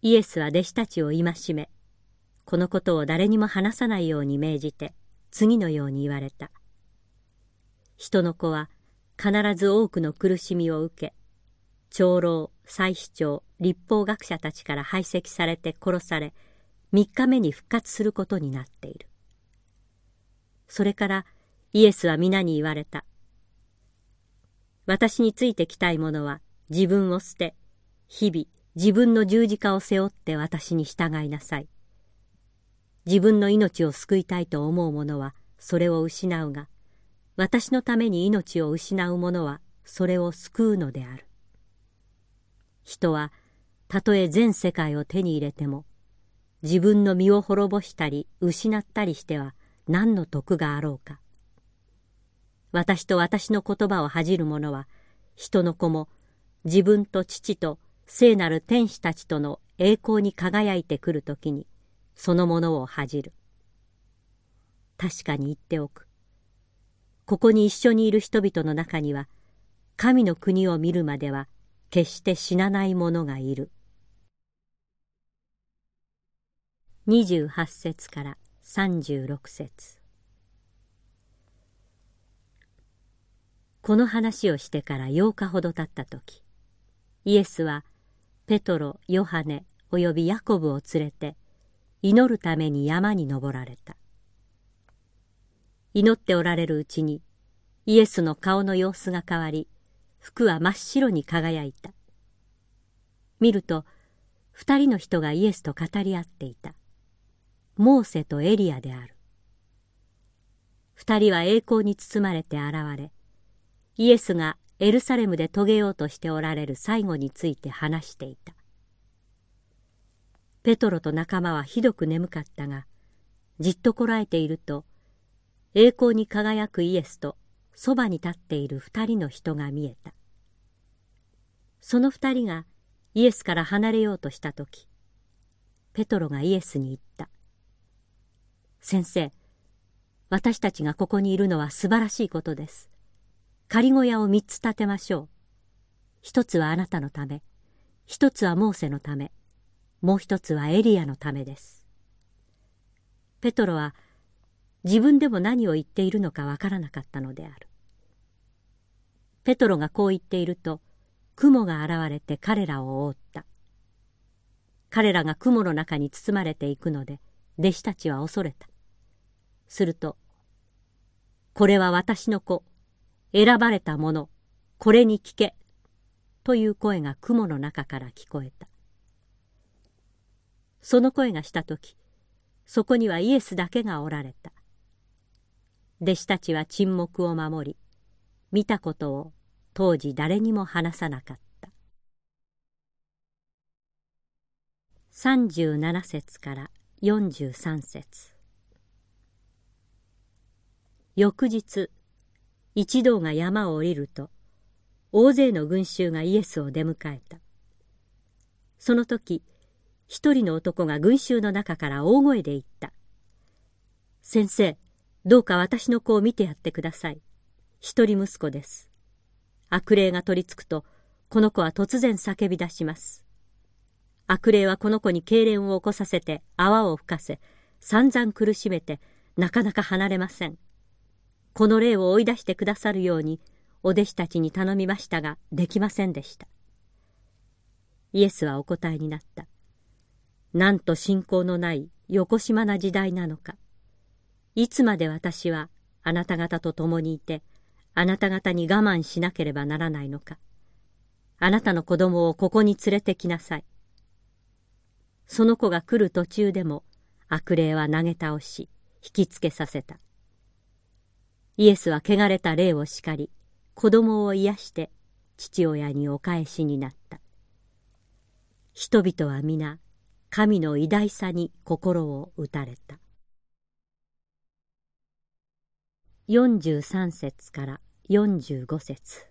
イエスは弟子たちを戒めこのことを誰にも話さないように命じて次のように言われた。人の子は必ず多くの苦しみを受け長老祭司長立法学者たちから排斥されて殺され3日目に復活することになっている。それからイエスは皆に言われた。私についてきたい者は自分を捨て日々自分の十字架を背負って私に従いなさい。自分の命を救いたいと思う者はそれを失うが私のために命を失う者はそれを救うのである。人はたとえ全世界を手に入れても自分の身を滅ぼしたり失ったりしては何の得があろうか。私と私の言葉を恥じる者は人の子も自分と父と聖なる天使たちとの栄光に輝いてくるときにそのものを恥じる。確かに言っておく。ここに一緒にいる人々の中には神の国を見るまでは決して死なない者がいる。28節から36節この話をしてから8日ほど経った時イエスはペトロヨハネおよびヤコブを連れて祈るために山に登られた。祈っておられるうちにイエスの顔の様子が変わり服は真っ白に輝いた。見ると二人の人がイエスと語り合っていた。モーセとエリアである。二人は栄光に包まれて現れイエスがエルサレムで遂げようとしておられる最後について話していた。ペトロと仲間はひどく眠かったがじっとこらえていると栄光に輝くイエスとそばに立っている二人の人が見えた。その二人がイエスから離れようとした時ペトロがイエスに言った「先生私たちがここにいるのは素晴らしいことです仮小屋を三つ建てましょう一つはあなたのため一つはモーセのためもう一つはエリアのためです。ペトロは自分でも何を言っているのかわからなかったのである。ペトロがこう言っていると雲が現れて彼らを覆った。彼らが雲の中に包まれていくので弟子たちは恐れた。すると、これは私の子、選ばれた者、これに聞け、という声が雲の中から聞こえた。その声がした時そこにはイエスだけがおられた。弟子たちは沈黙を守り見たことを当時誰にも話さなかった。37節から43節。翌日一同が山を降りると大勢の群衆がイエスを出迎えたその時一人の男が群衆の中から大声で言った。先生、どうか私の子を見てやってください。一人息子です。悪霊が取りつくと、この子は突然叫び出します。悪霊はこの子に痙攣を起こさせて泡を吹かせ、散々苦しめて、なかなか離れません。この霊を追い出してくださるようにお弟子たちに頼みましたができませんでした。イエスはお答えになった。なんと信仰のない横島な時代なのか。いつまで私はあなた方と共にいて、あなた方に我慢しなければならないのか。あなたの子供をここに連れてきなさい。その子が来る途中でも悪霊は投げ倒し、引きつけさせた。イエスは汚れた霊を叱り、子供を癒して父親にお返しになった。人々は皆、神の偉大さに心を打たれた。43節から45節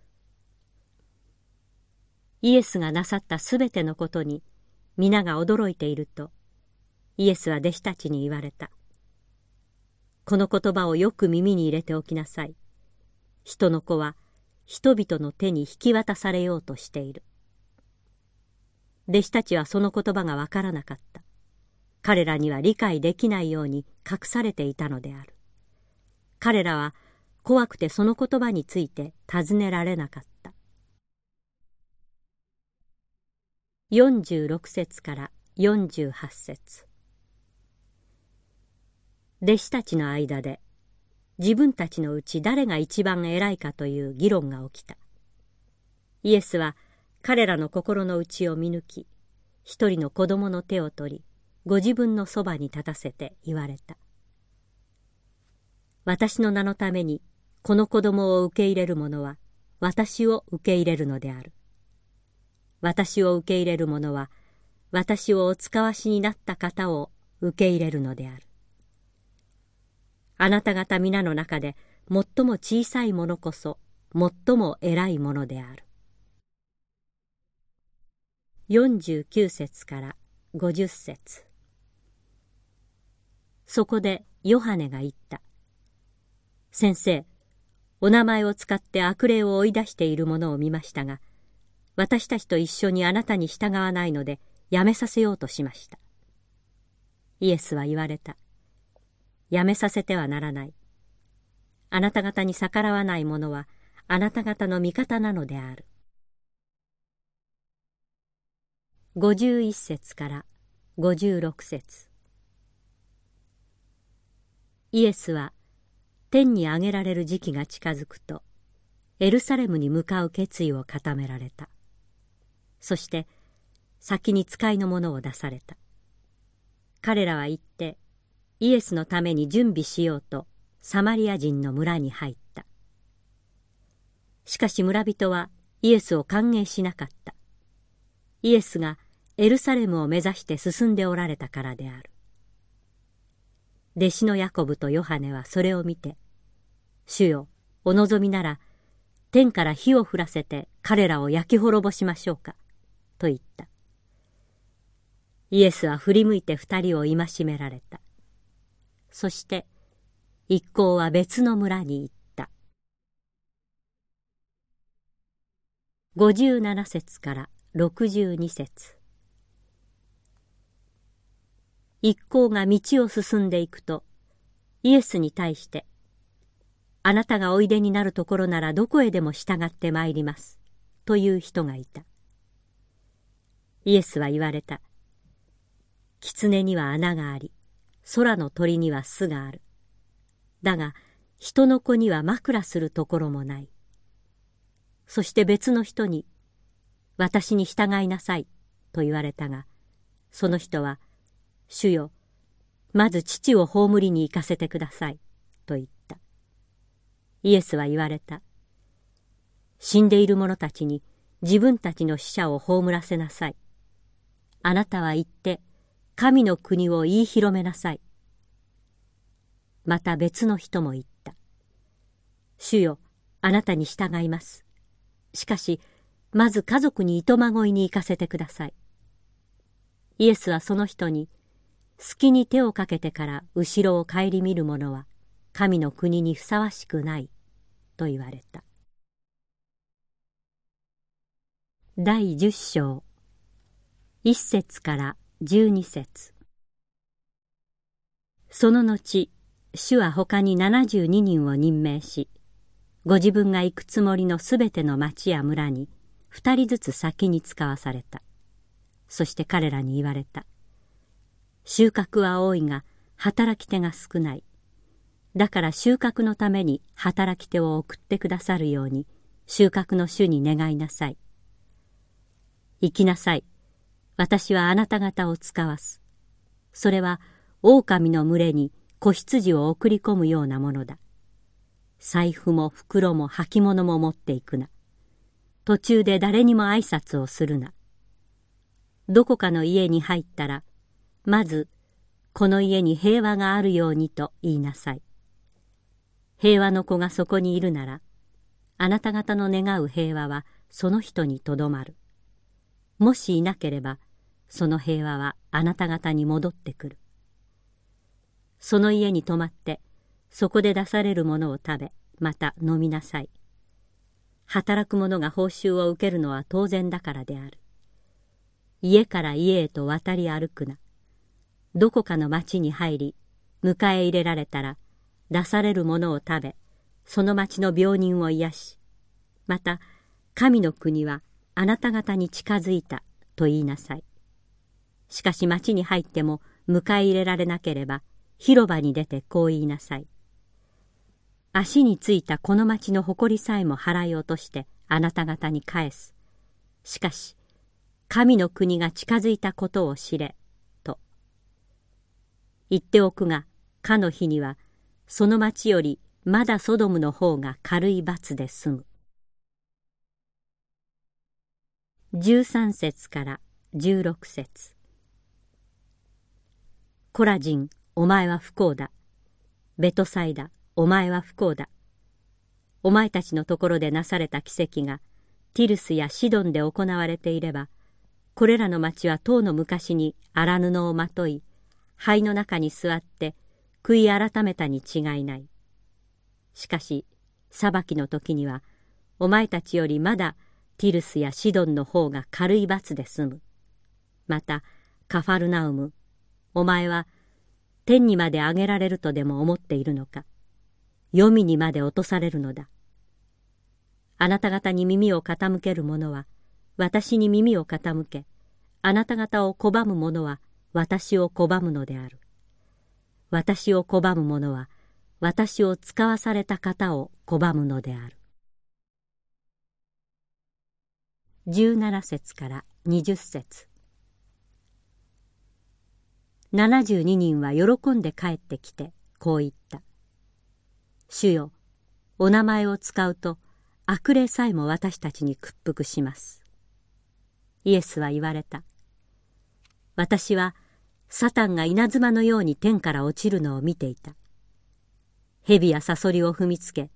イエスがなさったすべてのことに皆が驚いているとイエスは弟子たちに言われた。この言葉をよく耳に入れておきなさい。人の子は人々の手に引き渡されようとしている。弟子たちはその言葉がわからなかった。彼らには理解できないように隠されていたのである。彼らは怖くてその言葉について尋ねられなかった。46節から48節弟子たちの間で自分たちのうち誰が一番偉いかという議論が起きた。イエスは彼らの心の内を見抜き、一人の子供の手を取り、ご自分のそばに立たせて言われた。私の名のためにこの子供を受け入れる者は私を受け入れるのである。私を受け入れる者は私をお使わしになった方を受け入れるのである。あなた方皆の中で最も小さい者こそ最も偉いものである。49節から50節そこでヨハネが言った。先生、お名前を使って悪霊を追い出している者を見ましたが、私たちと一緒にあなたに従わないので、やめさせようとしました。イエスは言われた。やめさせてはならない。あなた方に逆らわない者は、あなた方の味方なのである。51節から56節イエスは天に上げられる時期が近づくとエルサレムに向かう決意を固められたそして先に使いの者を出された彼らは行ってイエスのために準備しようとサマリア人の村に入ったしかし村人はイエスを歓迎しなかったイエスがエルサレムを目指して進んでおられたからである弟子のヤコブとヨハネはそれを見て、主よ、お望みなら、天から火を降らせて彼らを焼き滅ぼしましょうか、と言った。イエスは振り向いて二人を戒められた。そして、一行は別の村に行った。57節から62節一行が道を進んでいくと、イエスに対して、あなたがおいでになるところならどこへでも従ってまいります。という人がいた。イエスは言われた。狐には穴があり、空の鳥には巣がある。だが、人の子には枕するところもない。そして別の人に、私に従いなさい、と言われたが、その人は、主よ、まず父を葬りに行かせてください。と言った。イエスは言われた。死んでいる者たちに自分たちの死者を葬らせなさい。あなたは行って、神の国を言い広めなさい。また別の人も言った。主よ、あなたに従います。しかし、まず家族に糸まごいに行かせてください。イエスはその人に、隙に手をかけてから後ろを顧みる者は神の国にふさわしくないと言われた第十章一節から十二節。その後主は他に72人を任命しご自分が行くつもりのすべての町や村に2人ずつ先に使わされた。そして彼らに言われた。収穫は多いが働き手が少ない。だから収穫のために働き手を送ってくださるように収穫の主に願いなさい。行きなさい。私はあなた方を使わす。それは狼の群れに子羊を送り込むようなものだ。財布も袋も履物も持っていくな。途中で誰にも挨拶をするな。どこかの家に入ったらまずこの家に平和があるようにと言いなさい。平和の子がそこにいるならあなた方の願う平和はその人にとどまる。もしいなければその平和はあなた方に戻ってくる。その家に泊まってそこで出されるものを食べまた飲みなさい。働く者が報酬を受けるのは当然だからである。家から家へと渡り歩くな。どこかの町に入り迎え入れられたら出されるものを食べその町の病人を癒しまた神の国はあなた方に近づいたと言いなさい。しかし町に入っても迎え入れられなければ広場に出てこう言いなさい。足についたこの町の誇りさえも払い落としてあなた方に返す。しかし神の国が近づいたことを知れと。言っておくがかの日にはその町よりまだソドムの方が軽い罰で済む。13節から16節。コラジンお前は不幸だ。ベトサイダお前は不幸だ。お前たちのところでなされた奇跡がティルスやシドンで行われていればこれらの町は唐の昔に荒布をまとい灰の中に座って悔い改めたに違いない。しかし裁きの時にはお前たちよりまだティルスやシドンの方が軽い罰で済む。またカファルナウムお前は天にまで上げられるとでも思っているのか？黄泉にまで落とされるのだ。あなた方に耳を傾ける者は私に耳を傾けあなた方を拒む者は私を拒むのである。私を拒む者は私を使わされた方を拒むのである。17節から20節。72人は喜んで帰ってきてこう言った「主よお名前を使うと悪霊さえも私たちに屈服します」イエスは言われた「私はサタンが稲妻のように天から落ちるのを見ていた。蛇やサソリを踏みつけ、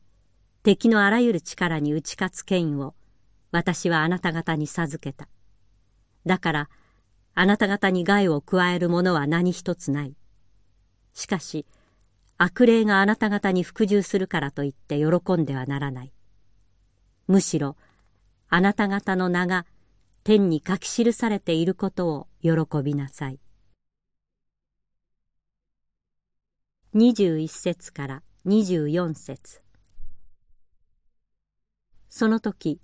敵のあらゆる力に打ち勝つ権威を私はあなた方に授けた。だから、あなた方に害を加えるものは何一つない。しかし、悪霊があなた方に服従するからといって喜んではならない。むしろ、あなた方の名が天に書き記されていることを喜びなさい。21節から24節その時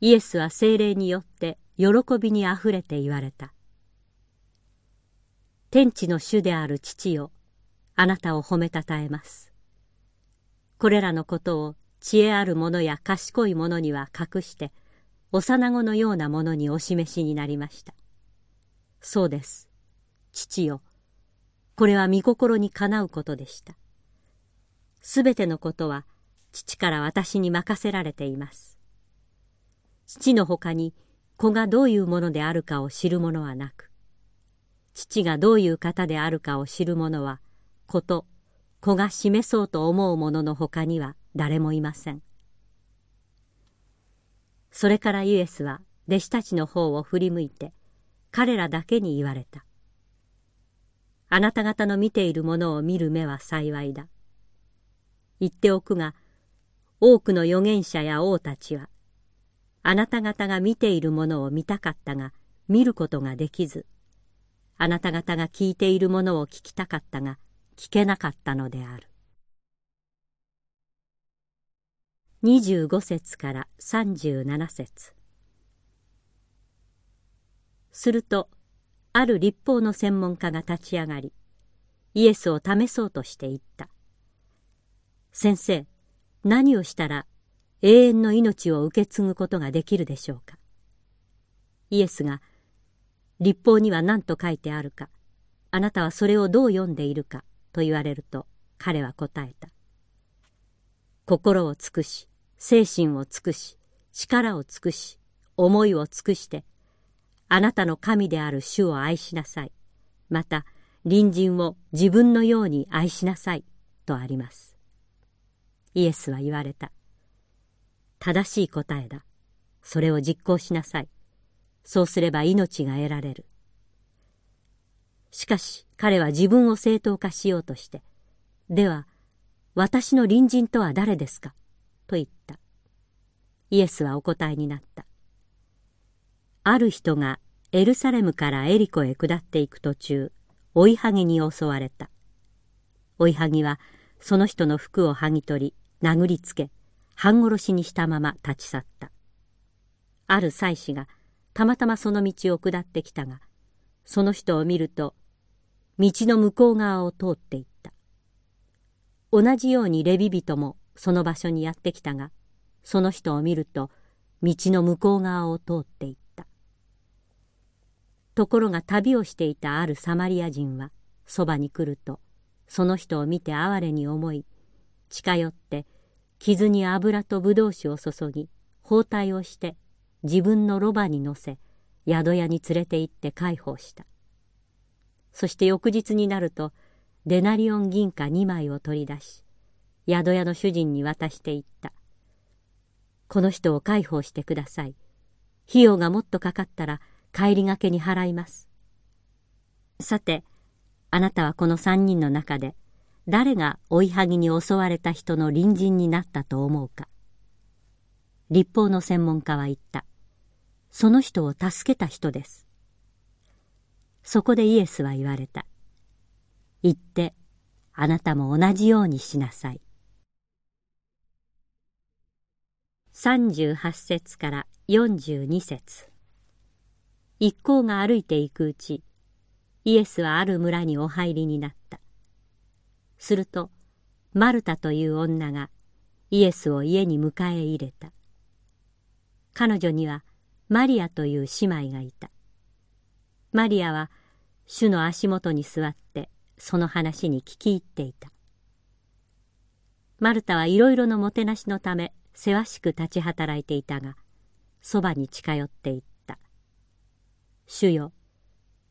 イエスは精霊によって喜びにあふれて言われた天地の主である父よあなたを褒めたたえますこれらのことを知恵ある者や賢い者には隠して幼子のようなものにお示しになりましたそうです父よこれは御心にかなうことでした。すべてのことは父から私に任せられています。父のほかに子がどういうものであるかを知る者はなく、父がどういう方であるかを知る者は、子と子が示そうと思う者のほかには誰もいません。それからイエスは弟子たちの方を振り向いて彼らだけに言われた。あなた方の見ているものを見る目は幸いだ。言っておくが、多くの預言者や王たちは、あなた方が見ているものを見たかったが、見ることができず、あなた方が聞いているものを聞きたかったが、聞けなかったのである。25節から37節。するとある立法の専門家が立ち上がりイエスを試そうとして言った「先生何をしたら永遠の命を受け継ぐことができるでしょうか?」イエスが「立法には何と書いてあるかあなたはそれをどう読んでいるか」と言われると彼は答えた「心を尽くし精神を尽くし力を尽くし思いを尽くしてあなたの神である主を愛しなさい。また、隣人を自分のように愛しなさい。とあります。イエスは言われた。正しい答えだ。それを実行しなさい。そうすれば命が得られる。しかし彼は自分を正当化しようとして、では、私の隣人とは誰ですか？と言った。イエスはお答えになった。ある人がエルサレムからエリコへ下っていく途中追いはぎに襲われた追いはぎはその人の服を剥ぎ取り殴りつけ半殺しにしたまま立ち去った。ある妻子がたまたまその道を下ってきたがその人を見ると道の向こう側を通っていった。同じようにレビ人もその場所にやってきたがその人を見ると道の向こう側を通っていった。ところが旅をしていたあるサマリア人はそばに来るとその人を見て哀れに思い近寄って傷に油とぶどう酒を注ぎ包帯をして自分のロバに乗せ宿屋に連れて行って介抱した。そして翌日になるとデナリオン銀貨2枚を取り出し宿屋の主人に渡していった。この人を介抱してください。費用がもっとかかったら帰りがけに払います。さて、あなたはこの三人の中で、誰が追いはぎに襲われた人の隣人になったと思うか。立法の専門家は言った。その人を助けた人です。そこでイエスは言われた。言って、あなたも同じようにしなさい。38節から42節一行が歩いていくうちイエスはある村にお入りになったするとマルタという女がイエスを家に迎え入れた。彼女にはマリアという姉妹がいた。マリアは主の足元に座ってその話に聞き入っていた。マルタはいろいろのもてなしのためせわしく立ち働いていたがそばに近寄っていった。主よ、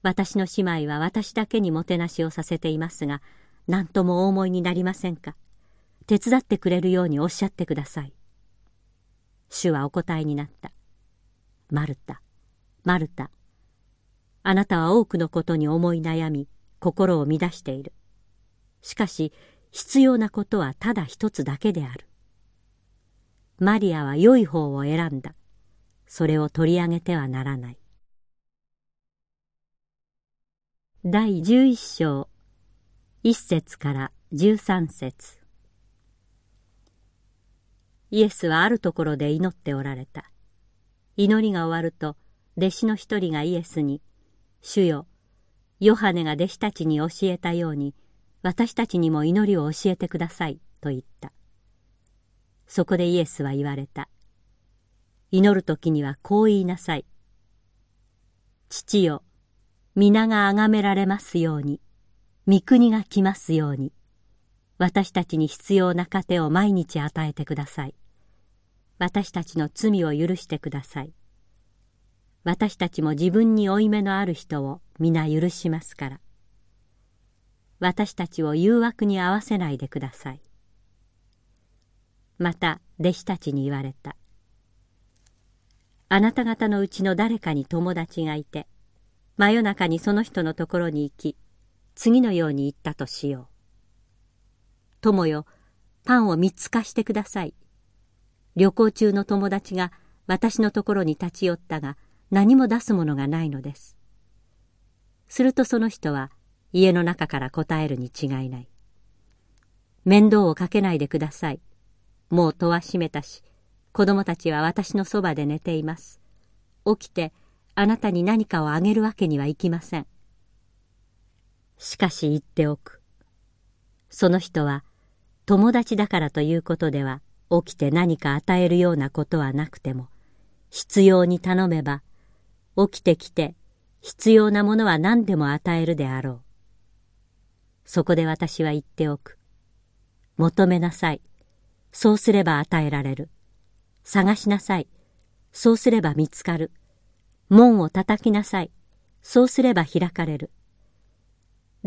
私の姉妹は私だけにもてなしをさせていますが、何ともお思いになりませんか。手伝ってくれるようにおっしゃってください。主はお答えになった。マルタ、マルタ、あなたは多くのことに思い悩み、心を乱している。しかし、必要なことはただ一つだけである。マリアは良い方を選んだ。それを取り上げてはならない。第11章1節から13節イエスはあるところで祈っておられた。祈りが終わると、弟子の一人がイエスに、主よ、ヨハネが弟子たちに教えたように、私たちにも祈りを教えてください、と言った。そこでイエスは言われた。祈る時にはこう言いなさい。父よ、皆が崇められますように、御国が来ますように、私たちに必要な糧を毎日与えてください。私たちの罪を許してください。私たちも自分に負い目のある人を皆許しますから。私たちを誘惑に合わせないでください。また弟子たちに言われた。あなた方のうちの誰かに友達がいて、真夜中にその人のところに行き、次のように言ったとしよう。友よ、パンを三つ貸してください。旅行中の友達が私のところに立ち寄ったが、何も出すものがないのです。するとその人は家の中から答えるに違いない。面倒をかけないでください。もう戸は閉めたし、子供たちは私のそばで寝ています。起きてあなたに何かをあげるわけにはいきません。しかし言っておく。その人は友達だからということでは起きて何か与えるようなことはなくても必要に頼めば起きてきて必要なものは何でも与えるであろう。そこで私は言っておく。求めなさい。そうすれば与えられる。探しなさい。そうすれば見つかる。門を叩きなさい。そうすれば開かれる。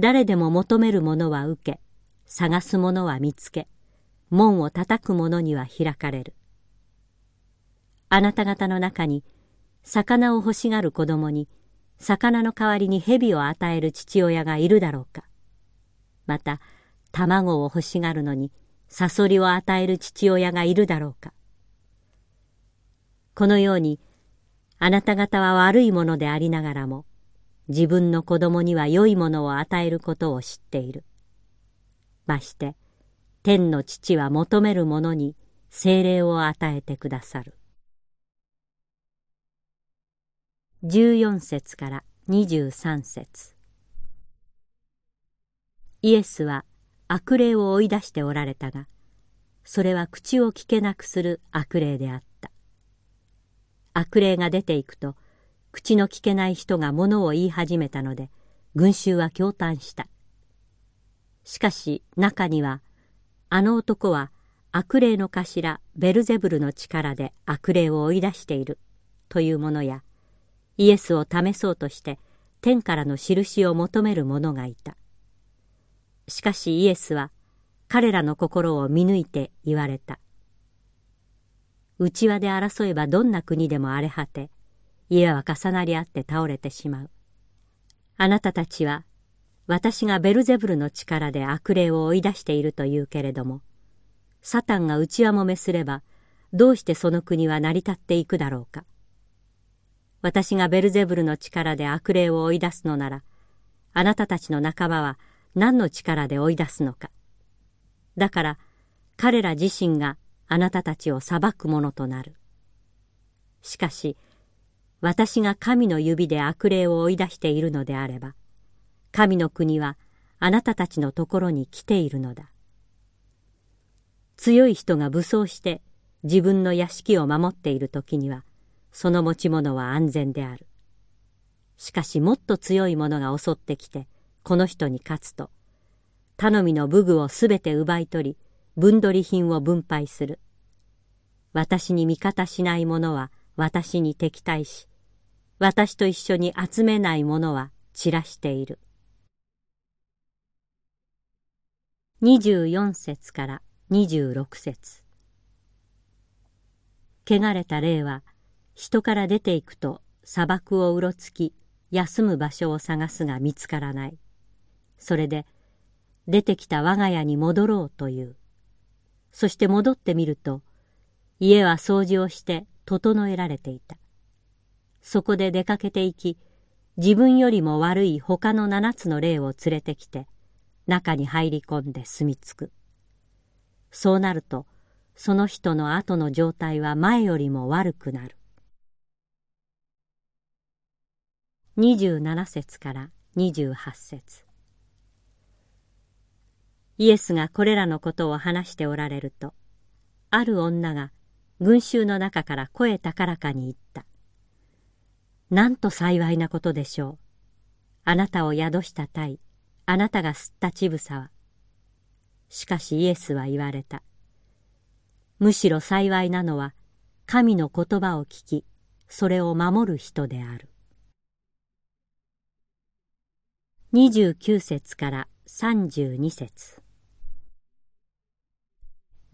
誰でも求めるものは受け、探すものは見つけ、門を叩く者には開かれる。あなた方の中に、魚を欲しがる子供に、魚の代わりに蛇を与える父親がいるだろうか。また、卵を欲しがるのに、サソリを与える父親がいるだろうか。このように、あなた方は悪いものでありながらも、自分の子供には良いものを与えることを知っている。まして、天の父は求める者に精霊を与えてくださる。14節から23節イエスは悪霊を追い出しておられたが、それは口を聞けなくする悪霊であった。悪霊が出ていくと、口の聞けない人が物を言い始めたので、群衆は驚嘆した。しかし中には、あの男は悪霊の頭ベルゼブルの力で悪霊を追い出しているというものや、イエスを試そうとして天からの印を求める者がいた。しかしイエスは彼らの心を見抜いて言われた。内輪で争えばどんな国でも荒れ果て、家は重なり合って倒れてしまう。あなたたちは私がベルゼブルの力で悪霊を追い出しているというけれども、サタンが内輪もめすれば、どうしてその国は成り立っていくだろうか。私がベルゼブルの力で悪霊を追い出すのなら、あなたたちの仲間は何の力で追い出すのか。だから彼ら自身があなたたちを裁くものとなる。しかし、私が神の指で悪霊を追い出しているのであれば、神の国はあなたたちのところに来ているのだ。強い人が武装して自分の屋敷を守っている時には、その持ち物は安全である。しかしもっと強い者が襲ってきて、この人に勝つと、頼みの武具をすべて奪い取り、分取り品を分配する。私に味方しない者は私に敵対し、私と一緒に集めない者は散らしている。24節から26節汚れた霊は人から出ていくと砂漠をうろつき休む場所を探すが見つからない。それで出てきた我が家に戻ろうという。そして戻ってみると家は掃除をして整えられていた。そこで出かけていき自分よりも悪い他の七つの霊を連れてきて中に入り込んで住み着く。そうなるとその人の後の状態は前よりも悪くなる。27節から28節イエスがこれらのことを話しておられると、ある女が群衆の中から声高らかに言った。なんと幸いなことでしょう。あなたを宿した体、あなたが吸った乳房は。しかしイエスは言われた。むしろ幸いなのは、神の言葉を聞き、それを守る人である。29節から32節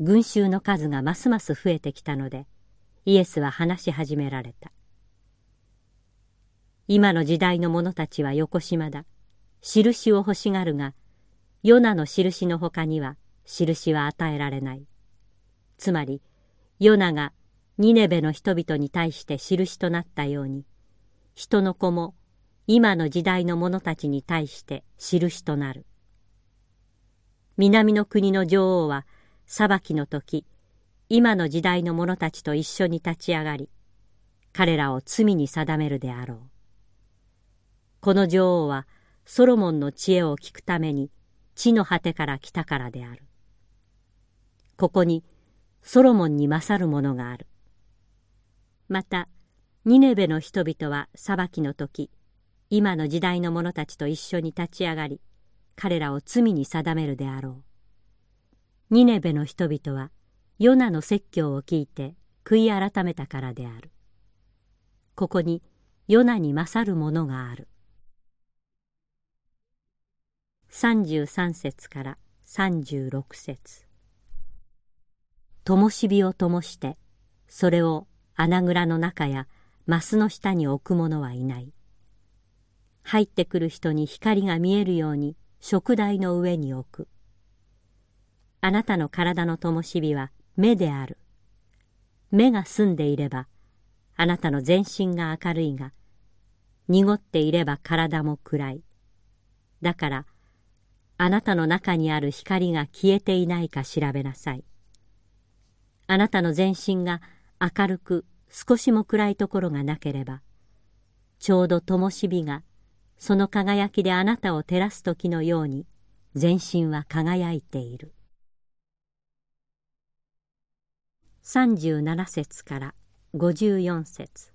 群衆の数がますます増えてきたのでイエスは話し始められた今の時代の者たちは横島だ。印を欲しがるがヨナの印のほかには印は与えられない。つまりヨナがニネベの人々に対して印となったように人の子も今の時代の者たちに対して印となる。南の国の女王は裁きの時今の時代の者たちと一緒に立ち上がり彼らを罪に定めるであろう。この女王はソロモンの知恵を聞くために地の果てから来たからである。ここにソロモンに勝るものがある。またニネベの人々は裁きの時今の時代の者たちと一緒に立ち上がり彼らを罪に定めるであろう。ニネベの人々はヨナの説教を聞いて悔い改めたからである。ここにヨナに勝るものがある。33節から36節灯火を灯してそれを穴蔵の中やマスの下に置く者はいない。入ってくる人に光が見えるように食台の上に置く。あなたの体の灯火は目である。目が澄んでいればあなたの全身が明るいが濁っていれば体も暗い。だからあなたの中にある光が消えていないか調べなさい。あなたの全身が明るく少しも暗いところがなければちょうど灯火がその輝きであなたを照らす時のように全身は輝いている。37節から54節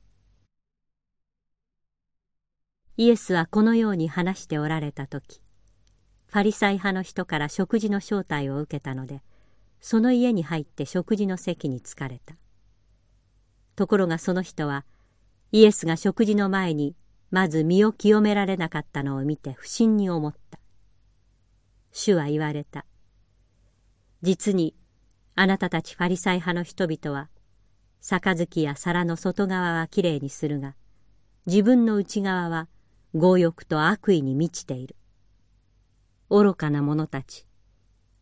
イエスはこのように話しておられた時ファリサイ派の人から食事の招待を受けたのでその家に入って食事の席に着かれた。ところがその人はイエスが食事の前にまず身を清められなかったのを見て不審に思った。主は言われた。実にあなたたちファリサイ派の人々は杯や皿の外側はきれいにするが自分の内側は強欲と悪意に満ちている。愚かな者たち。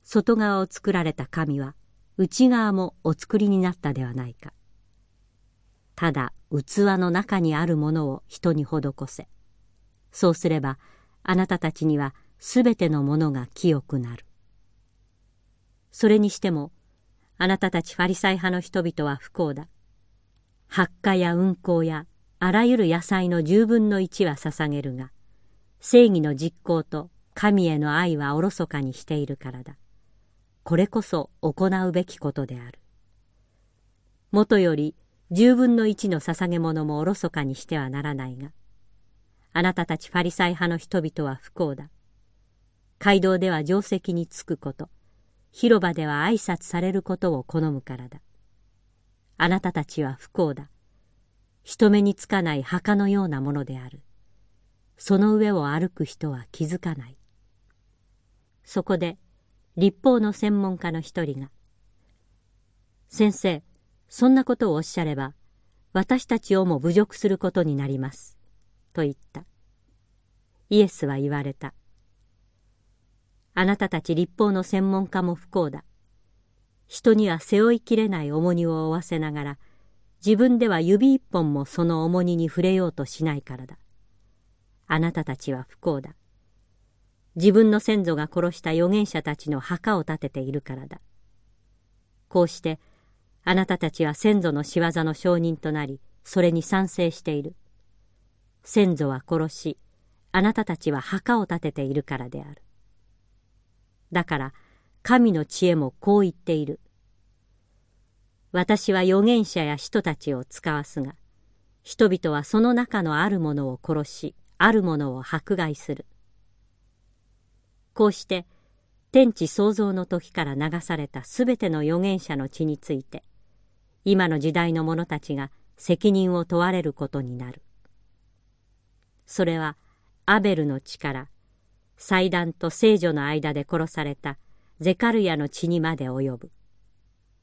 外側を作られた神は内側もお作りになったではないか。ただ器の中にあるものを人に施せ。そうすればあなたたちにはすべてのものが清くなる。それにしてもあなたたちファリサイ派の人々は不幸だ。発火や運行やあらゆる野菜の十分の一は捧げるが、正義の実行と神への愛はおろそかにしているからだ。これこそ行うべきことである。もとより十分の一の捧げ物もおろそかにしてはならないが、あなたたちファリサイ派の人々は不幸だ。街道では定石につくこと、広場では挨拶されることを好むからだ。あなたたちは不幸だ。人目につかない墓のようなものである。その上を歩く人は気づかない。そこで立法の専門家の一人が「先生そんなことをおっしゃれば私たちをも侮辱することになります」と言った。イエスは言われた。あなたたち立法の専門家も不幸だ。人には背負いきれない重荷を負わせながら、自分では指一本もその重荷に触れようとしないからだ。あなたたちは不幸だ。自分の先祖が殺した預言者たちの墓を建てているからだ。こうして、あなたたちは先祖の仕業の証人となり、それに賛成している。先祖は殺し、あなたたちは墓を建てているからである。だから神の知恵もこう言っている。私は預言者や人たちを使わすが、人々はその中のあるものを殺し、あるものを迫害する。こうして、天地創造の時から流されたすべての預言者の血について、今の時代の者たちが責任を問われることになる。それは、アベルの力、祭壇と聖女の間で殺されたゼカルヤの血にまで及ぶ。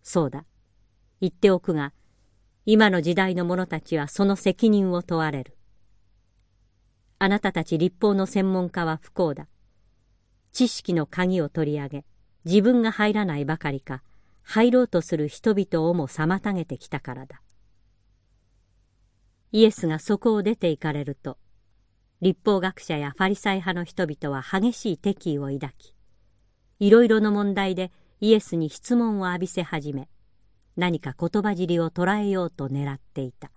そうだ、言っておくが、今の時代の者たちはその責任を問われる。あなたたち立法の専門家は不幸だ。知識の鍵を取り上げ、自分が入らないばかりか、入ろうとする人々をも妨げてきたからだ。イエスがそこを出て行かれると、立法学者やファリサイ派の人々は激しい敵意を抱きいろいろの問題でイエスに質問を浴びせ始め何か言葉尻を捉えようと狙っていた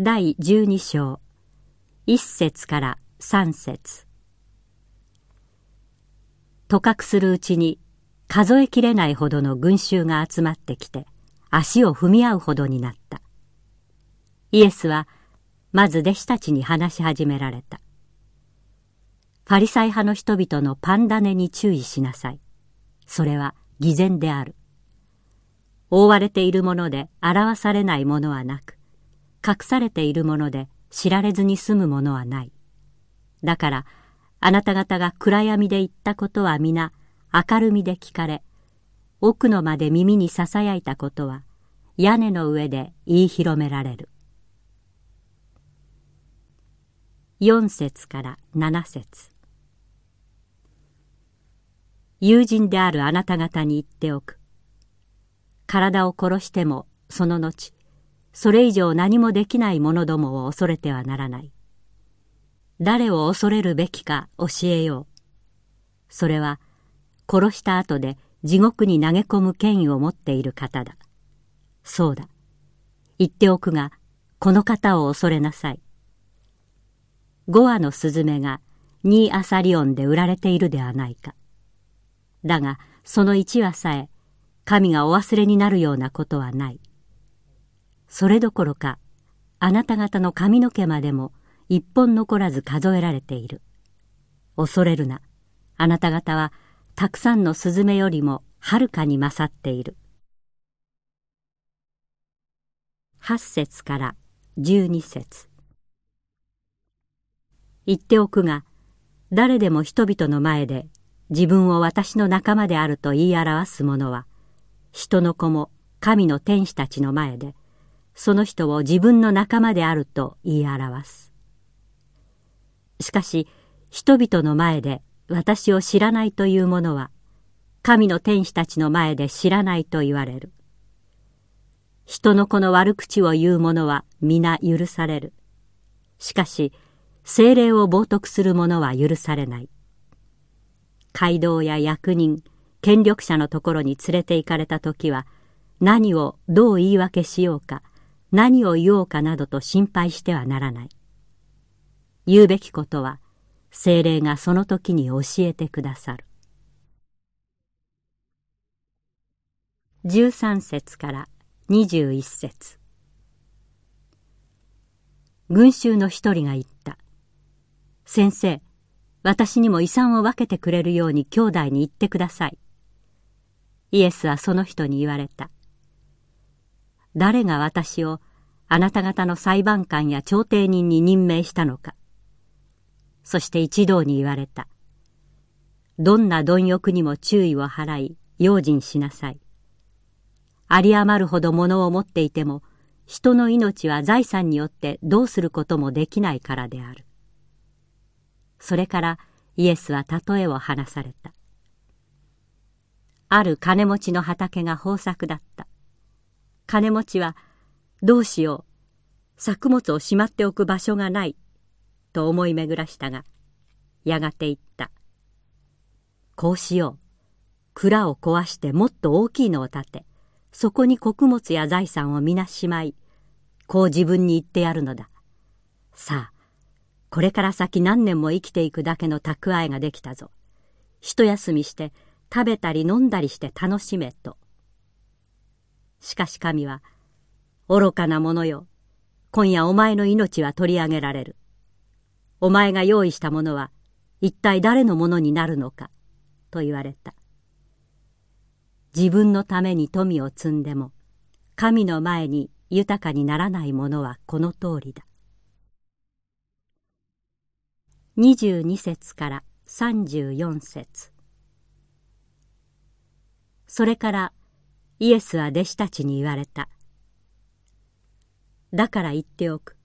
第十二章一節から三節。とかくするうちに数えきれないほどの群衆が集まってきて足を踏み合うほどになった。イエスはまず弟子たちに話し始められた。ファリサイ派の人々のパンダネに注意しなさい。それは偽善である。覆われているもので表されないものはなく隠されているもので知られずに済むものはない。だからあなた方が暗闇で言ったことは皆明るみで聞かれ奥の間で耳にささやいたことは屋根の上で言い広められる。4節から7節。友人であるあなた方に言っておく。体を殺してもその後それ以上何もできない者どもを恐れてはならない。誰を恐れるべきか教えよう。それは殺した後で地獄に投げ込む権威を持っている方だ。そうだ。言っておくがこの方を恐れなさい。5羽のスズメがニーアサリオンで売られているではないか。だがその1羽さえ神がお忘れになるようなことはない。それどころかあなた方の髪の毛までも一本残らず数えられている。恐れるな。あなた方はたくさんのスズメよりもはるかに勝っている。8節から12節。言っておくが誰でも人々の前で自分を私の仲間であると言い表す者は人の子も神の天使たちの前でその人を自分の仲間であると言い表す。しかし人々の前で私を知らないという者は神の天使たちの前で知らないと言われる。人の子の悪口を言う者は皆許される。しかし精霊を冒涜する者は許されない。街道や役人権力者のところに連れて行かれた時は何をどう言い訳しようか何を言おうかなどと心配してはならない。言うべきことは精霊がその時に教えてくださる。13節から21節。群衆の一人が言った「先生私にも遺産を分けてくれるように兄弟に言ってください」イエスはその人に言われた「誰が私をあなた方の裁判官や調停人に任命したのか。そして一同に言われた。どんな貪欲にも注意を払い、用心しなさい。有り余るほど物を持っていても、人の命は財産によってどうすることもできないからである。それからイエスは例えを話された。ある金持ちの畑が豊作だった。金持ちは、どうしよう、作物をしまっておく場所がないと思い巡らしたがやがて言った「こうしよう。蔵を壊してもっと大きいのを建て。そこに穀物や財産を皆しまいこう自分に言ってやるのだ。さあこれから先何年も生きていくだけの蓄えができたぞ。一休みして食べたり飲んだりして楽しめと。しかし神は愚かな者よ。今夜お前の命は取り上げられる。お前が用意したものは一体誰のものになるのか」と言われた。自分のために富を積んでも神の前に豊かにならないものはこの通りだ。22節から34節。それからイエスは弟子たちに言われた。だから言っておく。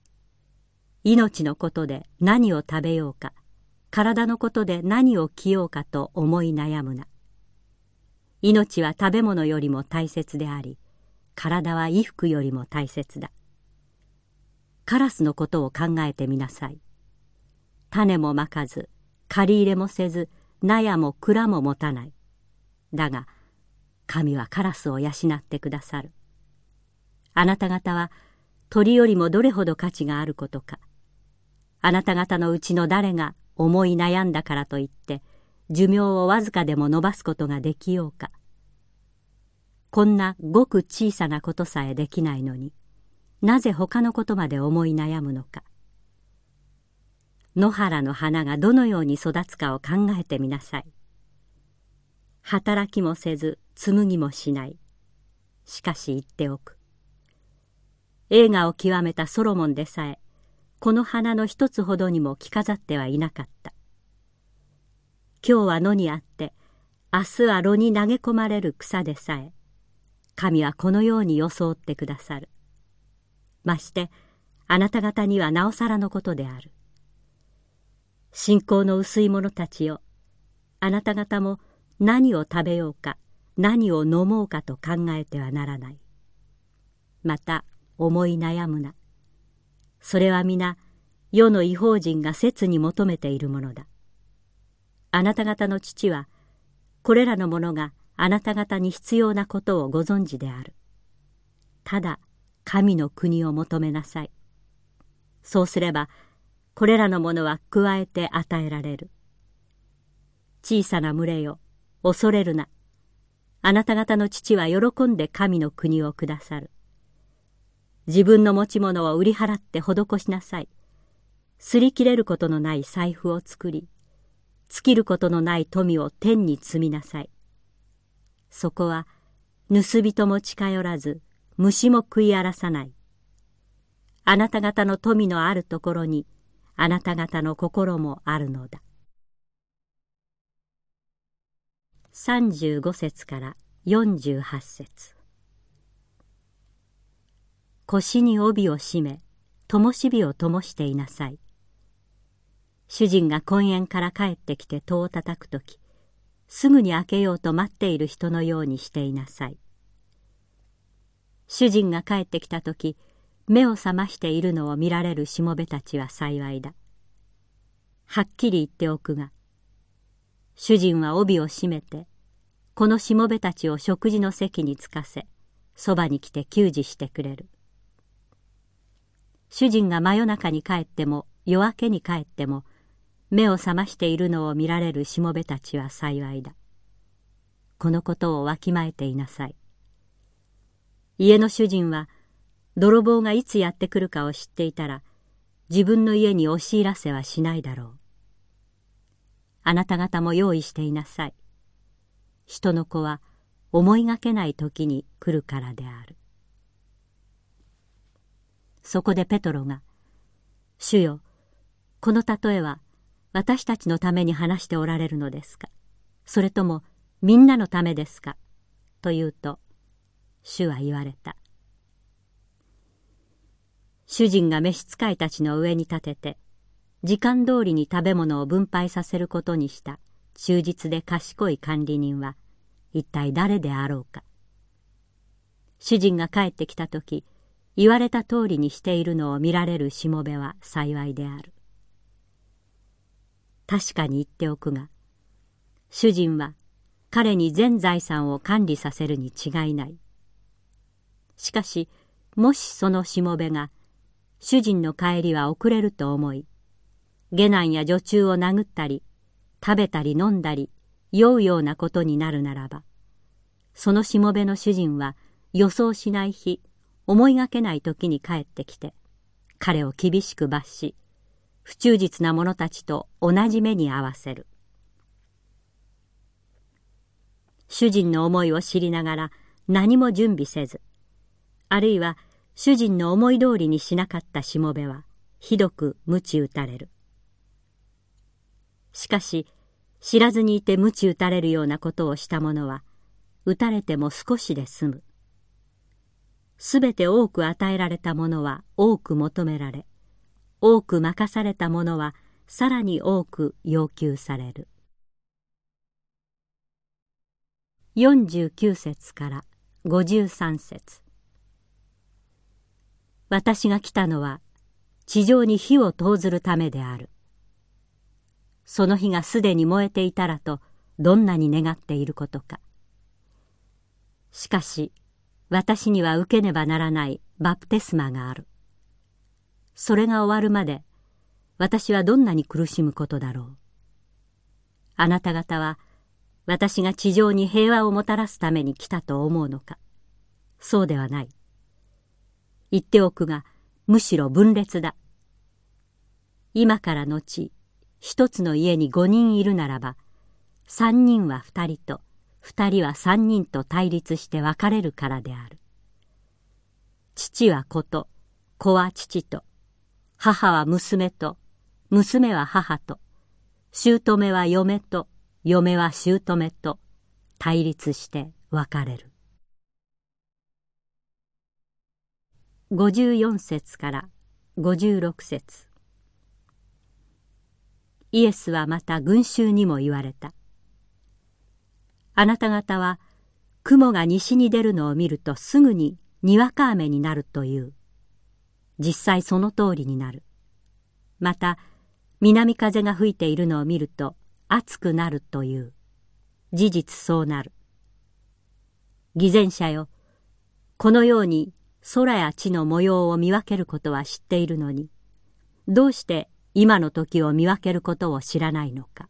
命のことで何を食べようか体のことで何を着ようかと思い悩むな。命は食べ物よりも大切であり体は衣服よりも大切だ。カラスのことを考えてみなさい。種もまかず借り入れもせず納屋も蔵も持たない。だが神はカラスを養ってくださる。あなた方は鳥よりもどれほど価値があることかあなた方のうちの誰が思い悩んだからといって寿命をわずかでも伸ばすことができようか。こんなごく小さなことさえできないのになぜ他のことまで思い悩むのか。野原の花がどのように育つかを考えてみなさい。働きもせず紡ぎもしない。しかし言っておく。映画を極めたソロモンでさえこの花の一つほどにも着飾ってはいなかった。今日は野にあって明日は炉に投げ込まれる草でさえ神はこのように装ってくださる。ましてあなた方にはなおさらのことである。信仰の薄い者たちよあなた方も何を食べようか何を飲もうかと考えてはならない。また思い悩むな。それは皆世の違法人が切に求めているものだあなた方の父はこれらのものがあなた方に必要なことをご存知であるただ神の国を求めなさいそうすればこれらのものは加えて与えられる。小さな群れよ、恐れるな。あなた方の父は喜んで神の国をくださる。自分の持ち物を売り払って施しなさい。すり切れることのない財布を作り、尽きることのない富を天に積みなさい。そこは、盗人も近寄らず、虫も食い荒らさない。あなた方の富のあるところに、あなた方の心もあるのだ。35節から48節腰に帯を締め、灯火を灯していなさい。主人が婚宴から帰ってきて戸を叩くとき、すぐに開けようと待っている人のようにしていなさい。主人が帰ってきたとき、目を覚ましているのを見られるしもべたちは幸いだ。はっきり言っておくが、主人は帯を締めて、このしもべたちを食事の席につかせ、そばに来て給仕してくれる。主人が真夜中に帰っても夜明けに帰っても、目を覚ましているのを見られるしもべたちは幸いだ。このことをわきまえていなさい。家の主人は泥棒がいつやってくるかを知っていたら自分の家に押し入らせはしないだろう。あなた方も用意していなさい。人の子は思いがけない時に来るからである。そこでペトロが、主よ、この例えは私たちのために話しておられるのですか？それともみんなのためですか？と言うと、主は言われた。主人が召使いたちの上に立てて時間通りに食べ物を分配させることにした忠実で賢い管理人は一体誰であろうか？主人が帰ってきた時言われた通りにしているのを見られるしもべは幸いである。確かに言っておくが主人は彼に全財産を管理させるに違いない。しかしもしそのしもべが主人の帰りは遅れると思い下男や女中を殴ったり食べたり飲んだり酔うようなことになるならばそのしもべの主人は予想しない日思いがけない時に帰ってきて彼を厳しく罰し不忠実な者たちと同じ目に合わせる。主人の思いを知りながら何も準備せずあるいは主人の思い通りにしなかったしもべはひどく鞭打たれる。しかし知らずにいて鞭打たれるようなことをした者は打たれても少しで済む。すべて多く与えられた者は多く求められ多く任された者はさらに多く要求される。49節から53節。私が来たのは地上に火を投ずるためである。その火がすでに燃えていたらとどんなに願っていることか。しかし私には受けねばならないバプテスマがある。それが終わるまで私はどんなに苦しむことだろう。あなた方は私が地上に平和をもたらすために来たと思うのか。そうではない。言っておくがむしろ分裂だ。今から後一つの家に五人いるならば三人は二人と二人は三人と対立して別れるからである。父は子と子は父と母は娘と娘は母と姑は嫁と嫁は姑と対立して別れる。54節から56節。イエスはまた群衆にも言われた。あなた方は雲が西に出るのを見るとすぐににわか雨になるという。実際その通りになる。また南風が吹いているのを見ると暑くなるという。事実そうなる。偽善者よ、このように空や地の模様を見分けることは知っているのに、どうして今の時を見分けることを知らないのか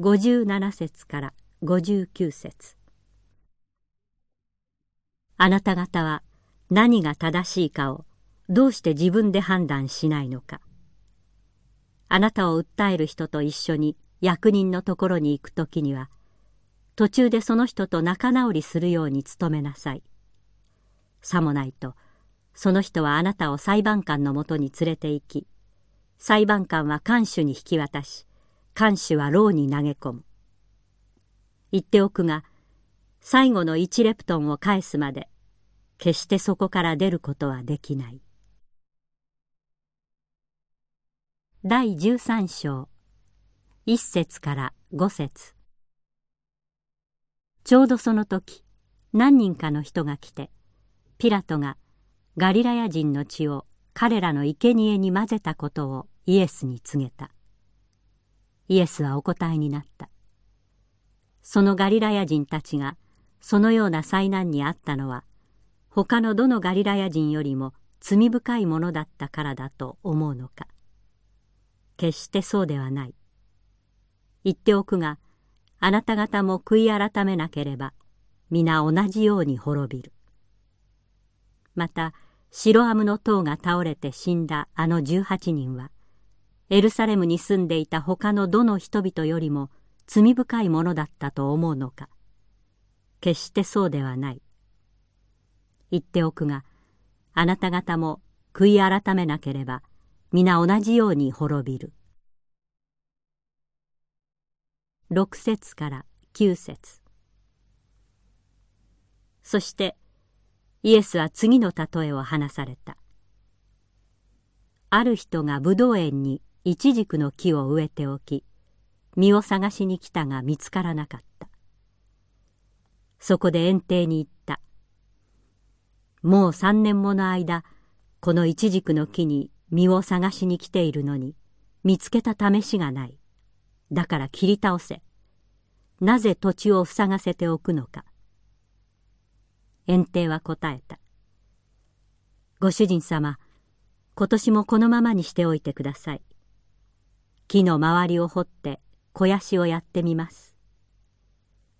57節から59節。あなた方は何が正しいかをどうして自分で判断しないのか。あなたを訴える人と一緒に役人のところに行く時には途中でその人と仲直りするように努めなさい。さもないとその人はあなたを裁判官のもとに連れて行き裁判官は看守に引き渡し看守は牢に投げ込む。言っておくが最後の1レプトンを返すまで決してそこから出ることはできない。第13章1節から5節。ちょうどその時何人かの人が来てピラトがガリラヤ人の血を彼らの生贄に混ぜたことをイエスに告げた。イエスはお答えになった。そのガリラヤ人たちがそのような災難にあったのは他のどのガリラヤ人よりも罪深いものだったからだと思うのか。決してそうではない。言っておくがあなた方も悔い改めなければ皆同じように滅びる。また白アムの塔が倒れて死んだあの18人はエルサレムに住んでいた他のどの人々よりも罪深いものだったと思うのか。決してそうではない。言っておくがあなた方も悔い改めなければ皆同じように滅びる。6節から9節。そしてイエスは次の例えを話された。ある人がブドウ園にイチジクの木を植えておき、実を探しに来たが見つからなかった。そこで園庭に行った。もう三年もの間、このイチジクの木に実を探しに来ているのに、見つけた試しがない。だから切り倒せ。なぜ土地を塞がせておくのか。園庭は答えた。ご主人様、今年もこのままにしておいてください。木の周りを掘って肥やしをやってみます。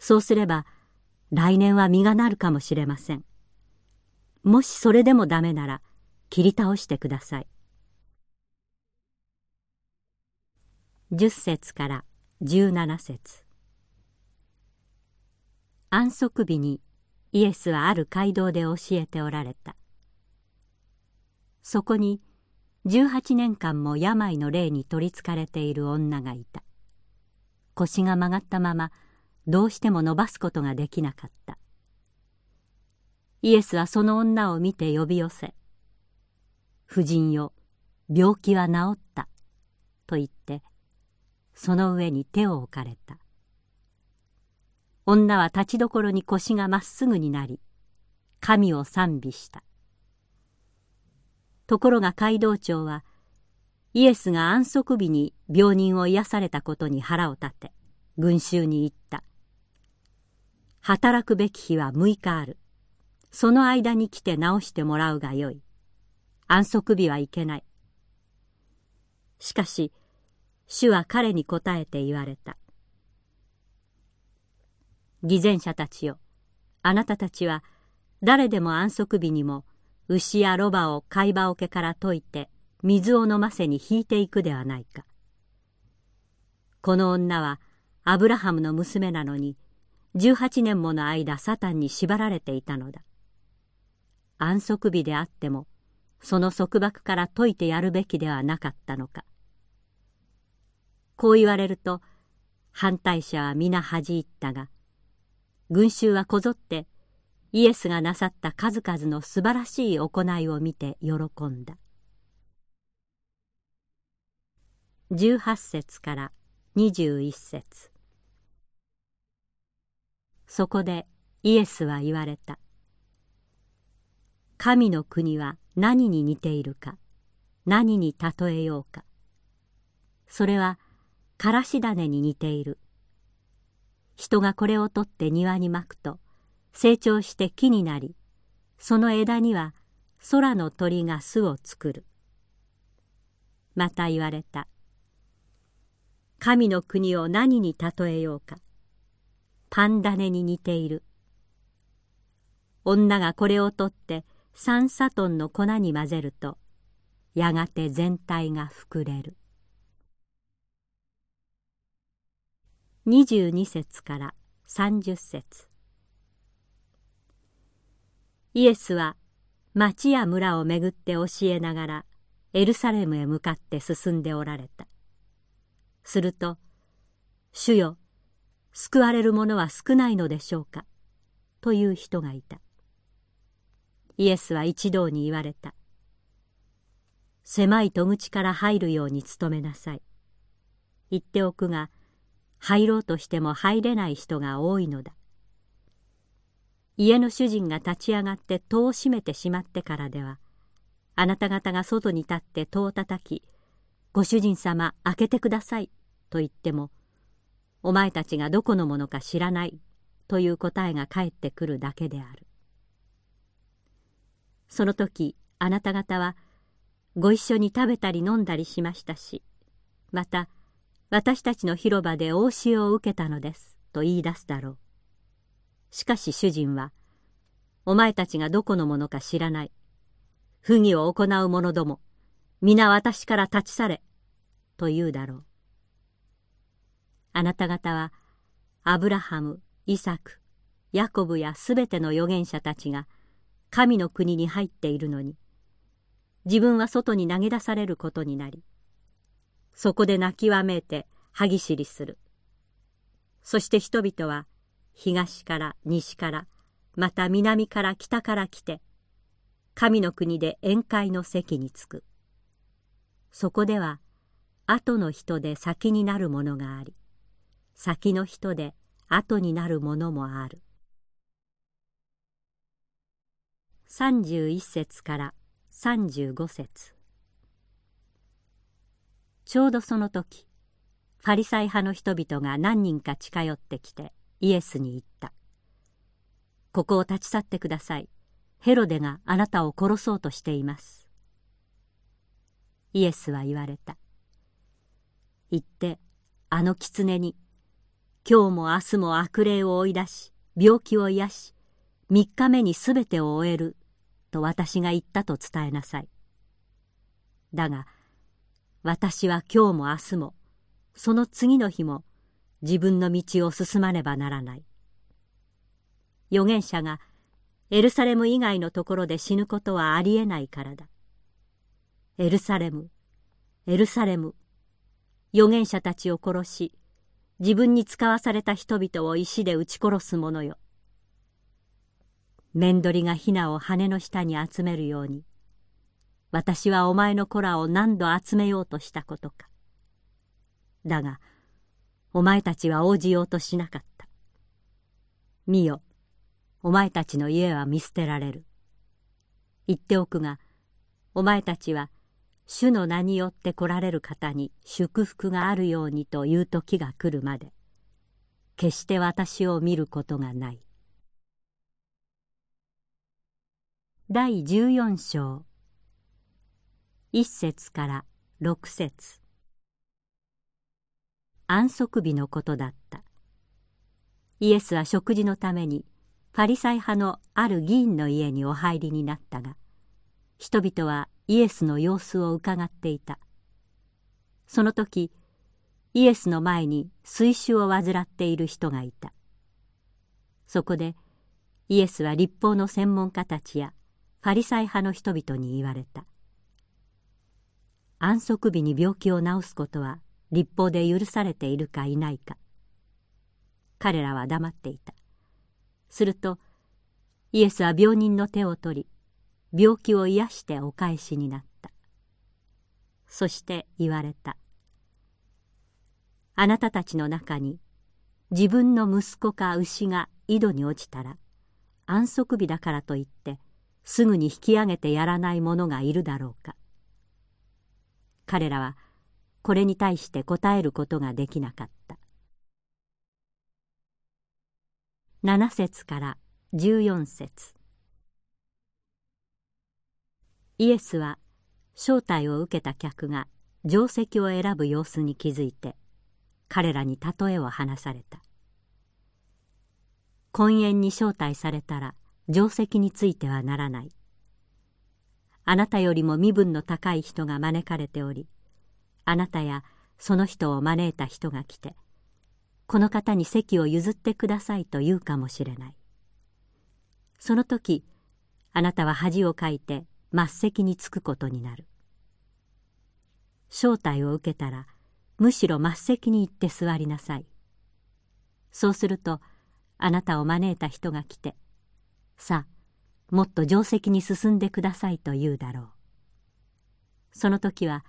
そうすれば来年は実がなるかもしれません。もしそれでもダメなら切り倒してください。10節から17節安息日にイエスはある街道で教えておられたそこに18年間も病の霊に取りつかれている女がいた。腰が曲がったままどうしても伸ばすことができなかった。イエスはその女を見て呼び寄せ「婦人よ病気は治った」と言ってその上に手を置かれた。女は立ちどころに腰がまっすぐになり神を賛美した。ところが街道長はイエスが安息日に病人を癒されたことに腹を立て群衆に言った「働くべき日は6日ある。その間に来て治してもらうがよい。安息日はいけない」しかし主は彼に答えて言われた「偽善者たちよあなたたちは誰でも安息日にも牛やロバを貝羽桶から解いて水を飲ませに引いていくではないか。この女はアブラハムの娘なのに18年もの間サタンに縛られていたのだ。安息日であってもその束縛から解いてやるべきではなかったのか。こう言われると反対者は皆恥じ入ったが群衆はこぞってイエスがなさった数々の素晴らしい行いを見て喜んだ。18節から21節そこでイエスは言われた。神の国は何に似ているか、何に例えようか。それは、からし種に似ている。人がこれを取って庭にまくと、成長して木になり、その枝には空の鳥が巣を作る。また言われた。神の国を何に例えようか。パンダネに似ている。女がこれを取って三サトンの粉に混ぜると、やがて全体が膨れる。22節から30節イエスは町や村を巡って教えながらエルサレムへ向かって進んでおられた。すると「主よ救われる者は少ないのでしょうか」という人がいた。イエスは一同に言われた「狭い戸口から入るように努めなさい」言っておくが入ろうとしても入れない人が多いのだ。家の主人が立ち上がって戸を閉めてしまってからではあなた方が外に立って戸を叩きご主人様開けてください」と言っても「お前たちがどこのものか知らない」という答えが返ってくるだけである。その時あなた方はご一緒に食べたり飲んだりしましたしまた私たちの広場で応酬を受けたのですと言い出すだろう。しかし主人はお前たちがどこのものか知らない不義を行う者ども皆私から立ち去れ」と言うだろう。あなた方はアブラハムイサクヤコブやすべての預言者たちが神の国に入っているのに自分は外に投げ出されることになりそこで泣きわめいて歯ぎしりするそして人々は東から西からまた南から北から来て神の国で宴会の席に着く。そこでは後の人で先になるものがあり先の人で後になるものもある。31節から35節。ちょうどその時ファリサイ派の人々が何人か近寄ってきてイエスに言った「ここを立ち去ってくださいヘロデがあなたを殺そうとしています」イエスは言われた。言って、あの狐に、今日も明日も悪霊を追い出し、病気を癒し、三日目にすべてを終える、と私が言ったと伝えなさい。だが、私は今日も明日も、その次の日も、自分の道を進まねばならない。預言者がエルサレム以外のところで死ぬことはありえないからだ。エルサレムエルサレム預言者たちを殺し自分に使わされた人々を石で撃ち殺す者よ面取りがヒナを羽の下に集めるように私はお前の子らを何度集めようとしたことかだがお前たちは応じようとしなかった。見よ。お前たちの家は見捨てられる。言っておくがお前たちは主の名によって来られる方に祝福があるようにという時が来るまで決して私を見ることがない。第14章。一節から六節。安息日のことだった。イエスは食事のためにパリサイ派のある議員の家にお入りになったが人々はイエスの様子をうかがっていた。その時イエスの前に水腫を患っている人がいた。そこでイエスは立法の専門家たちやパリサイ派の人々に言われた。安息日に病気を治すことは立法で許されているかいないか。彼らは黙っていた。するとイエスは病人の手を取り病気を癒してお返しになった。そして言われた。あなたたちの中に自分の息子か牛が井戸に落ちたら安息日だからといってすぐに引き上げてやらない者がいるだろうか。彼らはこれに対して答えることができなかった。7節から14節。イエスは招待を受けた客が定石を選ぶ様子に気づいて彼らに例えを話された。婚宴に招待されたら定石についてはならない。あなたよりも身分の高い人が招かれておりあなたやその人を招いた人が来てこの方に席を譲ってくださいと言うかもしれない。その時あなたは恥をかいて末席につくことになる。招待を受けたらむしろ末席に行って座りなさい。そうするとあなたを招いた人が来てさあもっと定石に進んでくださいと言うだろう。その時は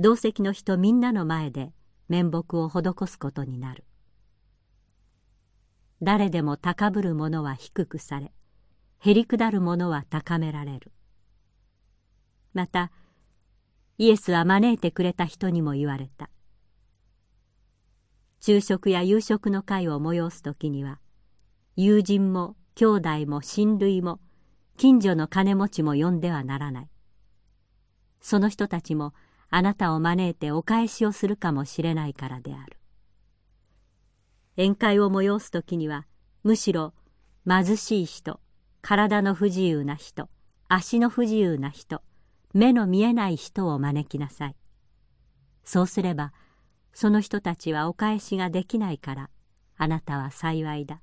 同席の人みんなの前で面目を施すことになる。誰でも高ぶる者は低くされへりくだる者は高められる。またイエスは招いてくれた人にも言われた。昼食や夕食の会を催す時には友人も兄弟も親類も近所の金持ちも呼んではならない。その人たちもあなたを招いてお返しをするかもしれないからである。宴会を催す時にはむしろ貧しい人体の不自由な人足の不自由な人目の見えない人を招きなさい。そうすればその人たちはお返しができないからあなたは幸いだ。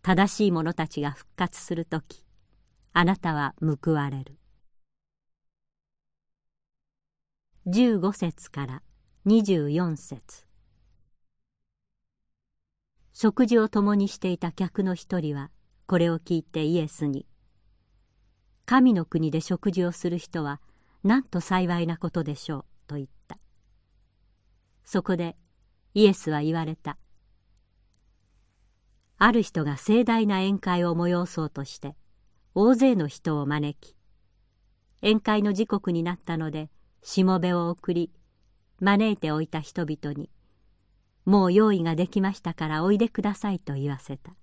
正しい者たちが復活する時あなたは報われる。15節から24節。食事を共にしていた客の一人はこれを聞いてイエスに「神の国で食事をする人はなんと幸いなことでしょう」と言った。そこでイエスは言われた。ある人が盛大な宴会を催そうとして大勢の人を招き宴会の時刻になったのでしもべを送り招いておいた人々に「もう用意ができましたからおいでください」と言わせた。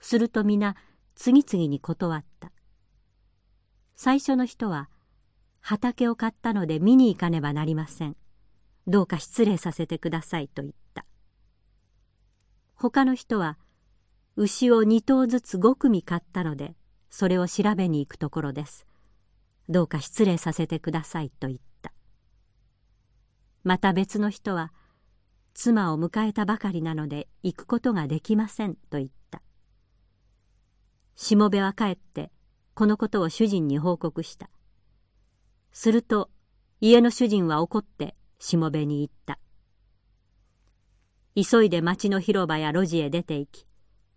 すると皆次々に断った。最初の人は「畑を買ったので見に行かねばなりません。どうか失礼させてください」と言った。他の人は「牛を二頭ずつ5組買ったのでそれを調べに行くところです。どうか失礼させてくださいと言った。また別の人は妻を迎えたばかりなので行くことができませんと言った。しもべは帰ってこのことを主人に報告した。すると家の主人は怒ってしもべに言った。急いで町の広場や路地へ出て行き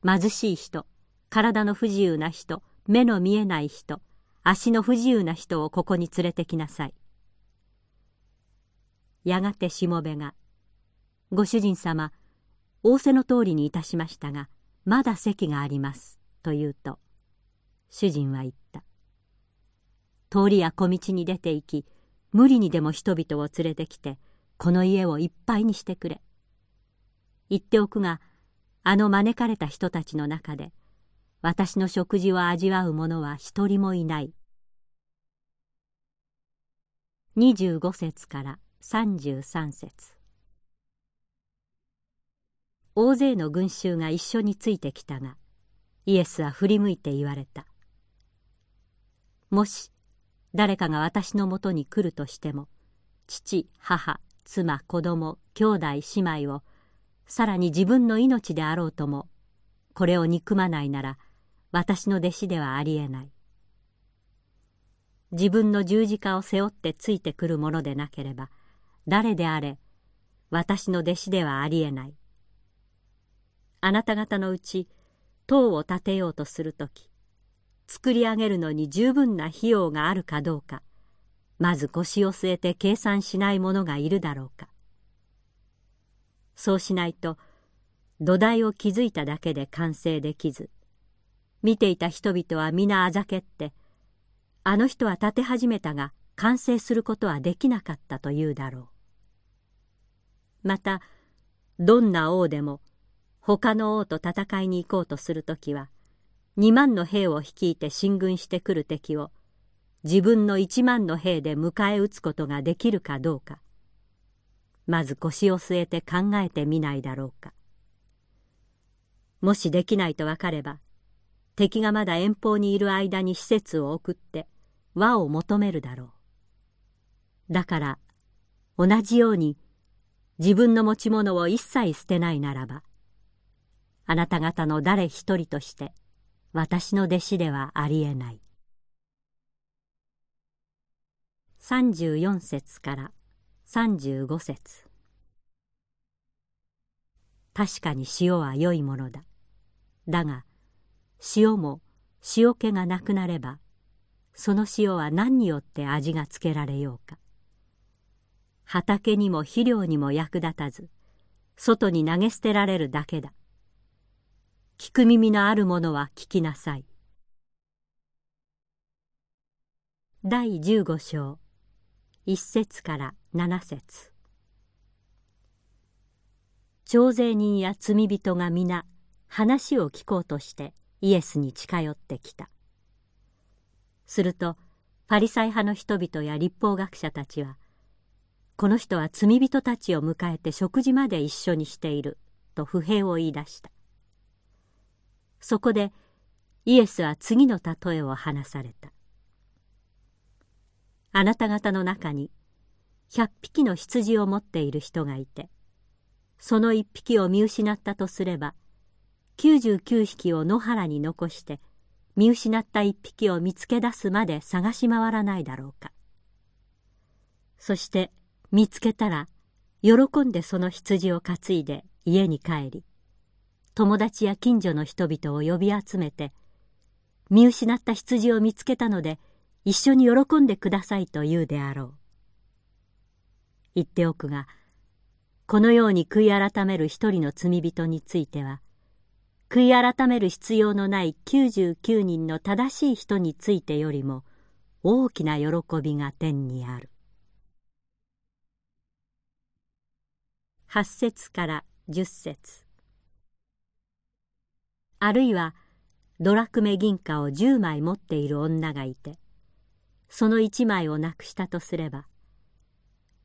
貧しい人体の不自由な人目の見えない人足の不自由な人をここに連れてきなさい。やがてしもべが、ご主人様、仰せの通りにいたしましたが、まだ席があります。と言うと、主人は言った。通りや小道に出て行き無理にでも人々を連れてきてこの家をいっぱいにしてくれ言っておくがあの招かれた人たちの中で私の食事を味わう者は一人もいない。25節から33節。大勢の群衆が一緒についてきたがイエスは振り向いて言われた。もし誰かが私のもとに来るとしても父母妻子供兄弟姉妹をさらに自分の命であろうともこれを憎まないなら私の弟子ではありえない。自分の十字架を背負ってついてくるものでなければ誰であれ私の弟子ではありえない。あなた方のうち塔を建てようとするとき作り上げるのに十分な費用があるかどうかまず腰を据えて計算しない者がいるだろうか。そうしないと土台を築いただけで完成できず見ていた人々は皆あざけってあの人は建て始めたが完成することはできなかったというだろう。またどんな王でも他の王と戦いに行こうとするときは2万の兵を率いて進軍してくる敵を自分の1万の兵で迎え撃つことができるかどうかまず腰を据えて考えてみないだろうか。もしできないと分かれば敵がまだ遠方にいる間に施設を送って和を求めるだろう。だから同じように自分の持ち物を一切捨てないならばあなた方の誰一人として私の弟子ではありえない。34節から35節。確かに塩は良いものだ。だが塩も塩気がなくなればその塩は何によって味がつけられようか。畑にも肥料にも役立たず外に投げ捨てられるだけだ。聞く耳のある者は聞きなさい。第15章1節から7節。徴税人や罪人が皆話を聞こうとしてイエスに近寄ってきた。するとパリサイ派の人々や立法学者たちはこの人は罪人たちを迎えて食事まで一緒にしていると不平を言い出した。そこでイエスは次の例えを話された。あなた方の中に100匹の羊を持っている人がいてその1匹を見失ったとすれば99匹を野原に残して見失った1匹を見つけ出すまで探し回らないだろうか。そして見つけたら喜んでその羊を担いで家に帰り友達や近所の人々を呼び集めて見失った羊を見つけたので一緒に喜んでくださいと言うであろう。言っておくがこのように悔い改める一人の罪人については悔い改める必要のない99人の正しい人についてよりも大きな喜びが天にある。8節から10節。あるいはドラクメ銀貨を10枚持っている女がいてその1枚をなくしたとすれば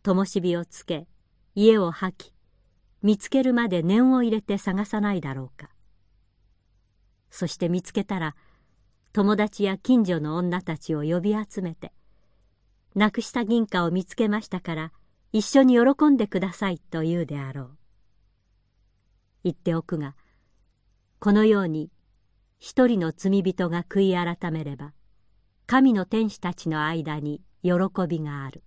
灯火をつけ家を吐き見つけるまで念を入れて探さないだろうか。そして見つけたら友達や近所の女たちを呼び集めてなくした銀貨を見つけましたから一緒に喜んでくださいと言うであろう。言っておくがこのように一人の罪人が悔い改めれば神の天使たちの間に喜びがある。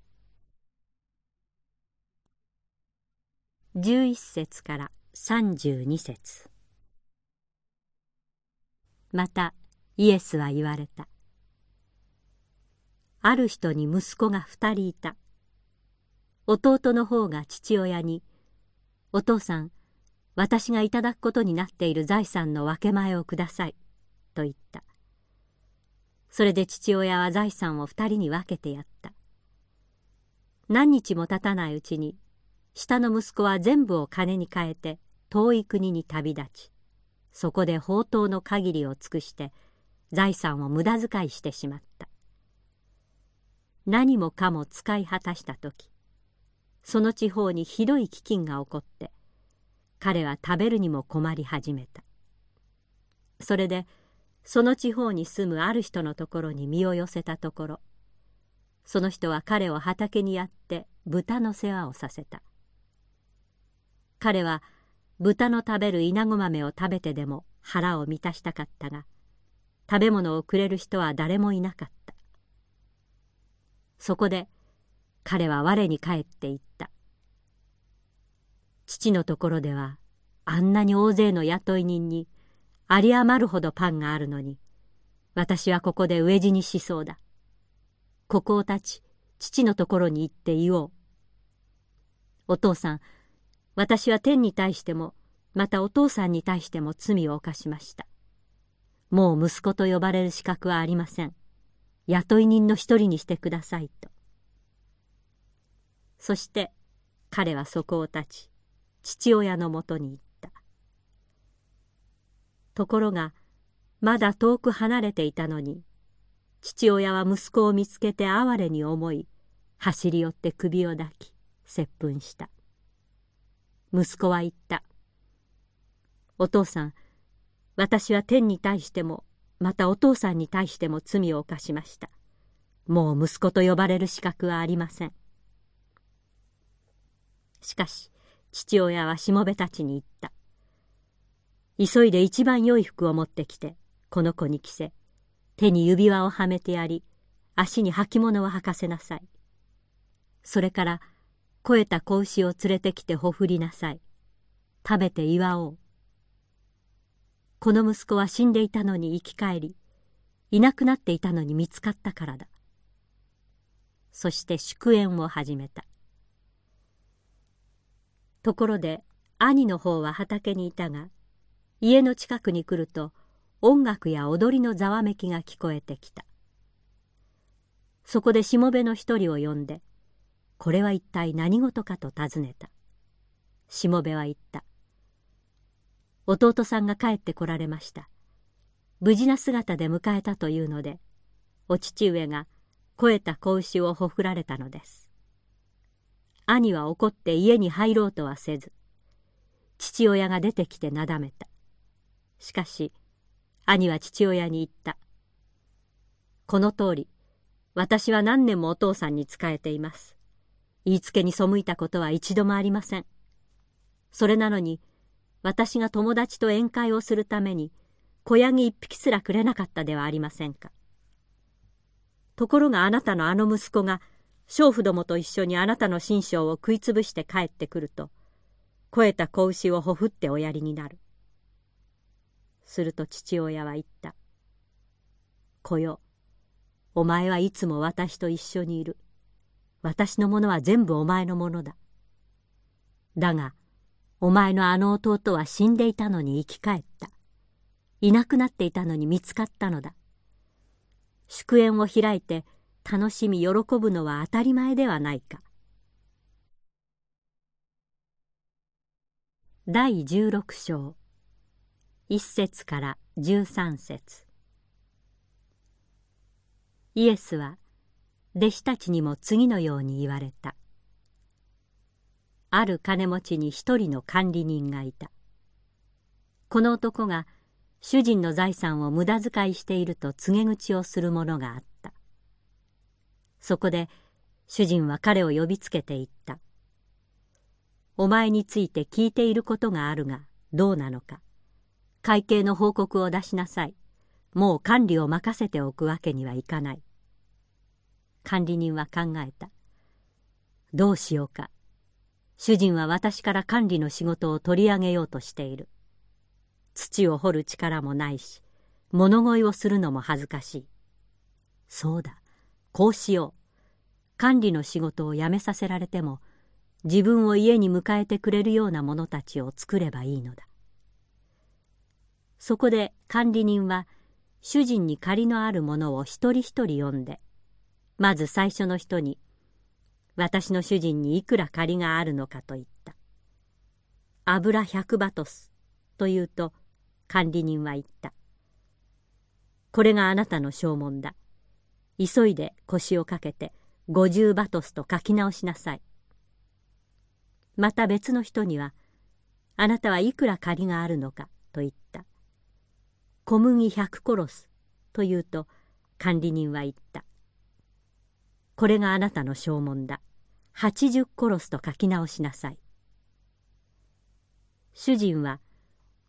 11節から32節。またイエスは言われた。ある人に息子が二人いた。弟の方が父親に「お父さん私がいただくことになっている財産の分け前をください」と言った。それで父親は財産を二人に分けてやった。何日も経たないうちに下の息子は全部を金に換えて遠い国に旅立ちそこで宝刀の限りを尽くして財産を無駄遣いしてしまった。何もかも使い果たした時その地方にひどい飢饉が起こって彼は食べるにも困り始めた。それでその地方に住むある人のところに身を寄せたところその人は彼を畑にやって豚の世話をさせた。彼は豚の食べる稲子豆を食べてでも腹を満たしたかったが食べ物をくれる人は誰もいなかった。そこで彼は我に返って言った。父のところではあんなに大勢の雇い人に有り余るほどパンがあるのに私はここで飢え死にしそうだ。ここを立ち父のところに行って言おう。お父さん私は天に対してもまたお父さんに対しても罪を犯しました。もう息子と呼ばれる資格はありません。雇い人の一人にしてくださいと。そして彼はそこを立ち父親のもとに行った。ところがまだ遠く離れていたのに父親は息子を見つけて哀れに思い走り寄って首を抱き接吻した。息子は言った「お父さん私は天に対してもまたお父さんに対しても罪を犯しました。もう息子と呼ばれる資格はありません。しかし父親はしもべたちに言った。急いで一番良い服を持ってきてこの子に着せ手に指輪をはめてやり足に履物を履かせなさい。それから肥えた子牛を連れてきてほふりなさい。食べて祝おう。この息子は死んでいたのに生き返りいなくなっていたのに見つかったからだ。そして祝宴を始めた。ところで兄の方は畑にいたが家の近くに来ると音楽や踊りのざわめきが聞こえてきた。そこでしもべの一人を呼んでこれは一体何事かと尋ねた。しもべは言った。弟さんが帰ってこられました。無事な姿で迎えたというのでお父上が肥えた子牛をほふられたのです。兄は怒って家に入ろうとはせず父親が出てきてなだめた。しかし兄は父親に言った。この通り私は何年もお父さんに仕えています。言いつけに背いたことは一度もありません。それなのに私が友達と宴会をするために小ヤギ一匹すらくれなかったではありませんか。ところがあなたのあの息子が娼婦どもと一緒にあなたの心象を食いつぶして帰ってくると肥えた子牛をほふっておやりになる。すると父親は言った「子よ。お前はいつも私と一緒にいる。私のものは全部お前のものだ。だが、お前のあの弟は死んでいたのに生き返った。いなくなっていたのに見つかったのだ。祝宴を開いて楽しみ喜ぶのは当たり前ではないか。第十六章一節から十三節イエスは弟子たちにも次のように言われた。ある金持ちに一人の管理人がいた。この男が主人の財産を無駄遣いしていると告げ口をするものがあった。そこで主人は彼を呼びつけて言った「お前について聞いていることがあるがどうなのか。会計の報告を出しなさい。もう管理を任せておくわけにはいかない」管理人は考えた。どうしようか。主人は私から管理の仕事を取り上げようとしている。土を掘る力もないし物乞いをするのも恥ずかしい。そうだ。こうしよう。管理の仕事を辞めさせられても自分を家に迎えてくれるような者たちを作ればいいのだ。そこで管理人は主人に借りのあるものを一人一人呼んでまず最初の人に「私の主人にいくら借りがあるのか」と言った「油百バトス」と言うと管理人は言った「これがあなたの証文だ。急いで腰をかけて50バトスと書き直しなさい」また別の人には「あなたはいくら借りがあるのか」と言った「小麦100コロス」と言うと管理人は言った「これがあなたの証文だ。80コロスと書き直しなさい」主人は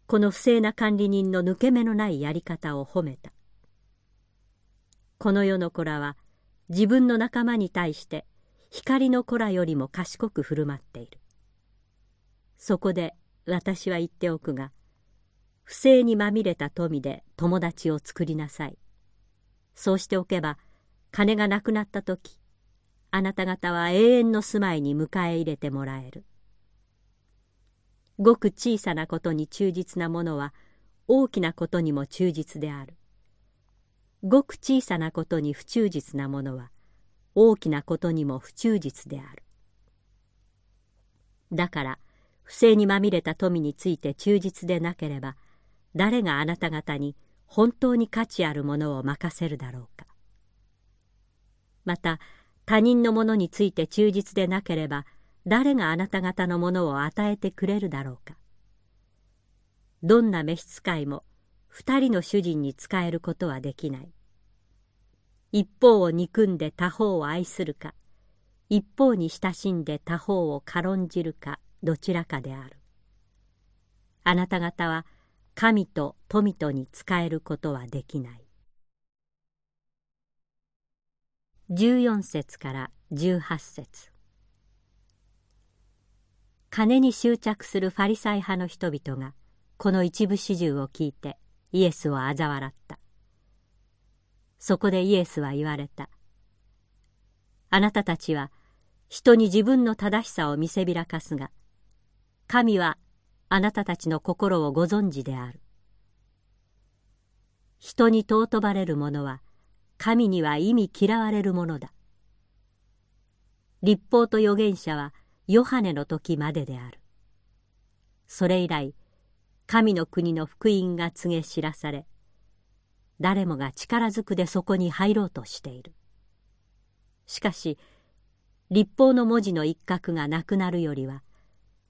この不正な管理人の抜け目のないやり方を褒めた。この世の子らは自分の仲間に対して光の子らよりも賢く振る舞っている。そこで私は言っておくが不正にまみれた富で友達を作りなさい。そうしておけば金がなくなった時あなた方は永遠の住まいに迎え入れてもらえる。ごく小さなことに忠実なものは大きなことにも忠実である。ごく小さなことに不忠実なものは大きなことにも不忠実である。だから不正にまみれた富について忠実でなければ誰があなた方に本当に価値あるものを任せるだろうか。また他人のものについて忠実でなければ誰があなた方のものを与えてくれるだろうか。どんな召使いも二人の主人に仕えることはできない。一方を憎んで他方を愛するか一方に親しんで他方を軽んじるかどちらかである。あなた方は神と富とに仕えることはできない。14節から18節。金に執着するファリサイ派の人々がこの一部始終を聞いてイエスを嘲笑った。そこでイエスは言われた。あなたたちは人に自分の正しさを見せびらかすが神はあなたたちの心をご存知である。人に尊ばれるものは神には意味嫌われるものだ。立法と預言者はヨハネの時までである。それ以来神の国の福音が告げ知らされ誰もが力ずくでそこに入ろうとしている。しかし立法の文字の一角がなくなるよりは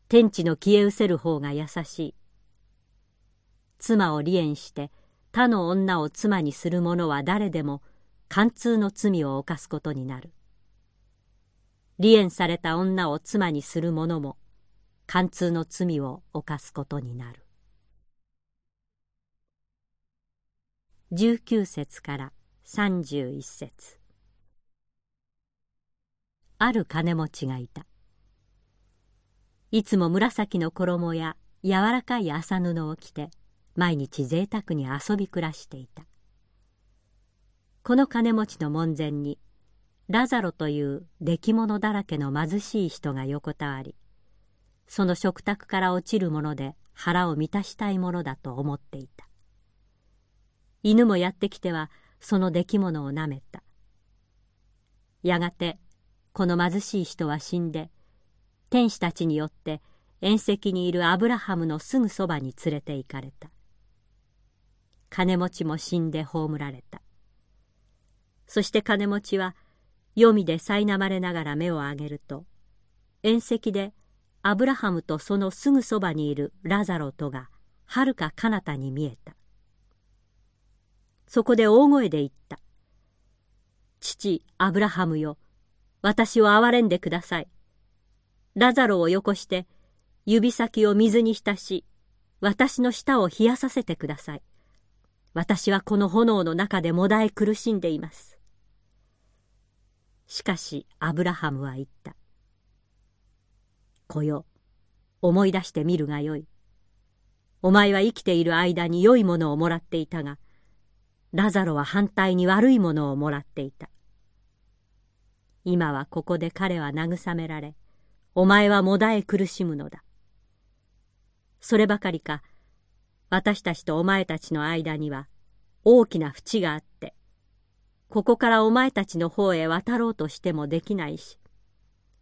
天地の消え失せる方が優しい妻を離縁して他の女を妻にする者は誰でも貫通の罪を犯すことになる。離縁された女を妻にする者も貫通の罪を犯すことになる。19節から31節。ある金持ちがいた。いつも紫の衣や柔らかい麻布を着て毎日贅沢に遊び暮らしていた。この金持ちの門前にラザロという出来物だらけの貧しい人が横たわりその食卓から落ちるもので腹を満たしたいものだと思っていた。犬もやってきてはその出来物をなめた。やがてこの貧しい人は死んで天使たちによって縁石にいるアブラハムのすぐそばに連れて行かれた。金持ちも死んで葬られた。そして金持ちは黄泉で苛まれながら目を上げると縁石でアブラハムとそのすぐそばにいるラザロとがはるか彼方に見えた。そこで大声で言った「父アブラハムよ私を憐れんでください」ラザロをよこして指先を水に浸し私の舌を冷やさせてください。私はこの炎の中でもだえ苦しんでいます。しかしアブラハムは言った。子よ。思い出してみるがよい。お前は生きている間に良いものをもらっていたがラザロは反対に悪いものをもらっていた。今はここで彼は慰められお前はもだえ苦しむのだ。そればかりか、私たちとお前たちの間には、大きな淵があって、ここからお前たちの方へ渡ろうとしてもできないし、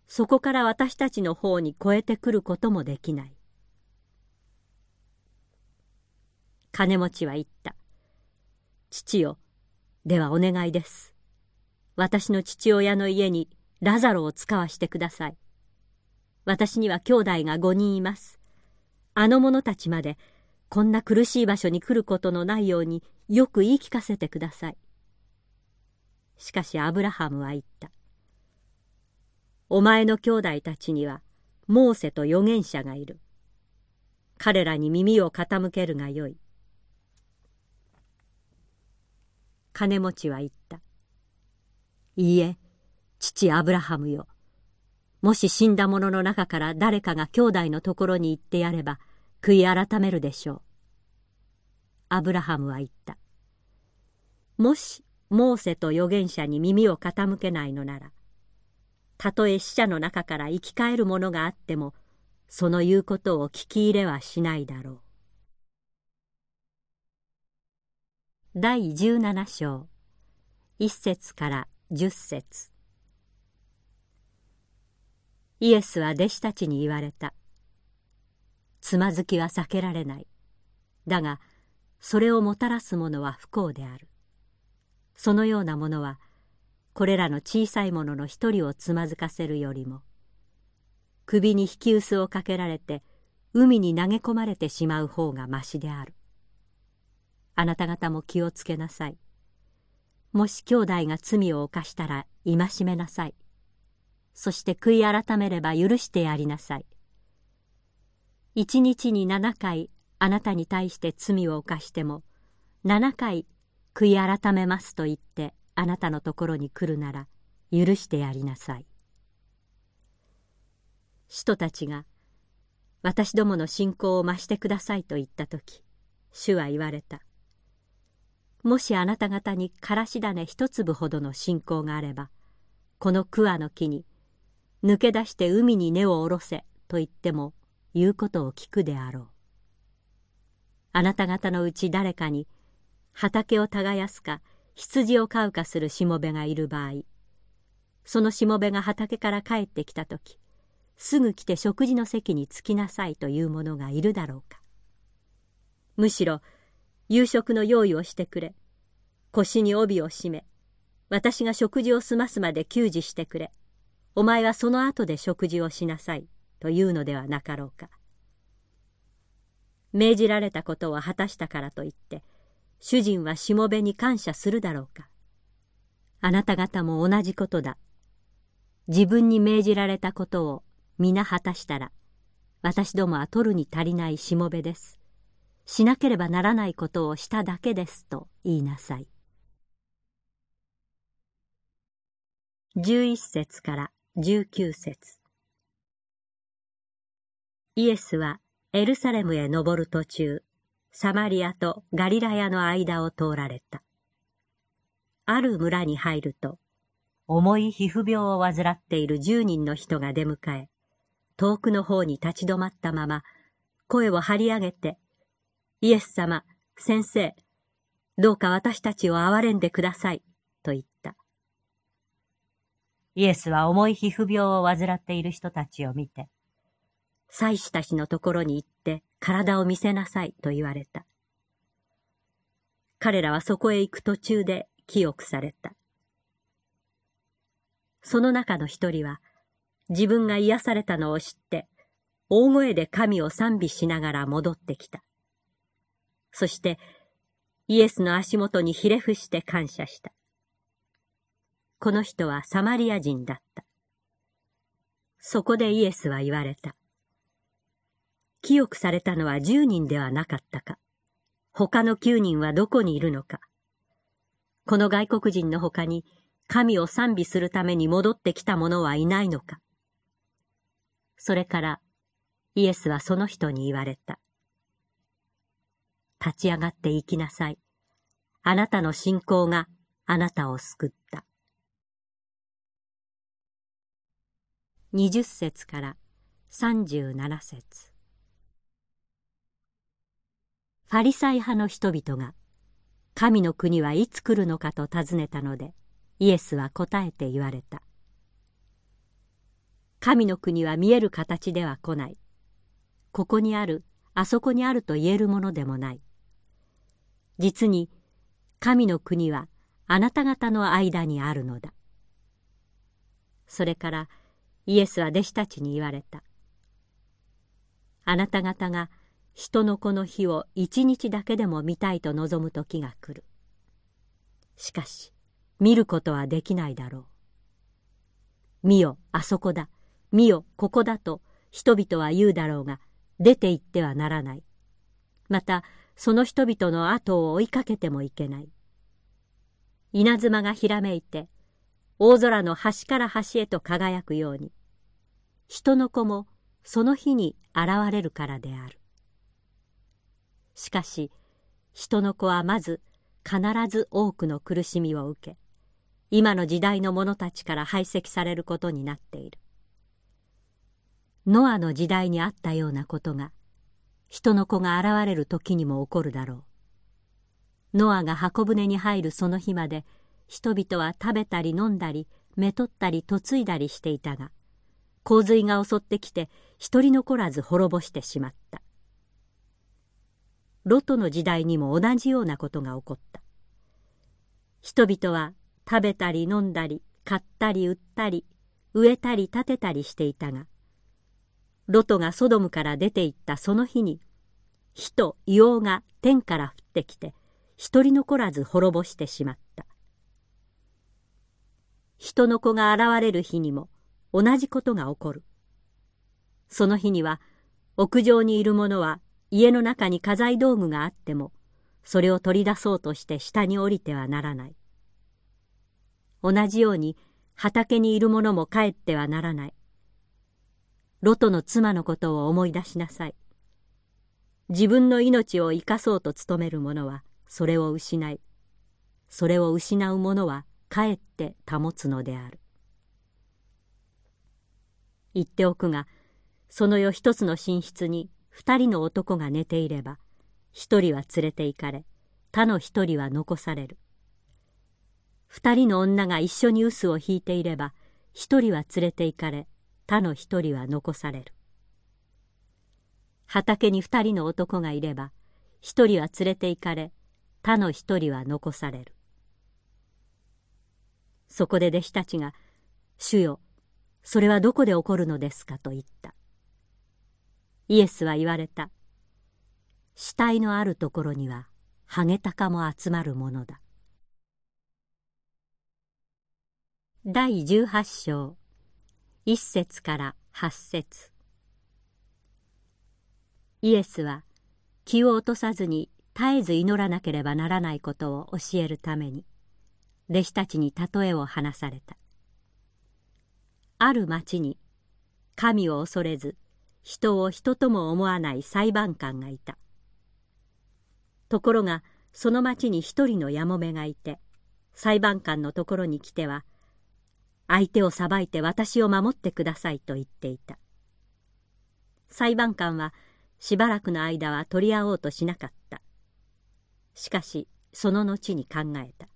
そこから私たちの方に越えてくることもできない。金持ちは言った。父よ、ではお願いです。私の父親の家にラザロを使わしてください。私には兄弟が五人います。あの者たちまでこんな苦しい場所に来ることのないようによく言い聞かせてください。しかしアブラハムは言った。お前の兄弟たちにはモーセと預言者がいる。彼らに耳を傾けるがよい。金持ちは言った。いいえ、父アブラハムよ。もし死んだ者の中から誰かが兄弟のところに行ってやれば、悔い改めるでしょう。アブラハムは言った。もし、モーセと預言者に耳を傾けないのなら、たとえ死者の中から生き返るものがあっても、その言うことを聞き入れはしないだろう。第十七章一節から十節イエスは弟子たちに言われた。つまずきは避けられない。だが、それをもたらすものは不幸である。そのようなものは、これらの小さいものの一人をつまずかせるよりも、首に引き薄をかけられて、海に投げ込まれてしまう方がましである。あなた方も気をつけなさい。もし兄弟が罪を犯したら戒めなさい。そして悔い改めれば許してやりなさい。一日に七回あなたに対して罪を犯しても七回悔い改めますと言ってあなたのところに来るなら許してやりなさい。使徒たちが私どもの信仰を増してくださいと言った時主は言われた。もしあなた方にからし種一粒ほどの信仰があればこの桑の木に抜け出して海に根を下ろせと言っても言うことを聞くであろう。あなた方のうち誰かに畑を耕すか羊を飼うかするしもべがいる場合。そのしもべが畑から帰ってきた時すぐ来て食事の席に着きなさいという者がいるだろうか。むしろ夕食の用意をしてくれ。腰に帯を締め私が食事を済ますまで給仕してくれ。お前はその後で食事をしなさいというのではなかろうか。命じられたことを果たしたからといって主人はしもべに感謝するだろうか。あなた方も同じことだ。自分に命じられたことを皆果たしたら私どもは取るに足りないしもべです。しなければならないことをしただけですと言いなさい。11節から19節。イエスはエルサレムへ登る途中、サマリアとガリラヤの間を通られた。ある村に入ると、重い皮膚病を患っている十人の人が出迎え、遠くの方に立ち止まったまま、声を張り上げて、イエス様、先生、どうか私たちを憐れんでください、と言った。イエスは重い皮膚病を患っている人たちを見て、祭司たちのところに行って体を見せなさいと言われた。彼らはそこへ行く途中で清くされた。その中の一人は自分が癒されたのを知って大声で神を賛美しながら戻ってきた。そしてイエスの足元にひれ伏して感謝した。この人はサマリア人だった。そこでイエスは言われた。清くされたのは10人ではなかったか。他の9人はどこにいるのか。この外国人の他に神を賛美するために戻ってきた者はいないのか。それからイエスはその人に言われた。立ち上がって行きなさい。あなたの信仰があなたを救った。20節から37節ファリサイ派の人々が神の国はいつ来るのかと尋ねたのでイエスは答えて言われた。神の国は見える形では来ない。ここにあるあそこにあると言えるものでもない。実に神の国はあなた方の間にあるのだ。それからイエスは弟子たちに言われた。あなた方が人の子の日を一日だけでも見たいと望む時が来る。しかし、見ることはできないだろう。見よ、あそこだ。見よ、ここだと人々は言うだろうが、出て行ってはならない。また、その人々の後を追いかけてもいけない。稲妻がひらめいて、大空の端から端へと輝くように、人の子もその日に現れるからである。しかし人の子はまず必ず多くの苦しみを受け今の時代の者たちから排斥されることになっている。ノアの時代にあったようなことが人の子が現れる時にも起こるだろう。ノアが箱舟に入るその日まで人々は食べたり飲んだりめとったり嫁いだりしていたが洪水が襲ってきて一人残らず滅ぼしてしまった。ロトの時代にも同じようなことが起こった。人々は食べたり飲んだり買ったり売ったり植えたり建てたりしていたがロトがソドムから出て行ったその日に火と硫黄が天から降ってきて一人残らず滅ぼしてしまった。人の子が現れる日にも同じことが起こる。その日には屋上にいる者は家の中に家財道具があってもそれを取り出そうとして下に降りてはならない。同じように畑にいる者も帰ってはならない。ロトの妻のことを思い出しなさい。自分の命を生かそうと努める者はそれを失いそれを失う者はかえって保つのである。言っておくがその世一つの寝室に二人の男が寝ていれば一人は連れて行かれ他の一人は残される。二人の女が一緒に臼を引いていれば一人は連れて行かれ他の一人は残される。畑に二人の男がいれば一人は連れて行かれ他の一人は残される。そこで弟子たちが「主よそれはどこで起こるのですか?」と言った。イエスは言われた。死体のあるところにはハゲタカも集まるものだ。第十八章一節から八節イエスは気を落とさずに絶えず祈らなければならないことを教えるために弟子たちに例えを話されたある町に神を恐れず人を人とも思わない裁判官がいた。ところがその町に一人のやもめがいて裁判官のところに来ては相手を裁いて私を守ってくださいと言っていた。裁判官はしばらくの間は取り合おうとしなかった。しかしその後に考えた。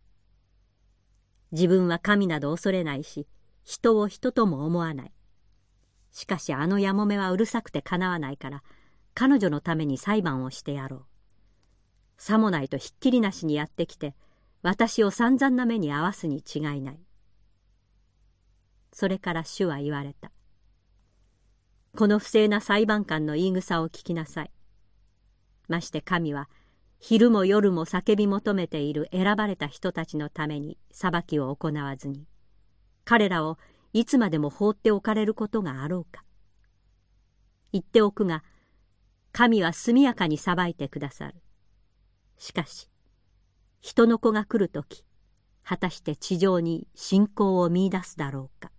自分は神など恐れないし人を人とも思わない。しかしあのやもめはうるさくてかなわないから彼女のために裁判をしてやろう。さもないとひっきりなしにやってきて私を散々な目に合わすに違いない。それから主は言われた。この不正な裁判官の言い草を聞きなさい。まして神は昼も夜も叫び求めている選ばれた人たちのために裁きを行わずに彼らをいつまでも放っておかれることがあろうか。言っておくが神は速やかに裁いてくださる。しかし人の子が来る時果たして地上に信仰を見いだすだろうか。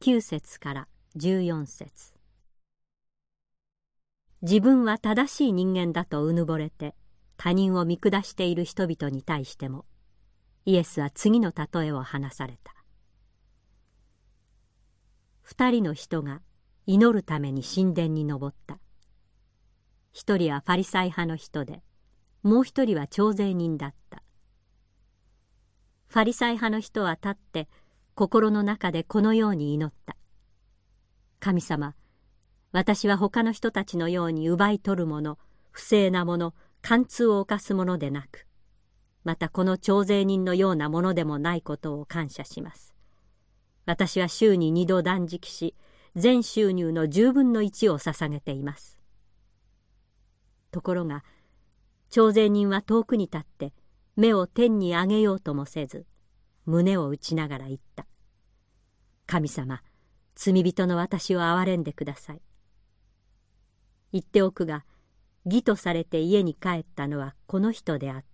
9節から14節。自分は正しい人間だとうぬぼれて他人を見下している人々に対してもイエスは次の例えを話された。二人の人が祈るために神殿に登った。一人はファリサイ派の人でもう一人は徴税人だった。ファリサイ派の人は立って心の中でこのように祈った。神様私は他の人たちのように奪い取るもの不正なもの貫通を犯すものでなくまたこの徴税人のようなものでもないことを感謝します。私は週に二度断食し全収入の十分の一を捧げています。ところが徴税人は遠くに立って目を天に上げようともせず胸を打ちながら言った「神様罪人の私を憐れんでください」言っておくが義とされて家に帰ったのはこの人であって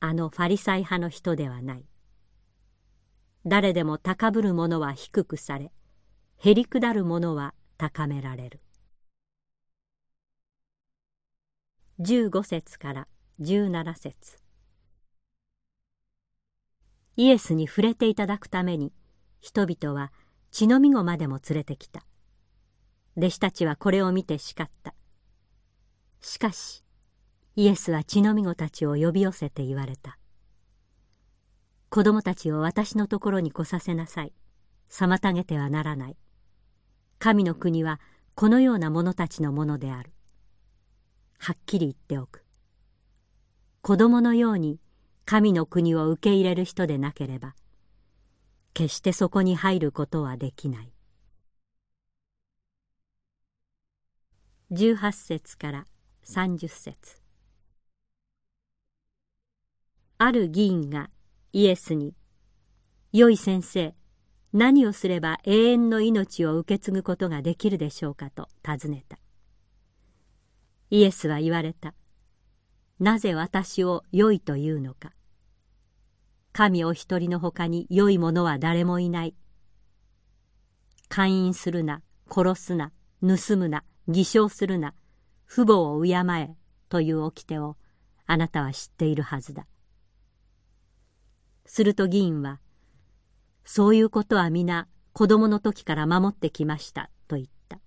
あのファリサイ派の人ではない。誰でも高ぶる者は低くされへりくだる者は高められる。15節から17節。イエスに触れていただくために人々は血のみ子までも連れてきた。弟子たちはこれを見て叱った。しかしイエスは血のみ子たちを呼び寄せて言われた。子供たちを私のところに来させなさい。妨げてはならない。神の国はこのような者たちのものである。はっきり言っておく。子供のように神の国を受け入れる人でなければ決してそこに入ることはできない。18節から30節。ある議員がイエスに「良い先生何をすれば永遠の命を受け継ぐことができるでしょうか」と尋ねた。イエスは言われた「なぜ私を良いというのか。神お一人のほかに良いものは誰もいない。勧誘するな殺すな盗むな偽証するな父母を敬えという掟をあなたは知っているはずだ。すると議員は、そういうことは皆子供の時から守ってきましたと言った。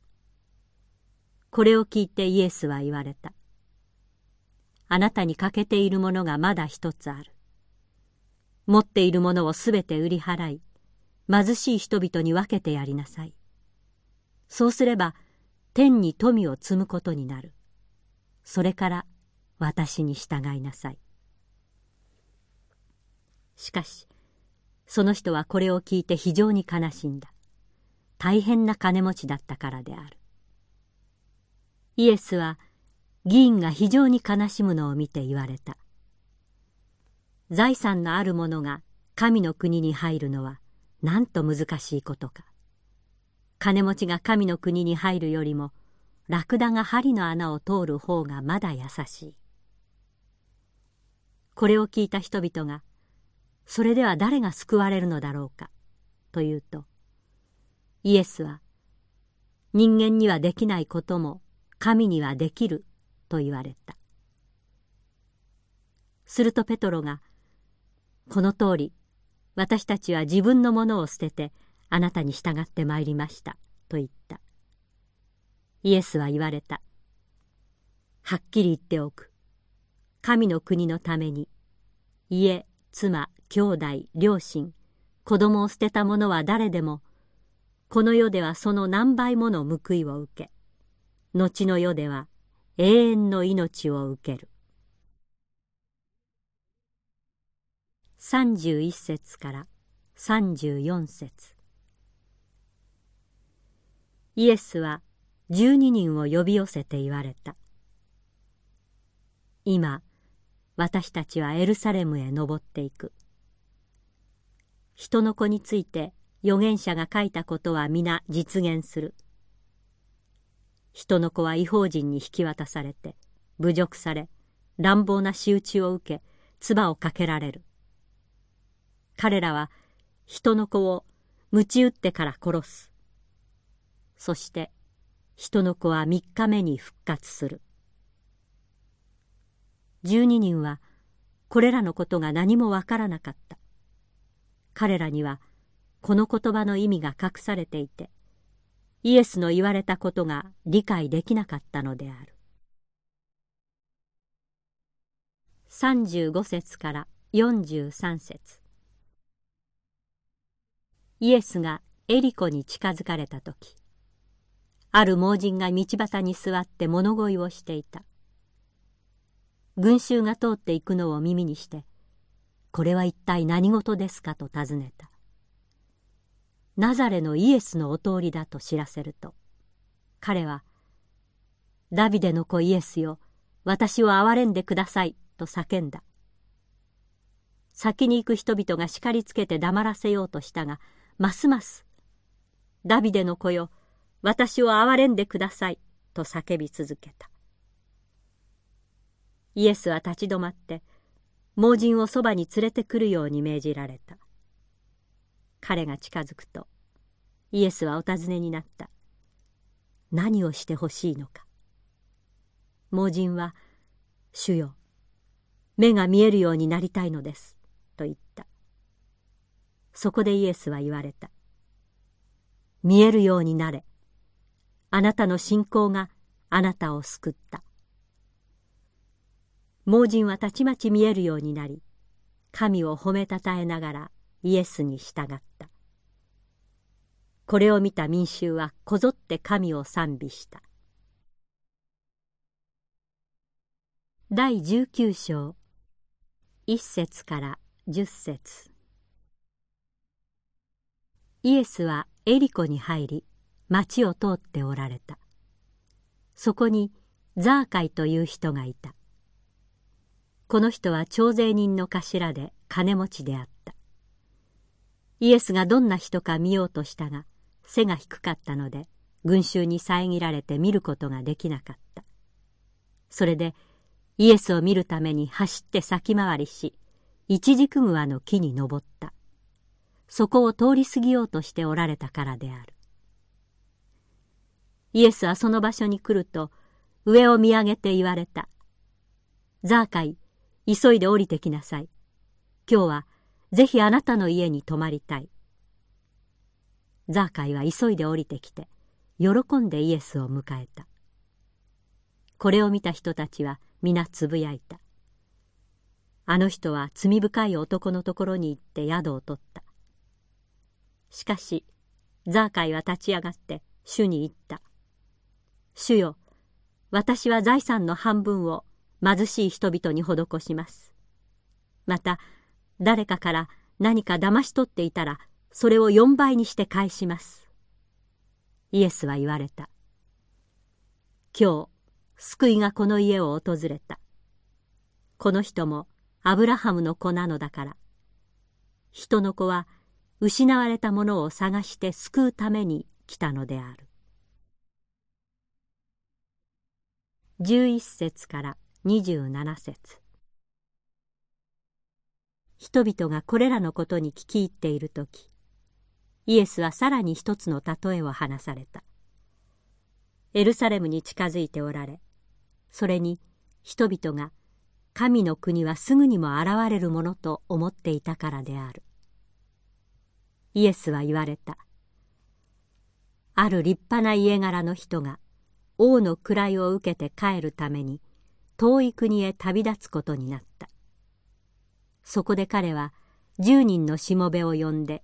これを聞いてイエスは言われた。あなたに欠けているものがまだ一つある。持っているものをすべて売り払い、貧しい人々に分けてやりなさい。そうすれば、天に富を積むことになる。それから私に従いなさい。しかし、その人はこれを聞いて非常に悲しんだ。大変な金持ちだったからである。イエスは議員が非常に悲しむのを見て言われた。財産のある者が神の国に入るのはなんと難しいことか。金持ちが神の国に入るよりもラクダが針の穴を通る方がまだ優しいこれを聞いた人々がそれでは誰が救われるのだろうか？というとイエスは人間にはできないことも神にはできると言われた。するとペトロがこの通り私たちは自分のものを捨ててあなたに従ってまいりました」と言った。イエスは言われた。はっきり言っておく。神の国のために家妻兄弟両親子供を捨てた者は誰でもこの世ではその何倍もの報いを受け後の世では永遠の命を受ける31節から34節イエスは12人を呼び寄せて言われた。今、私たちはエルサレムへ登っていく。人の子について預言者が書いたことは皆実現する。人の子は違法人に引き渡されて、侮辱され、乱暴な仕打ちを受け、唾をかけられる。彼らは人の子を鞭打ってから殺す。そして人の子は3日目に復活する12人はこれらのことが何もわからなかった彼らにはこの言葉の意味が隠されていてイエスの言われたことが理解できなかったのである。35節から43節。イエスがエリコに近づかれた時ある盲人が道端に座って物乞いをしていた。群衆が通っていくのを耳にして「これは一体何事ですか?」と尋ねたナザレのイエスのお通りだと知らせると。彼は「ダビデの子イエスよ私を憐れんでください」と叫んだ先に行く人々が叱りつけて黙らせようとしたがますます「ダビデの子よ私を憐れんでください」と叫び続けた。イエスは立ち止まって盲人をそばに連れてくるように命じられた。彼が近づくとイエスはお尋ねになった。何をしてほしいのか。盲人は「主よ目が見えるようになりたいのです」と言った。そこでイエスは言われた。見えるようになれ。あなたの信仰があなたを救った。盲人はたちまち見えるようになり神を褒めたたえながらイエスに従った。これを見た民衆はこぞって神を賛美した。第19章1節から10節。イエスはエリコに入り町を通っておられた。そこにザーカイという人がいた。この人は徴税人の頭で金持ちであった。イエスがどんな人か見ようとしたが背が低かったので群衆に遮られて見ることができなかった。それでイエスを見るために走って先回りし一軸グアの木に登った。そこを通り過ぎようとしておられたからである。イエスはその場所に来ると上を見上げて言われた「ザーカイ急いで降りてきなさい。今日はぜひあなたの家に泊まりたい」ザーカイは急いで降りてきて喜んでイエスを迎えた。これを見た人たちは皆つぶやいた。あの人は罪深い男のところに行って宿を取った。しかしザーカイは立ち上がって主に言った「主よ私は財産の半分を貧しい人々に施します」また誰かから何か騙し取っていたらそれを4倍にして返しますイエスは言われた今日救いがこの家を訪れた。この人もアブラハムの子なのだから。人の子は失われたものを探して救うために来たのである。11節から27節。人々がこれらのことに聞き入っている時イエスはさらに一つの例えを話された。エルサレムに近づいておられそれに人々が神の国はすぐにも現れるものと思っていたからである。イエスは言われた。ある立派な家柄の人が王の位を受けて帰るために遠い国へ旅立つことになった。そこで彼は十人のしもべを呼んで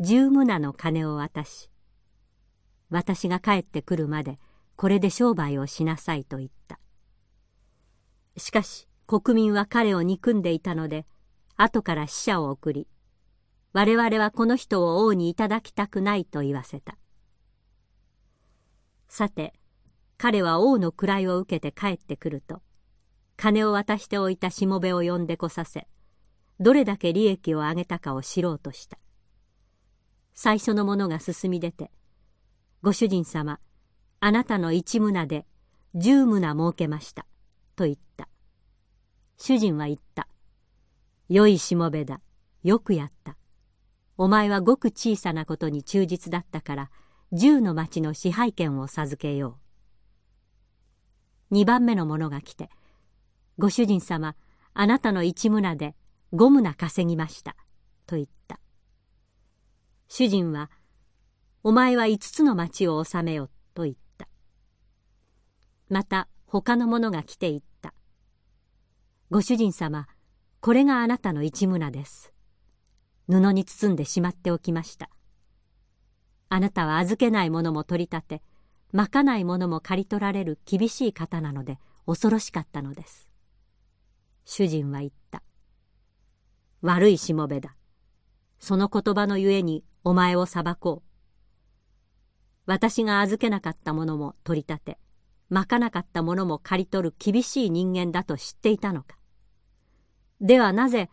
十棟の金を渡し私が帰ってくるまでこれで商売をしなさいと言った。しかし国民は彼を憎んでいたので後から使者を送り我々はこの人を王にいただきたくないと言わせた。さて彼は王の位を受けて帰ってくると金を渡しておいたしもべを呼んでこさせどれだけ利益を上げたかを知ろうとした最初の者が進み出て「ご主人様あなたの一棟で十棟設けました」と言った主人は言った。良いしもべだ。よくやった。お前はごく小さなことに忠実だったから、十の町の支配権を授けよう。二番目の者が来て、ご主人様、あなたの一棟で五棟稼ぎました。と言った。主人は、お前は五つの町を治めよ。と言った。また他の者が来て言った。ご主人様これがあなたの一棟です布に包んでしまっておきましたあなたは預けないものも取り立てまかないものも刈り取られる厳しい方なので恐ろしかったのです主人は言った。悪いしもべだ。その言葉のゆえにお前を裁こう。私が預けなかったものも取り立て。まかなかったものも刈り取る厳しい人間だと知っていたのか。ではなぜ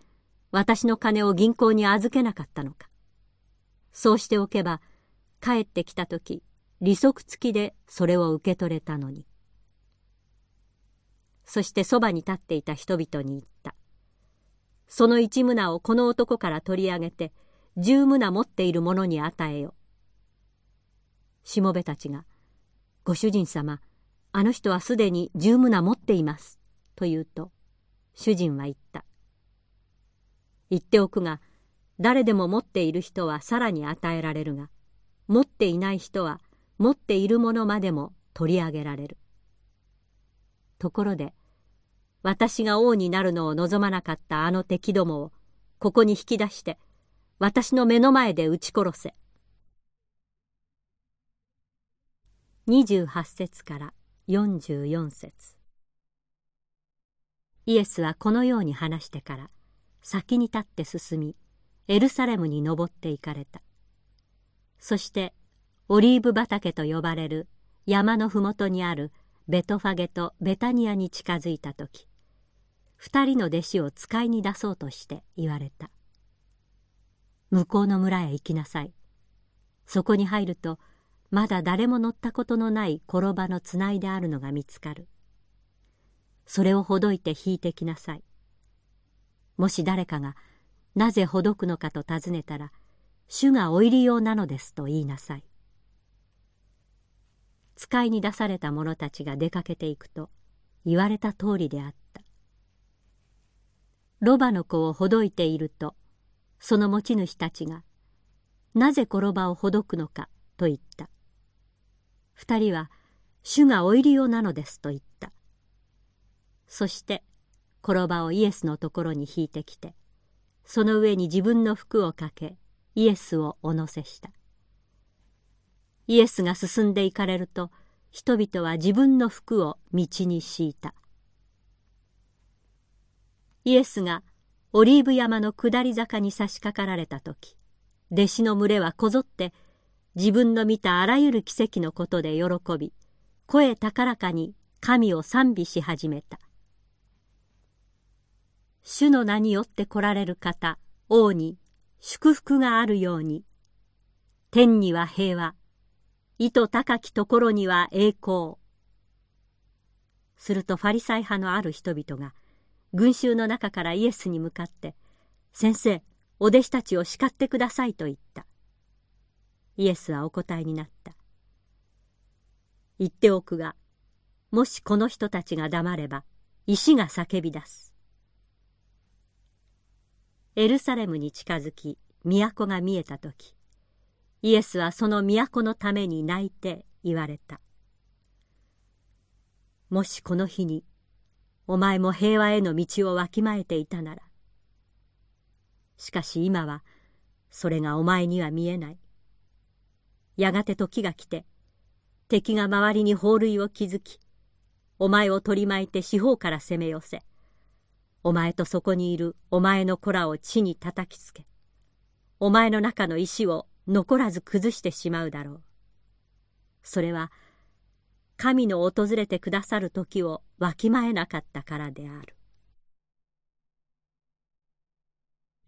私の金を銀行に預けなかったのか。そうしておけば帰ってきた時利息付きでそれを受け取れたのに。そしてそばに立っていた人々に言った。その一棟をこの男から取り上げて十棟持っている者に与えよ。しもべたちが「ご主人様あの人はすでに十棟持っています」と言うと主人は言った「言っておくが誰でも持っている人はさらに与えられるが持っていない人は持っているものまでも取り上げられる。ところで私が王になるのを望まなかったあの敵どもをここに引き出して私の目の前で撃ち殺せ。28節から44節イエスはこのように話してから先に立って進みエルサレムに登っていかれた。そしてオリーブ畑と呼ばれる山の麓にあるベトファゲとベタニアに近づいた時二人の弟子を使いに出そうとして言われた。向こうの村へ行きなさい。そこに入るとまだ誰も乗ったことのない転ばのつないであるのが見つかる。それをほどいて引いてきなさい。もし誰かがなぜほどくのかと尋ねたら主がお入り用なのですと言いなさい。使いに出された者たちが出かけていくと言われた通りであった。ロバの子をほどいているとその持ち主たちが「なぜ転ばをほどくのか」と言った。二人は「主がお入り用なのです」と言った。そして転ばをイエスのところに引いてきてその上に自分の服をかけイエスをお乗せしたイエスが進んでいかれると人々は自分の服を道に敷いた。イエスがオリーブ山の下り坂に差し掛かられた時弟子の群れはこぞって自分の見たあらゆる奇跡のことで喜び声高らかに神を賛美し始めた。主の名によって来られる方王に祝福があるように天には平和。意図高きところには栄光。するとファリサイ派のある人々が群衆の中からイエスに向かって「先生お弟子たちを叱ってください」と言った。イエスはお答えになった。言っておくがもしこの人たちが黙れば石が叫び出す。エルサレムに近づき都が見えた時イエスはその都のために泣いて言われた。もしこの日にお前も平和への道をわきまえていたなら。しかし今はそれがお前には見えない。やがて時が来て敵が周りに法塁を築きお前を取り巻いて四方から攻め寄せお前とそこにいるお前の子らを地に叩きつけお前の中の石を残らず崩してしまうだろうそれは神の訪れてくださる時をわきまえなかったからである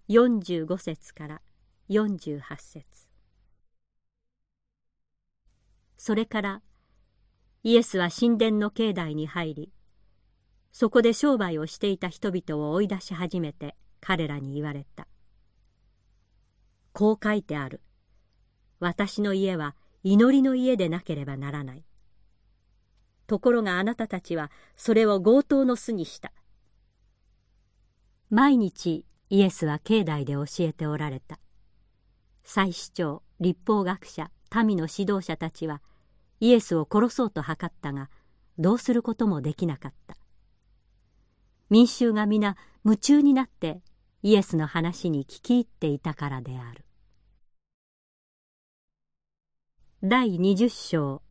45節から48節それからイエスは神殿の境内に入りそこで商売をしていた人々を追い出し始めて彼らに言われた。こう書いてある。私の家は祈りの家でなければならない。ところがあなたたちはそれを強盗の巣にした。毎日イエスは境内で教えておられた。祭司長、立法学者、民の指導者たちはイエスを殺そうと図ったがどうすることもできなかった。民衆が皆夢中になってイエスの話に聞き入っていたからである第20章。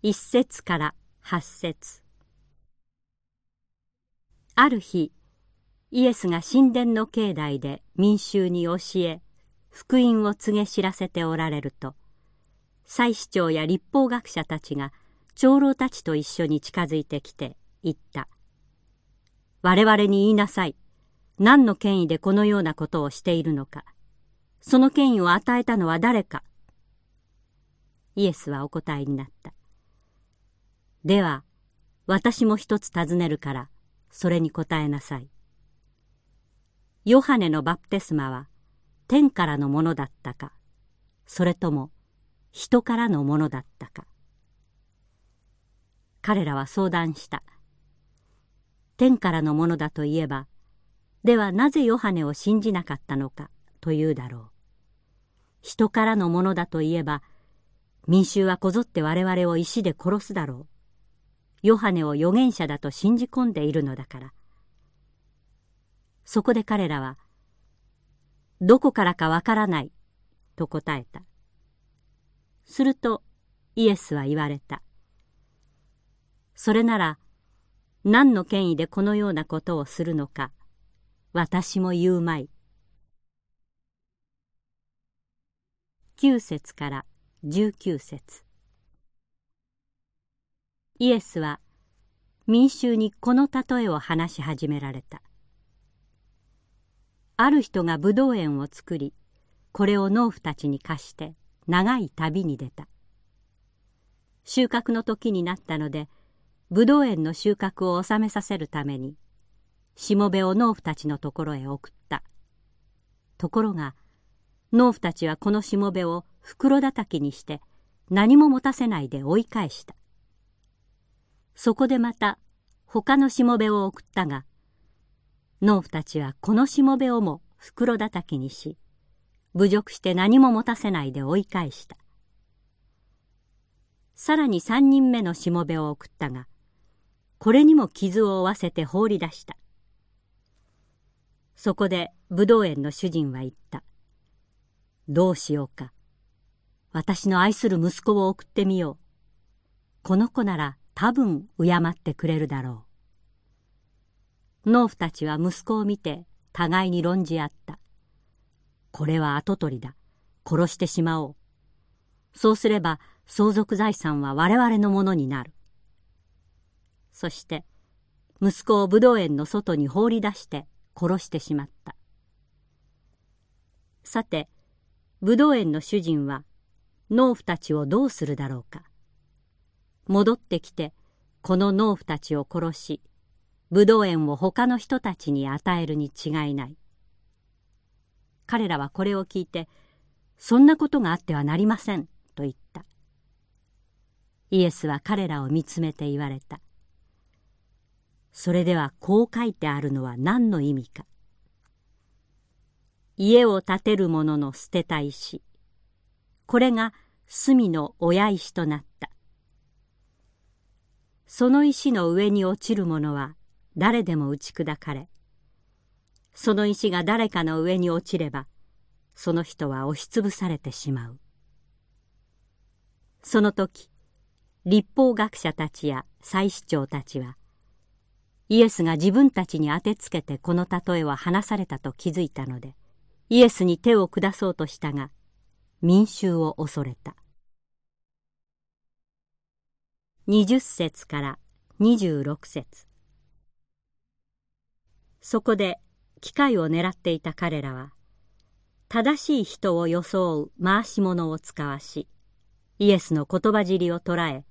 一節から八節。ある日イエスが神殿の境内で民衆に教え福音を告げ知らせておられると祭司長や立法学者たちが長老たちと一緒に近づいてきて言った「我々に言いなさい。何の権威でこのようなことをしているのか。その権威を与えたのは誰か」イエスはお答えになった「では私も一つ尋ねるからそれに答えなさい」ヨハネのバプテスマは天からのものだったかそれとも人からのものだったか。彼らは相談した。天からのものだといえばではなぜヨハネを信じなかったのかというだろう。人からのものだといえば民衆はこぞって我々を石で殺すだろうヨハネを預言者だと信じ込んでいるのだからそこで彼らは、どこからかわからない、と答えた。するとイエスは言われた。それなら、何の権威でこのようなことをするのか、私も言うまい。9節から19節。イエスは民衆にこの例えを話し始められた。ある人がブドウ園を作りこれを農夫たちに貸して長い旅に出た。収穫の時になったのでブドウ園の収穫を収めさせるためにしもべを農夫たちのところへ送った。ところが農夫たちはこのしもべを袋叩きにして何も持たせないで追い返した。そこでまた他のしもべを送ったが農夫たちはこのしもべをも袋叩きにし侮辱して何も持たせないで追い返した。さらに三人目のしもべを送ったがこれにも傷を負わせて放り出した。そこで武道園の主人は言った「どうしようか。私の愛する息子を送ってみようこの子なら多分敬ってくれるだろう」農夫たちは息子を見て互いに論じ合った。これは跡取りだ。殺してしまおう。そうすれば相続財産は我々のものになる。そして息子を武道園の外に放り出して殺してしまった。さて武道園の主人は農夫たちをどうするだろうか。戻ってきてこの農夫たちを殺しブドウ園を他の人たちに与えるに違いない。彼らはこれを聞いてそんなことがあってはなりませんと言った。イエスは彼らを見つめて言われた。それではこう書いてあるのは何の意味か。家を建てる者の捨てた石。これが隅の親石となった。その石の上に落ちる者は誰でも打ち砕かれその石が誰かの上に落ちればその人は押しつぶされてしまう。その時立法学者たちや祭司長たちはイエスが自分たちに当てつけてこの例えは話されたと気づいたのでイエスに手を下そうとしたが民衆を恐れた。20節から26節。そこで機会を狙っていた彼らは正しい人を装う回し者を使わしイエスの言葉尻を捉え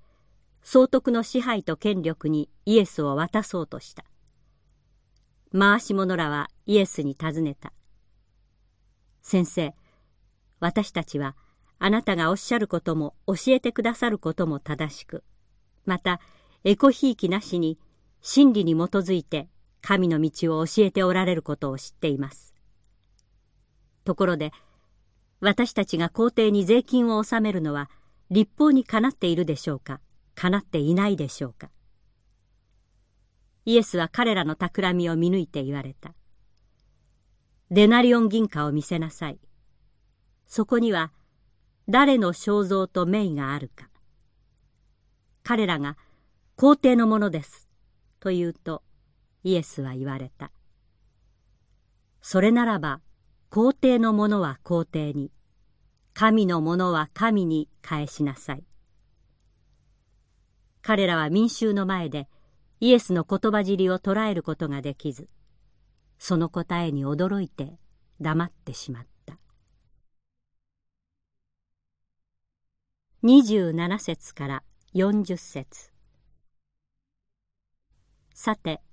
総督の支配と権力にイエスを渡そうとした。回し者らはイエスに尋ねた。先生私たちはあなたがおっしゃることも教えてくださることも正しくまたエコひいきなしに真理に基づいて神の道を教えておられることを知っています。ところで私たちが皇帝に税金を納めるのは立法にかなっているでしょうかかなっていないでしょうかイエスは彼らの企みを見抜いて言われた。デナリオン銀貨を見せなさい。そこには誰の肖像と名があるか。彼らが皇帝のものです。と言うとイエスは言われた。それならば皇帝のものは皇帝に、神のものは神に返しなさい。彼らは民衆の前でイエスの言葉尻を捉えることができず、その答えに驚いて黙ってしまった。27節から40節さて、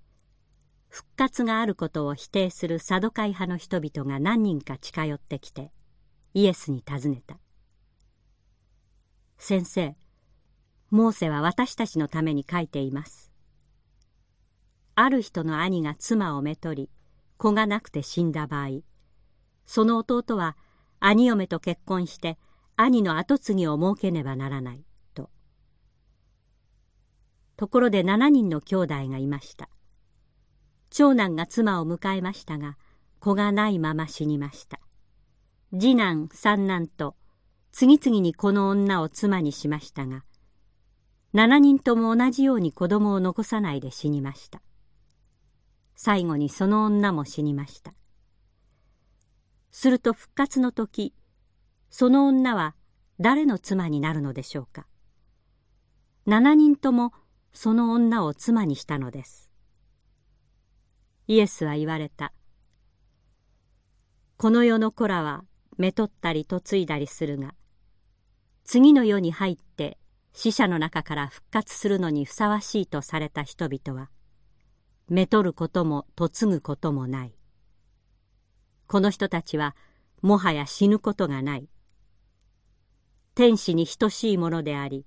復活があることを否定するサドカイ派の人々が何人か近寄ってきて、イエスに尋ねた。先生、モーセは私たちのために書いています。ある人の兄が妻をめとり、子がなくて死んだ場合、その弟は兄嫁と結婚して兄の跡継ぎを設けねばならない、と。ところで7人の兄弟がいました。長男が妻を迎えましたが、子がないまま死にました。次男、三男と、次々にこの女を妻にしましたが、7人とも同じように子供を残さないで死にました。最後にその女も死にました。すると復活の時、その女は誰の妻になるのでしょうか？7人ともその女を妻にしたのです。イエスは言われた。この世の子らはめとったり嫁いだりするが、次の世に入って死者の中から復活するのにふさわしいとされた人々は、めとることも嫁ぐこともない。この人たちはもはや死ぬことがない。天使に等しいものであり、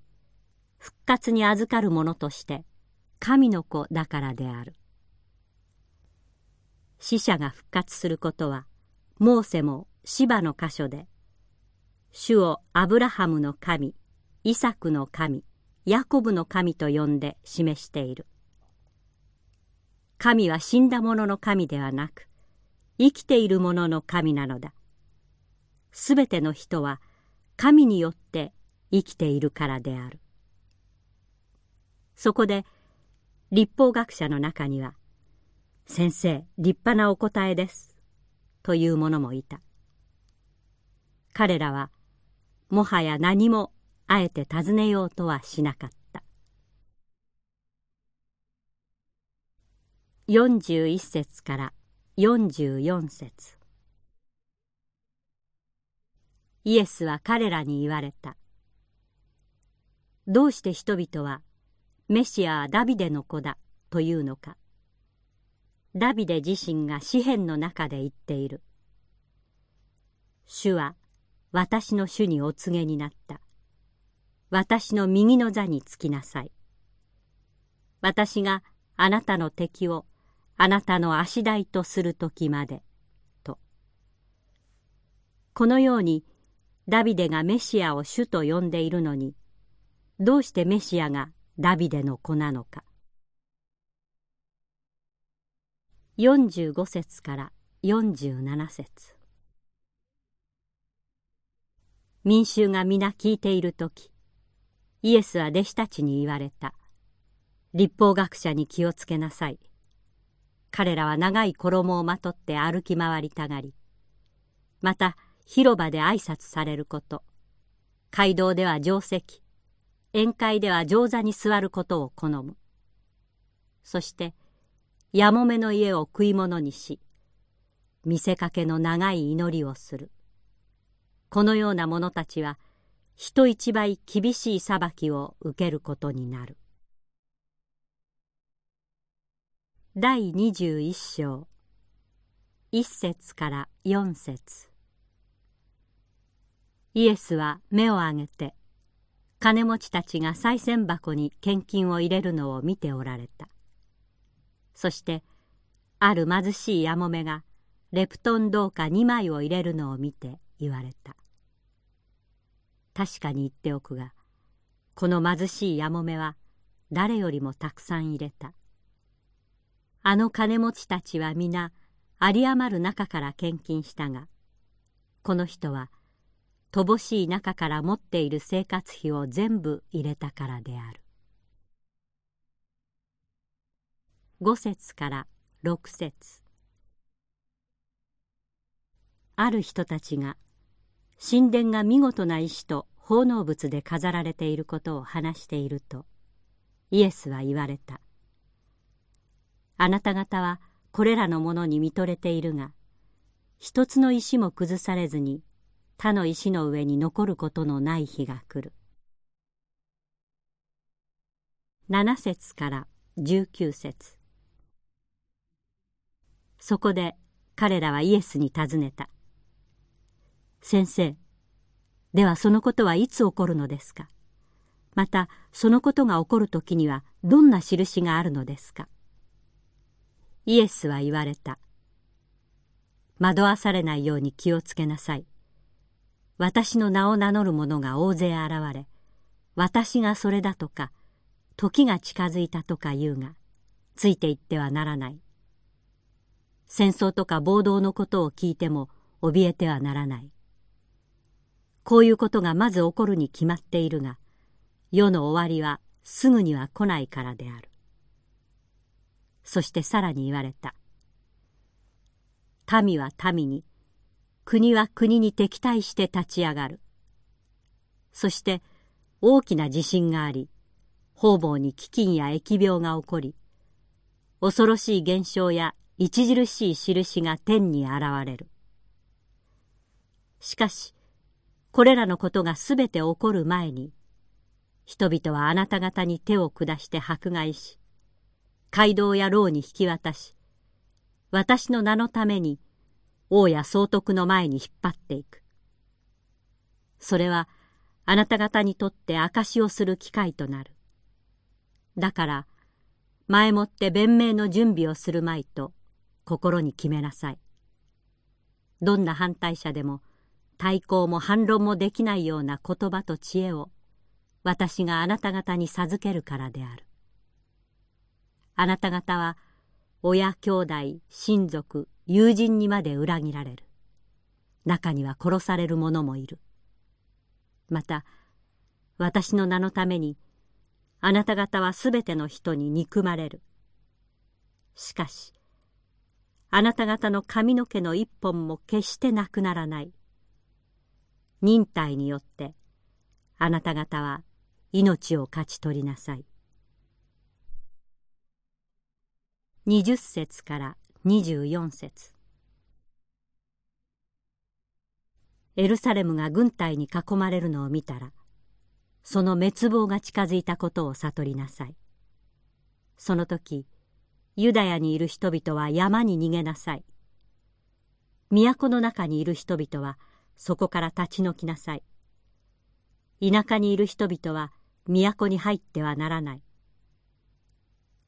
復活に預かるものとして神の子だからである。死者が復活することはモーセも芝の箇所で主をアブラハムの神イサクの神ヤコブの神と呼んで示している神は死んだ者の神ではなく生きている者の神なのだすべての人は神によって生きているからであるそこで立法学者の中には先生、立派なお答えです。という者もいた。彼らは、もはや何もあえて尋ねようとはしなかった。41節から44節イエスは彼らに言われた。どうして人々は、メシアはダビデの子だというのか。ダビデ自身が詩篇の中で言っている。主は私の主にお告げになった。私の右の座につきなさい。私があなたの敵をあなたの足台とする時まで。と。このようにダビデがメシアを主と呼んでいるのに、どうしてメシアがダビデの子なのか。45節から47節。民衆が皆聞いている時イエスは弟子たちに言われた。立法学者に気をつけなさい。彼らは長い衣をまとって歩き回りたがりまた広場で挨拶されること。街道では定石宴会では上座に座ることを好む。そしてやもめの家を食い物にし見せかけの長い祈りをする。このような者たちは人一倍厳しい裁きを受けることになる。第21章。1節から4節。イエスは目を上げて金持ちたちが賽銭箱に献金を入れるのを見ておられた。そしてある貧しいやもめがレプトン銅貨2枚を入れるのを見て言われた。確かに言っておくがこの貧しいやもめは誰よりもたくさん入れた。あの金持ちたちは皆有り余る中から献金したがこの人は乏しい中から持っている生活費を全部入れたからである。5節から6節。ある人たちが神殿が見事な石と奉納物で飾られていることを話しているとイエスは言われた。あなた方はこれらのものに見とれているが一つの石も崩されずに他の石の上に残ることのない日が来る。7節から19節。そこで彼らはイエスに尋ねた。先生ではそのことはいつ起こるのですか？またそのことが起こる時にはどんな印があるのですか？イエスは言われた。惑わされないように気をつけなさい。私の名を名乗る者が大勢現れ私がそれだとか時が近づいたとか言うがついていってはならない。戦争とか暴動のことを聞いても怯えてはならない。こういうことがまず起こるに決まっているが世の終わりはすぐには来ないからである。そしてさらに言われた。民は民に国は国に敵対して立ち上がる。そして大きな地震があり方々に飢饉や疫病が起こり恐ろしい現象や著しい印が天に現れる。しかしこれらのことがすべて起こる前に、人々はあなた方に手を下して迫害し、街道や牢に引き渡し、私の名のために王や総督の前に引っ張っていく。それはあなた方にとって証しをする機会となる。だから、前もって弁明の準備をするまいと心に決めなさい。どんな反対者でも対抗も反論もできないような言葉と知恵を私があなた方に授けるからである。あなた方は親兄弟親族友人にまで裏切られる。中には殺される者もいる。また私の名のためにあなた方はすべての人に憎まれる。しかしあなた方の髪の毛の一本も決してなくならない。忍耐によってあなた方は命を勝ち取りなさい。20節から24節エルサレムが軍隊に囲まれるのを見たらその滅亡が近づいたことを悟りなさい。その時ユダヤにいる人々は山に逃げなさい。都の中にいる人々はそこから立ち退きなさい。田舎にいる人々は都に入ってはならない。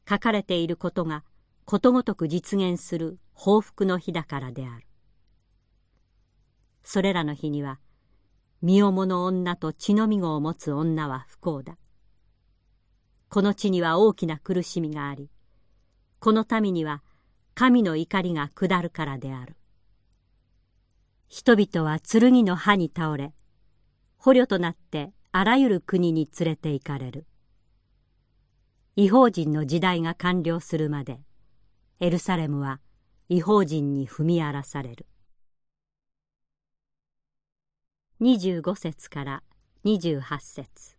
書かれていることがことごとく実現する報復の日だからである。それらの日には身重の女と血のみ子を持つ女は不幸だ。この地には大きな苦しみがあり、この民には神の怒りが下るからである。人々は剣の刃に倒れ捕虜となってあらゆる国に連れて行かれる違法人の時代が完了するまでエルサレムは違法人に踏み荒らされる。25節から28節。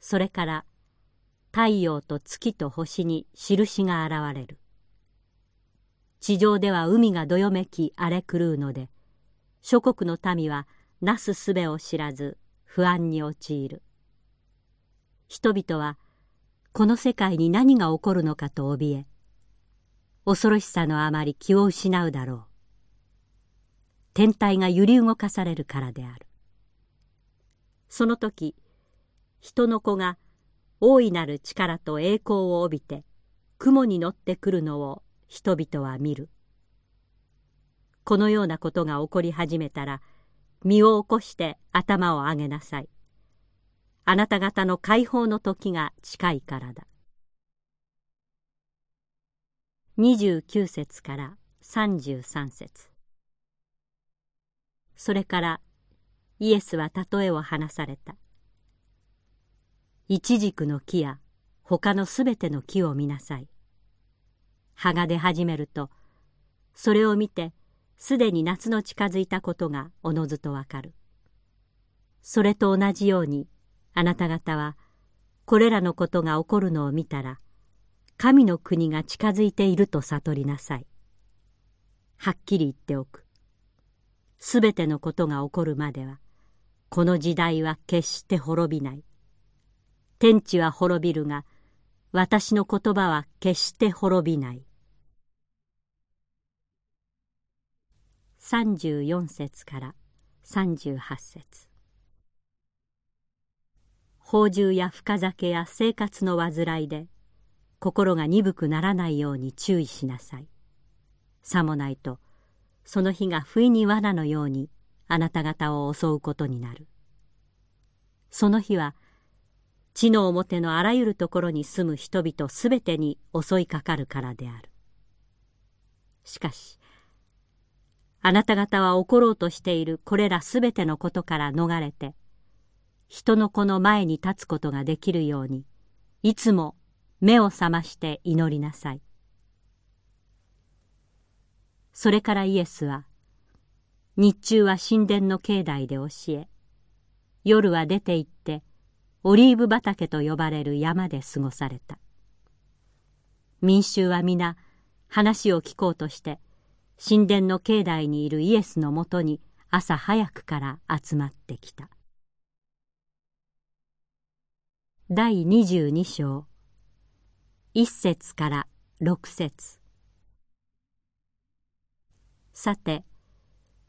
それから太陽と月と星に印が現れる。地上では海がどよめき荒れ狂うので諸国の民はなすすべを知らず不安に陥る。人々はこの世界に何が起こるのかと怯え恐ろしさのあまり気を失うだろう。天体が揺り動かされるからである。その時人の子が大いなる力と栄光を帯びて雲に乗ってくるのを人々は見る。このようなことが起こり始めたら身を起こして頭を上げなさい。あなた方の解放の時が近いからだ29節から33節それからイエスは例えを話された。イチジクの木や他のすべての木を見なさい。葉が出始めると、それを見てすでに夏の近づいたことがおのずとわかる。それと同じようにあなた方はこれらのことが起こるのを見たら神の国が近づいていると悟りなさい。はっきり言っておく。すべてのことが起こるまではこの時代は決して滅びない。天地は滅びるが私の言葉は決して滅びない。34節から38節宝珠や深酒や生活の煩いで心が鈍くならないように注意しなさい。さもないとその日が不意に罠のようにあなた方を襲うことになる。その日は地の表のあらゆるところに住む人々すべてに襲いかかるからである。しかし、あなた方は起ころうとしているこれらすべてのことから逃れて、人の子の前に立つことができるように、いつも目を覚まして祈りなさい。それからイエスは、日中は神殿の境内で教え、夜は出て行ってオリーブ畑と呼ばれる山で過ごされた民衆は皆話を聞こうとして神殿の境内にいるイエスのもとに朝早くから集まってきた第22章。1節から6節。さて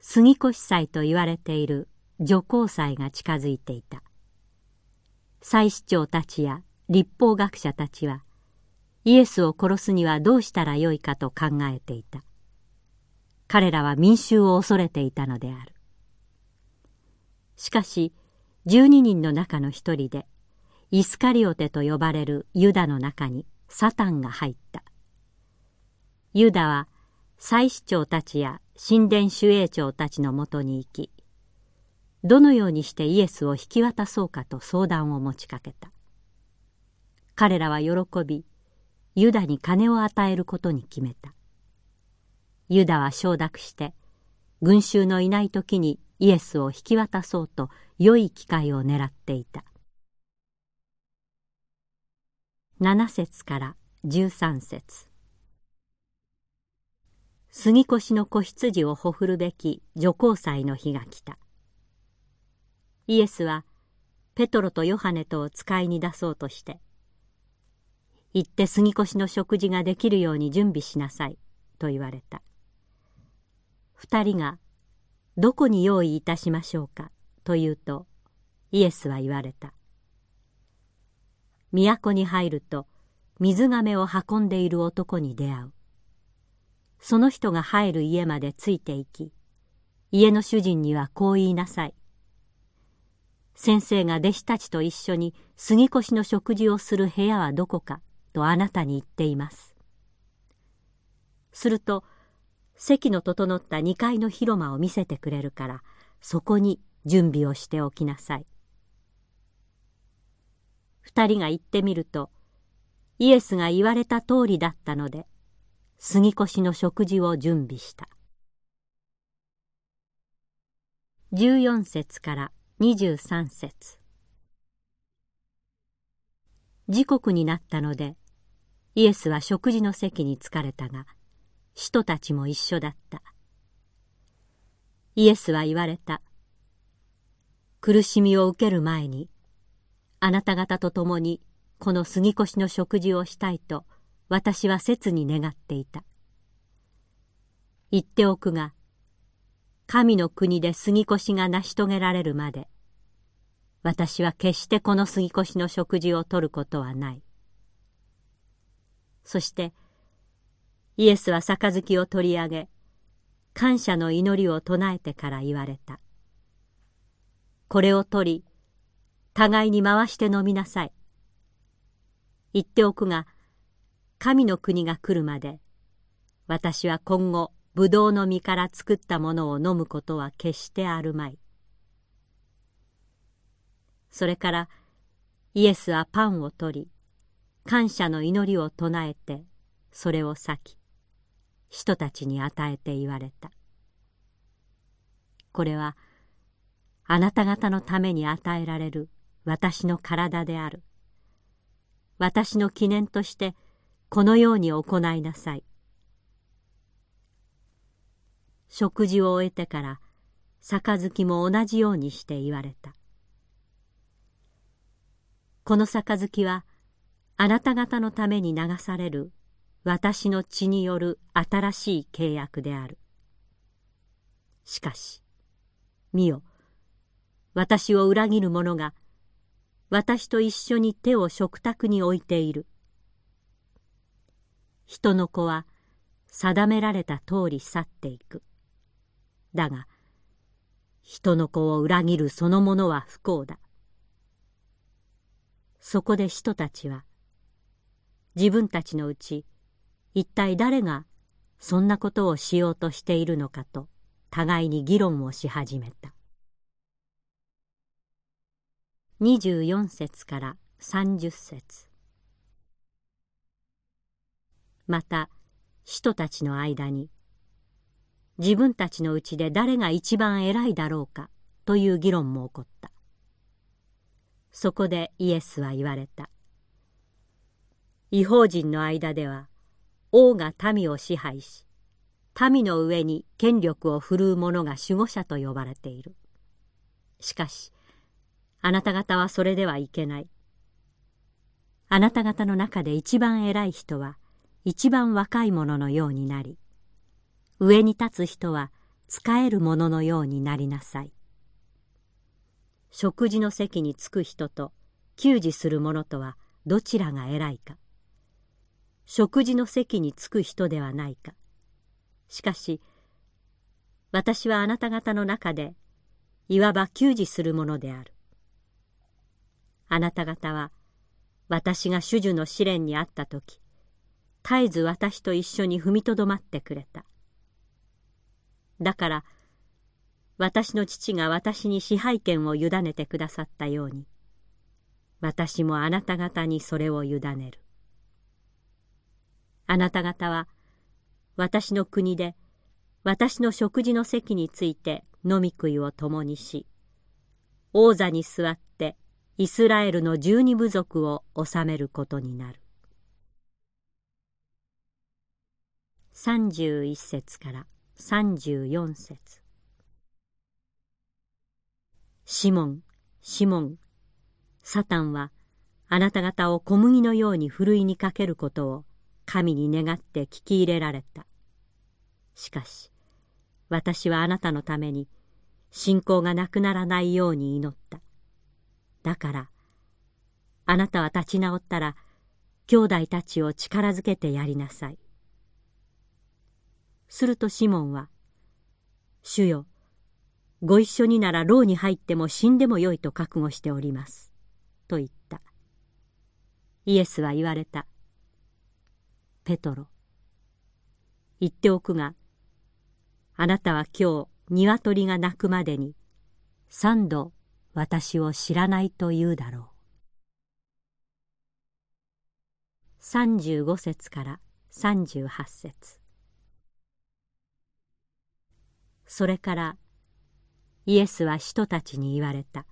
杉越祭と言われている女皇祭が近づいていた。祭司長たちや立法学者たちはイエスを殺すにはどうしたらよいかと考えていた。彼らは民衆を恐れていたのである。しかし12人の中の一人でイスカリオテと呼ばれるユダの中にサタンが入った。ユダは祭司長たちや神殿守衛長たちのもとに行きどのようにしてイエスを引き渡そうかと相談を持ちかけた。彼らは喜びユダに金を与えることに決めた。ユダは承諾して群衆のいない時にイエスを引き渡そうと良い機会を狙っていた。7節から13節。杉越の子羊をほふるべき女皇祭の日が来た。イエスはペトロとヨハネとを使いに出そうとして「行って杉越の食事ができるように準備しなさい」と言われた。二人が「どこに用意いたしましょうか」と言うとイエスは言われた。都に入ると水がめを運んでいる男に出会うその人が入る家までついていき家の主人にはこう言いなさい先生が弟子たちと一緒に杉越の食事をする部屋はどこかとあなたに言っています。すると席の整った2階の広間を見せてくれるからそこに準備をしておきなさい。二人が行ってみるとイエスが言われた通りだったので杉越の食事を準備した。14節から23節。時刻になったのでイエスは食事の席に疲れたが人たちも一緒だった。イエスは言われた。苦しみを受ける前にあなた方と共にこの杉越の食事をしたいと私は切に願っていた言っておくが神の国で杉越が成し遂げられるまで私は決してこの杉越の食事をとることはない。そしてイエスは杯を取り上げ感謝の祈りを唱えてから言われた。これを取り互いに回して飲みなさい。言っておくが神の国が来るまで私は今後ブドウの実から作ったものを飲むことは決してあるまい。それからイエスはパンを取り、感謝の祈りを唱えて、それを裂き、人たちに与えて言われた。これは、あなた方のために与えられる私の体である。私の記念としてこのように行いなさい。食事を終えてから杯も同じようにして言われた。この杯はあなた方のために流される私の血による新しい契約である。しかし、見よ、私を裏切る者が私と一緒に手を食卓に置いている。人の子は定められた通り去っていく。だが、人の子を裏切るそのものは不幸だ。そこで人たちは、自分たちのうち、一体誰がそんなことをしようとしているのかと、互いに議論をし始めた。24節から30節。また人たちの間に自分たちのうちで誰が一番偉いだろうかという議論も起こった。そこでイエスは言われた。違法人の間では王が民を支配し民の上に権力を振るう者が守護者と呼ばれている。しかしあなた方はそれではいけない。あなた方の中で一番偉い人は一番若い者のようになり、上に立つ人は仕える者のようになりなさい。食事の席に着く人と給仕する者とはどちらが偉いか。食事の席に着く人ではないか。しかし、私はあなた方の中で、いわば給仕する者である。あなた方は私が主樹の試練にあった時絶えず私と一緒に踏みとどまってくれた。だから私の父が私に支配権を委ねてくださったように私もあなた方にそれを委ねる。あなた方は私の国で私の食事の席について飲み食いを共にし王座に座ってイスラエルの十二部族を治めることになる。31節から34節。シモンシモンサタンはあなた方を小麦のようにふるいにかけることを神に願って聞き入れられた。しかし私はあなたのために信仰がなくならないように祈った。だから、あなたは立ち直ったら、兄弟たちを力づけてやりなさい。するとシモンは、主よ、ご一緒になら牢に入っても死んでもよいと覚悟しております。と言った。イエスは言われた。ペトロ、言っておくが、あなたは今日鶏が鳴くまでに三度私を知らないと言うだろう。35節から38節それからイエスは人たちに言われた。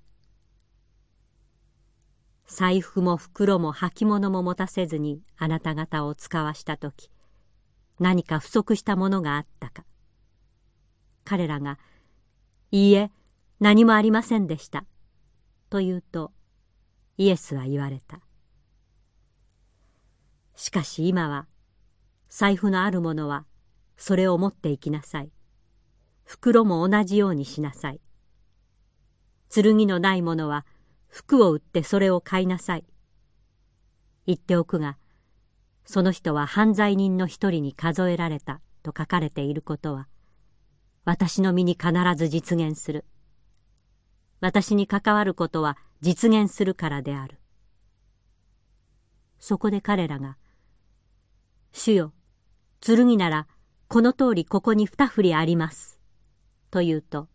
財布も袋も履物も持たせずにあなた方を使わした時何か不足したものがあったか彼らが「いいえ何もありませんでした」と言うとイエスは言われた。しかし今は財布のあるものはそれを持って行きなさい。袋も同じようにしなさい。剣のないものは服を売ってそれを買いなさい。言っておくがその人は犯罪人の一人に数えられたと書かれていることは私の身に必ず実現する。私に関わることは実現するからである。そこで彼らが、主よ、剣ならこの通りここに二振りあります。と言うと、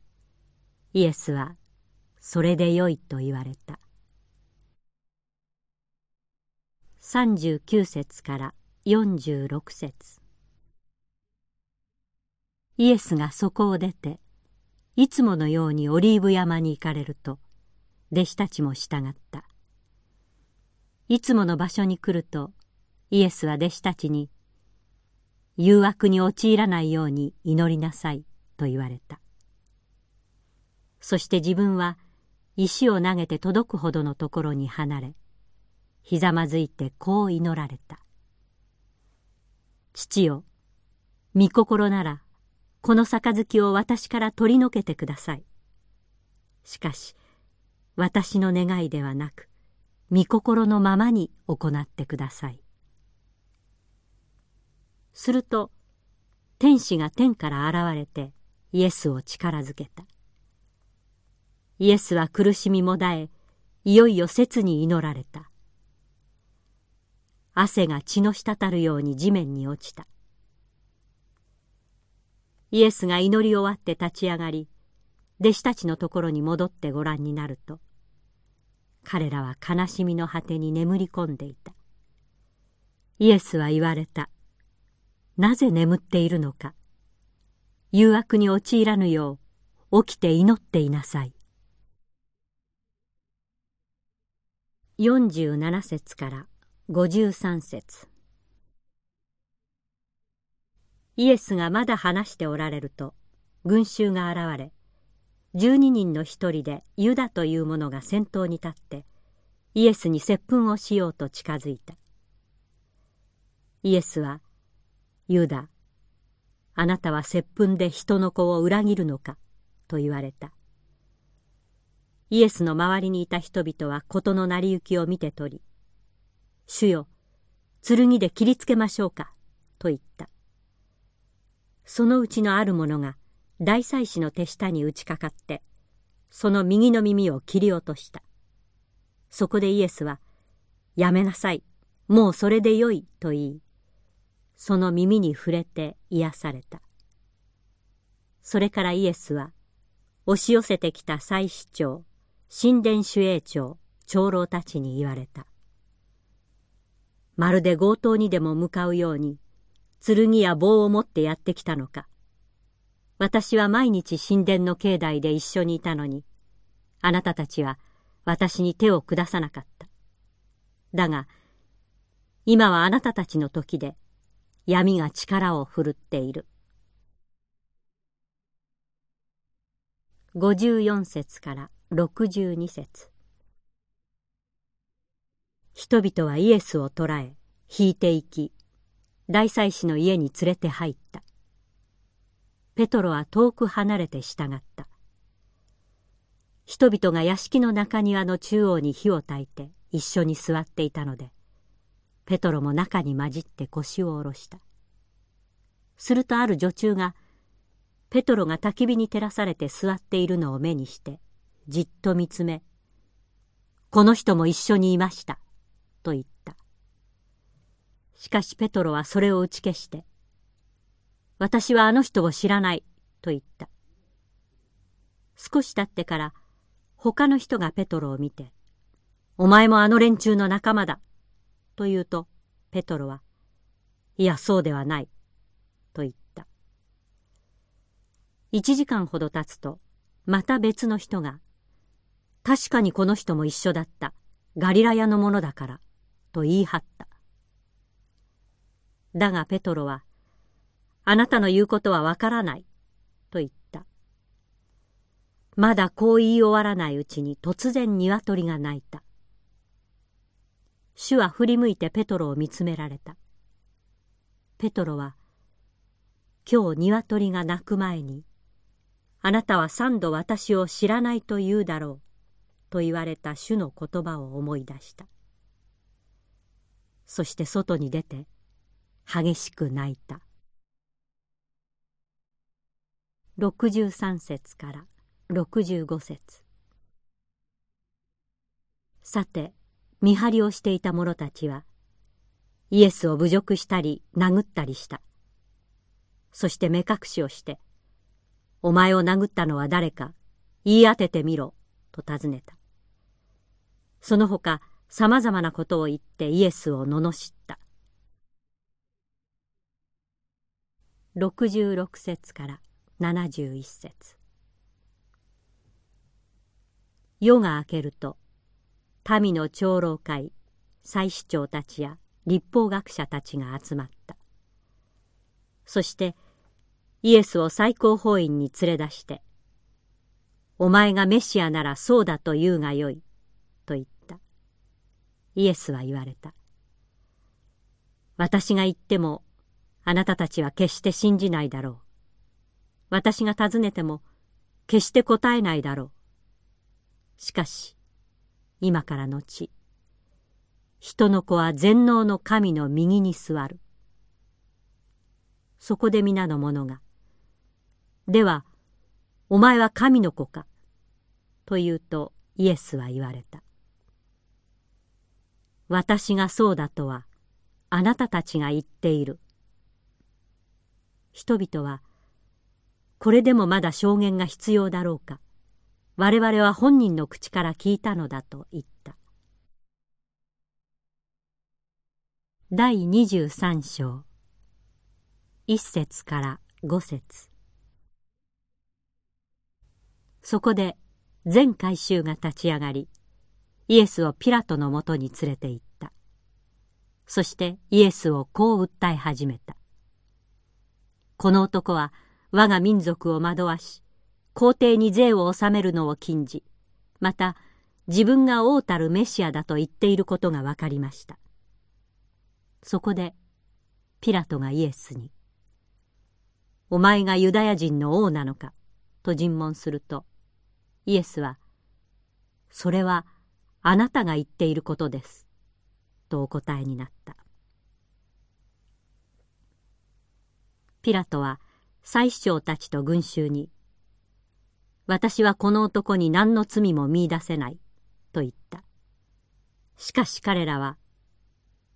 イエスは、それでよいと言われた。39節から46節イエスがそこを出て、いつものようにオリーブ山に行かれると、弟子たちも従った。いつもの場所に来ると、イエスは弟子たちに、誘惑に陥らないように祈りなさいと言われた。そして自分は石を投げて届くほどのところに離れ、ひざまずいてこう祈られた。父よ、御心なら、この杯を私から取り除けてください。しかし、私の願いではなく、御心のままに行ってください。すると、天使が天から現れてイエスを力づけた。イエスは苦しみもだえ、いよいよ切に祈られた。汗が血の滴るように地面に落ちた。イエスが祈り終わって立ち上がり、弟子たちのところに戻ってご覧になると、彼らは悲しみの果てに眠り込んでいた。イエスは言われた。なぜ眠っているのか。誘惑に陥らぬよう起きて祈っていなさい。47節から53節イエスがまだ話しておられると群衆が現れ12人の一人でユダという者が先頭に立ってイエスに接吻をしようと近づいたイエスは「ユダあなたは接吻で人の子を裏切るのか」と言われたイエスの周りにいた人々は事の成り行きを見て取り、主よ、剣で切りつけましょうか、と言った。そのうちのある者が大祭司の手下に打ちかかって、その右の耳を切り落とした。そこでイエスは、やめなさい、もうそれでよい、と言い、その耳に触れて癒された。それからイエスは、押し寄せてきた祭司長、神殿守衛長長老たちに言われたまるで強盗にでも向かうように剣や棒を持ってやってきたのか。私は毎日神殿の境内で一緒にいたのにあなたたちは私に手を下さなかった。だが今はあなたたちの時で闇が力を振るっている。54節から62節。人々はイエスを捕らえ引いていき大祭司の家に連れて入った。ペトロは遠く離れて従った。人々が屋敷の中庭の中央に火を焚いて一緒に座っていたのでペトロも中に混じって腰を下ろした。するとある女中がペトロが焚き火に照らされて座っているのを目にしてじっと見つめ、この人も一緒にいました、と言った。しかしペトロはそれを打ち消して、私はあの人を知らない、と言った。少し経ってから他の人がペトロを見て、お前もあの連中の仲間だ、と言うと、ペトロは、いや、そうではない、と言った。一時間ほど経つと、また別の人が、確かにこの人も一緒だった。ガリラヤのものだから。と言い張った。だがペトロは、あなたの言うことはわからない。と言った。まだこう言い終わらないうちに突然鶏が鳴いた。主は振り向いてペトロを見つめられた。ペトロは、今日鶏が鳴く前に、あなたは三度私を知らないと言うだろう。と言われた主の言葉を思い出したそして外に出て激しく泣いた。63節から65節。さて見張りをしていた者たちはイエスを侮辱したり殴ったりした。そして目隠しをして「お前を殴ったのは誰か言い当ててみろ」と尋ねた。その他さまざまなことを言ってイエスを罵った。66節から71節。夜が明けると民の長老会祭司長たちや立法学者たちが集まった。そしてイエスを最高法院に連れ出して「お前がメシアならそうだと言うがよい」と言った。イエスは言われた。私が言ってもあなたたちは決して信じないだろう。私が尋ねても決して答えないだろう。しかし今から後人の子は全能の神の右に座る。そこで皆の者が「ではお前は神の子か?」と言うとイエスは言われた「私がそうだとはあなたたちが言っている」人々はこれでもまだ証言が必要だろうか。我々は本人の口から聞いたのだと言った。第23章。1節から5節。そこで全回収が立ち上がりイエスをピラトのもとに連れて行った。そしてイエスをこう訴え始めた。この男は我が民族を惑わし皇帝に税を納めるのを禁じまた自分が王たるメシアだと言っていることが分かりましたそこでピラトがイエスに「お前がユダヤ人の王なのか?」と尋問するとイエスは「それはあなたが言っていることです」とお答えになったピラトは宰司長たちと群衆に私はこの男に何の罪も見出せない、と言った。しかし彼らは、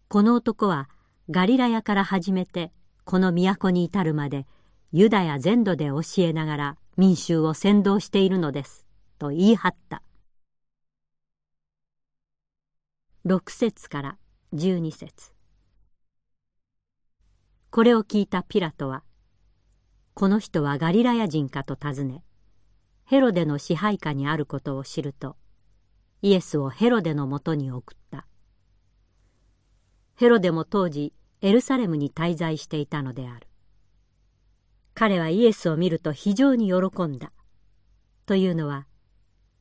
この男はガリラヤから始めて、この都に至るまで、ユダヤ全土で教えながら民衆を先導しているのです、と言い張った。6節から12節これを聞いたピラトは、この人はガリラヤ人かと尋ね、ヘロデの支配下にあることを知るとイエスをヘロデのもとに送った。ヘロデも当時エルサレムに滞在していたのである。彼はイエスを見ると非常に喜んだ。というのは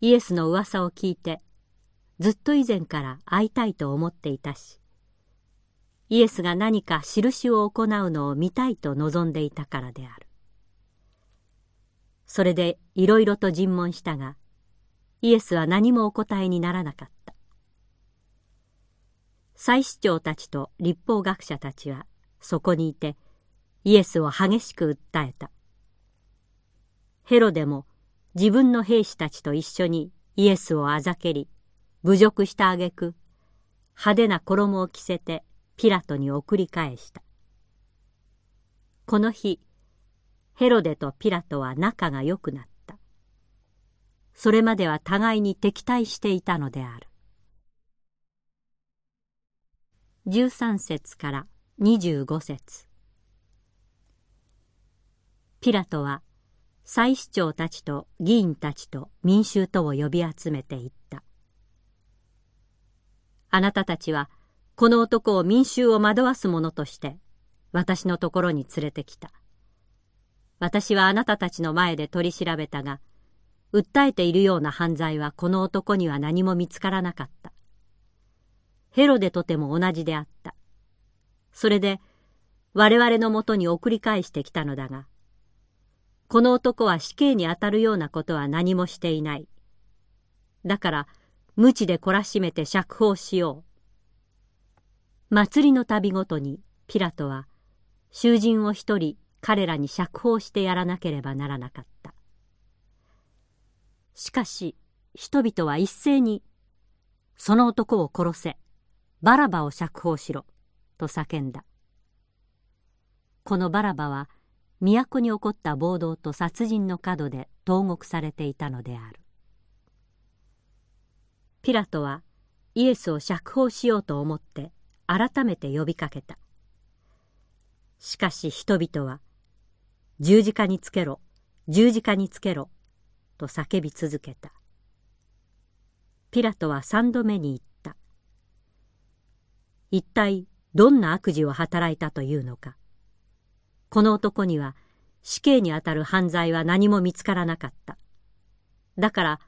イエスの噂を聞いてずっと以前から会いたいと思っていたしイエスが何か印を行うのを見たいと望んでいたからである。それでいろいろと尋問したがイエスは何もお答えにならなかった。祭司長たちと立法学者たちはそこにいてイエスを激しく訴えた。ヘロデも自分の兵士たちと一緒にイエスをあざけり侮辱した挙句派手な衣を着せてピラトに送り返した。この日ヘロデとピラトは仲が良くなった。それまでは互いに敵対していたのである。13節から25節。ピラトは祭司長たちと議員たちと民衆とを呼び集めていった。あなたたちはこの男を民衆を惑わす者として私のところに連れてきた私はあなたたちの前で取り調べたが、訴えているような犯罪はこの男には何も見つからなかった。ヘロデとても同じであった。それで我々のもとに送り返してきたのだが、この男は死刑にあたるようなことは何もしていない。だから、無知で懲らしめて釈放しよう。祭りの旅ごとにピラトは囚人を一人彼らに釈放してやらなければならなかった。しかし人々は一斉に「その男を殺せバラバを釈放しろ」と叫んだ。このバラバは都に起こった暴動と殺人の角で投獄されていたのである。ピラトはイエスを釈放しようと思って改めて呼びかけた。しかし人々は十字架につけろ十字架につけろと叫び続けた。ピラトは三度目に言った。一体どんな悪事を働いたというのか。この男には死刑にあたる犯罪は何も見つからなかった。だから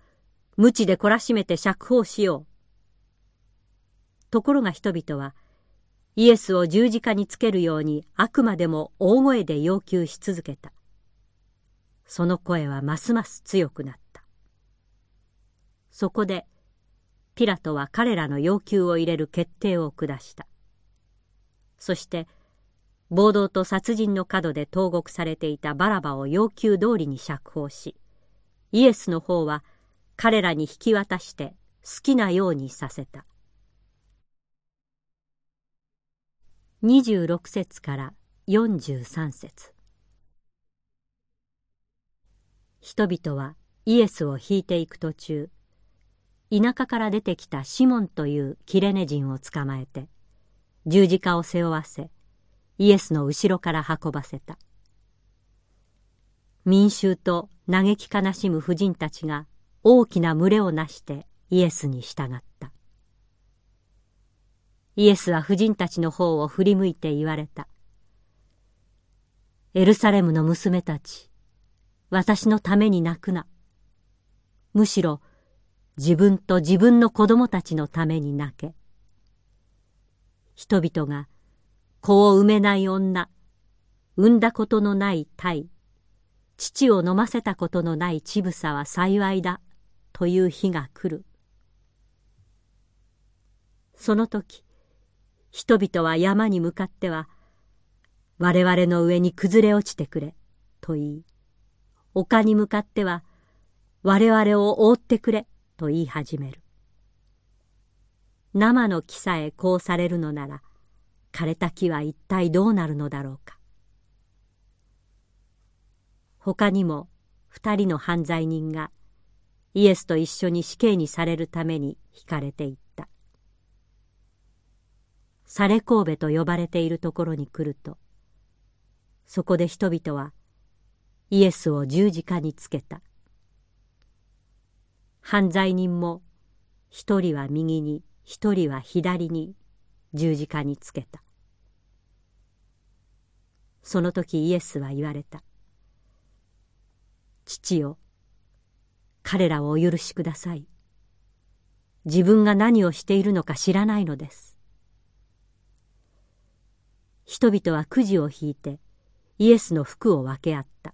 無知で懲らしめて釈放しよう。ところが人々はイエスを十字架につけるようにあくまでも大声で要求し続けた。その声はますます強くなった。そこでピラトは彼らの要求を入れる決定を下した。そして暴動と殺人の角で投獄されていたバラバを要求通りに釈放しイエスの方は彼らに引き渡して好きなようにさせた。26節から43節。人々はイエスを引いていく途中田舎から出てきたシモンというキレネ人を捕まえて十字架を背負わせイエスの後ろから運ばせた。民衆と嘆き悲しむ婦人たちが大きな群れをなしてイエスに従った。イエスは婦人たちの方を振り向いて言われたエルサレムの娘たち私のために泣くな。むしろ自分と自分の子供たちのために泣け。人々が子を産めない女、産んだことのない体、父を飲ませたことのない乳房は幸いだという日が来る。その時、人々は山に向かっては、我々の上に崩れ落ちてくれ、と言い、丘に向かっては、我々を覆ってくれ、と言い始める。生の木さえこうされるのなら、枯れた木は一体どうなるのだろうか。他にも二人の犯罪人がイエスと一緒に死刑にされるために引かれていた。サレ神戸と呼ばれているところに来ると、そこで人々はイエスを十字架につけた。犯罪人も一人は右に一人は左に十字架につけた。その時イエスは言われた。父よ、彼らをお許しください。自分が何をしているのか知らないのです。人々はくじを引いてイエスの服を分け合った。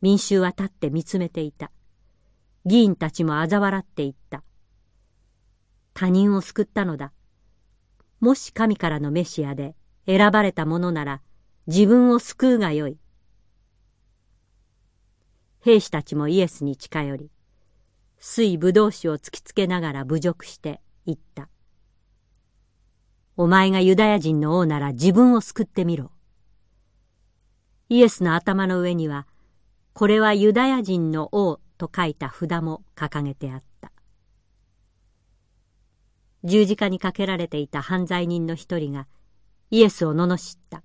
民衆は立って見つめていた。議員たちも嘲笑っていった。他人を救ったのだ。もし神からのメシアで選ばれたものなら自分を救うがよい。兵士たちもイエスに近寄り、水ぶどう酒を突きつけながら侮辱して言った。お前がユダヤ人の王なら自分を救ってみろ。イエスの頭の上にはこれはユダヤ人の王と書いた札も掲げてあった。十字架にかけられていた犯罪人の一人がイエスを罵った。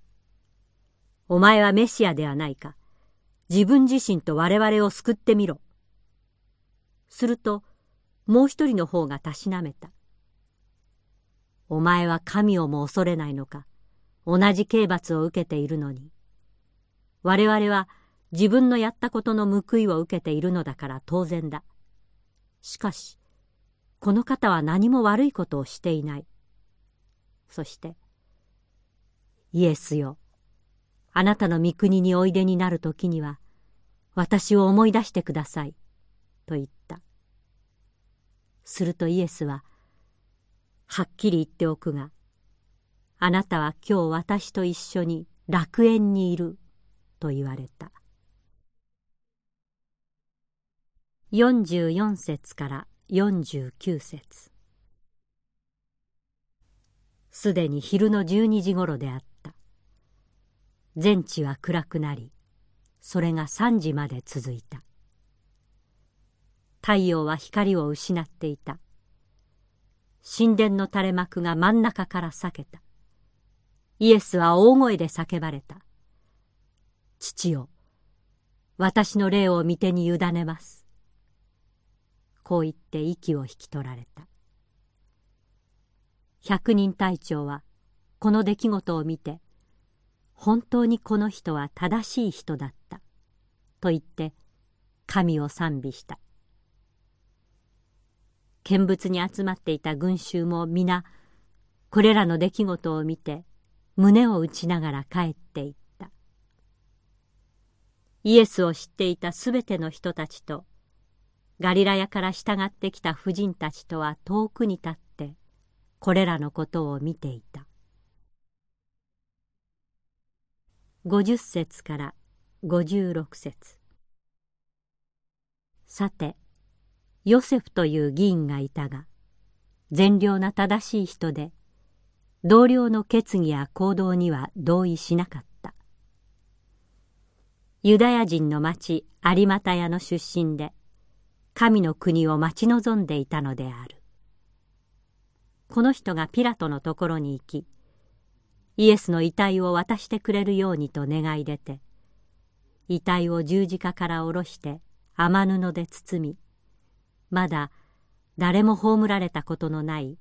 お前はメシアではないか。自分自身と我々を救ってみろ。すると、もう一人の方がたしなめた。お前は神をも恐れないのか。同じ刑罰を受けているのに。我々は自分のやったことの報いを受けているのだから当然だ。しかし、この方は何も悪いことをしていない。そして、イエスよ、あなたの御国においでになる時には、私を思い出してください、と言った。するとイエスは、はっきり言っておくが、あなたは今日私と一緒に楽園にいる、と言われた。44節から49節。すでに昼の12時ごろであった。全地は暗くなりそれが3時まで続いた。太陽は光を失っていた。神殿の垂れ幕が真ん中から裂けた。イエスは大声で叫ばれた。父よ私の霊を御手に委ねます。こう言って息を引き取られた。百人隊長はこの出来事を見て本当にこの人は正しい人だったと言って神を賛美した。見物に集まっていた群衆も皆これらの出来事を見て胸を打ちながら帰っていったイエスを知っていたすべての人たちとガリラヤから従ってきた婦人たちとは遠くに立ってこれらのことを見ていた50節から56節さてヨセフという議員がいたが善良な正しい人で同僚の決議や行動には同意しなかった。ユダヤ人の町有股屋の出身で神の国を待ち望んでいたのである。この人がピラトのところに行きイエスの遺体を渡してくれるようにと願い出て遺体を十字架から下ろして雨布で包みまだ誰も葬られたことのない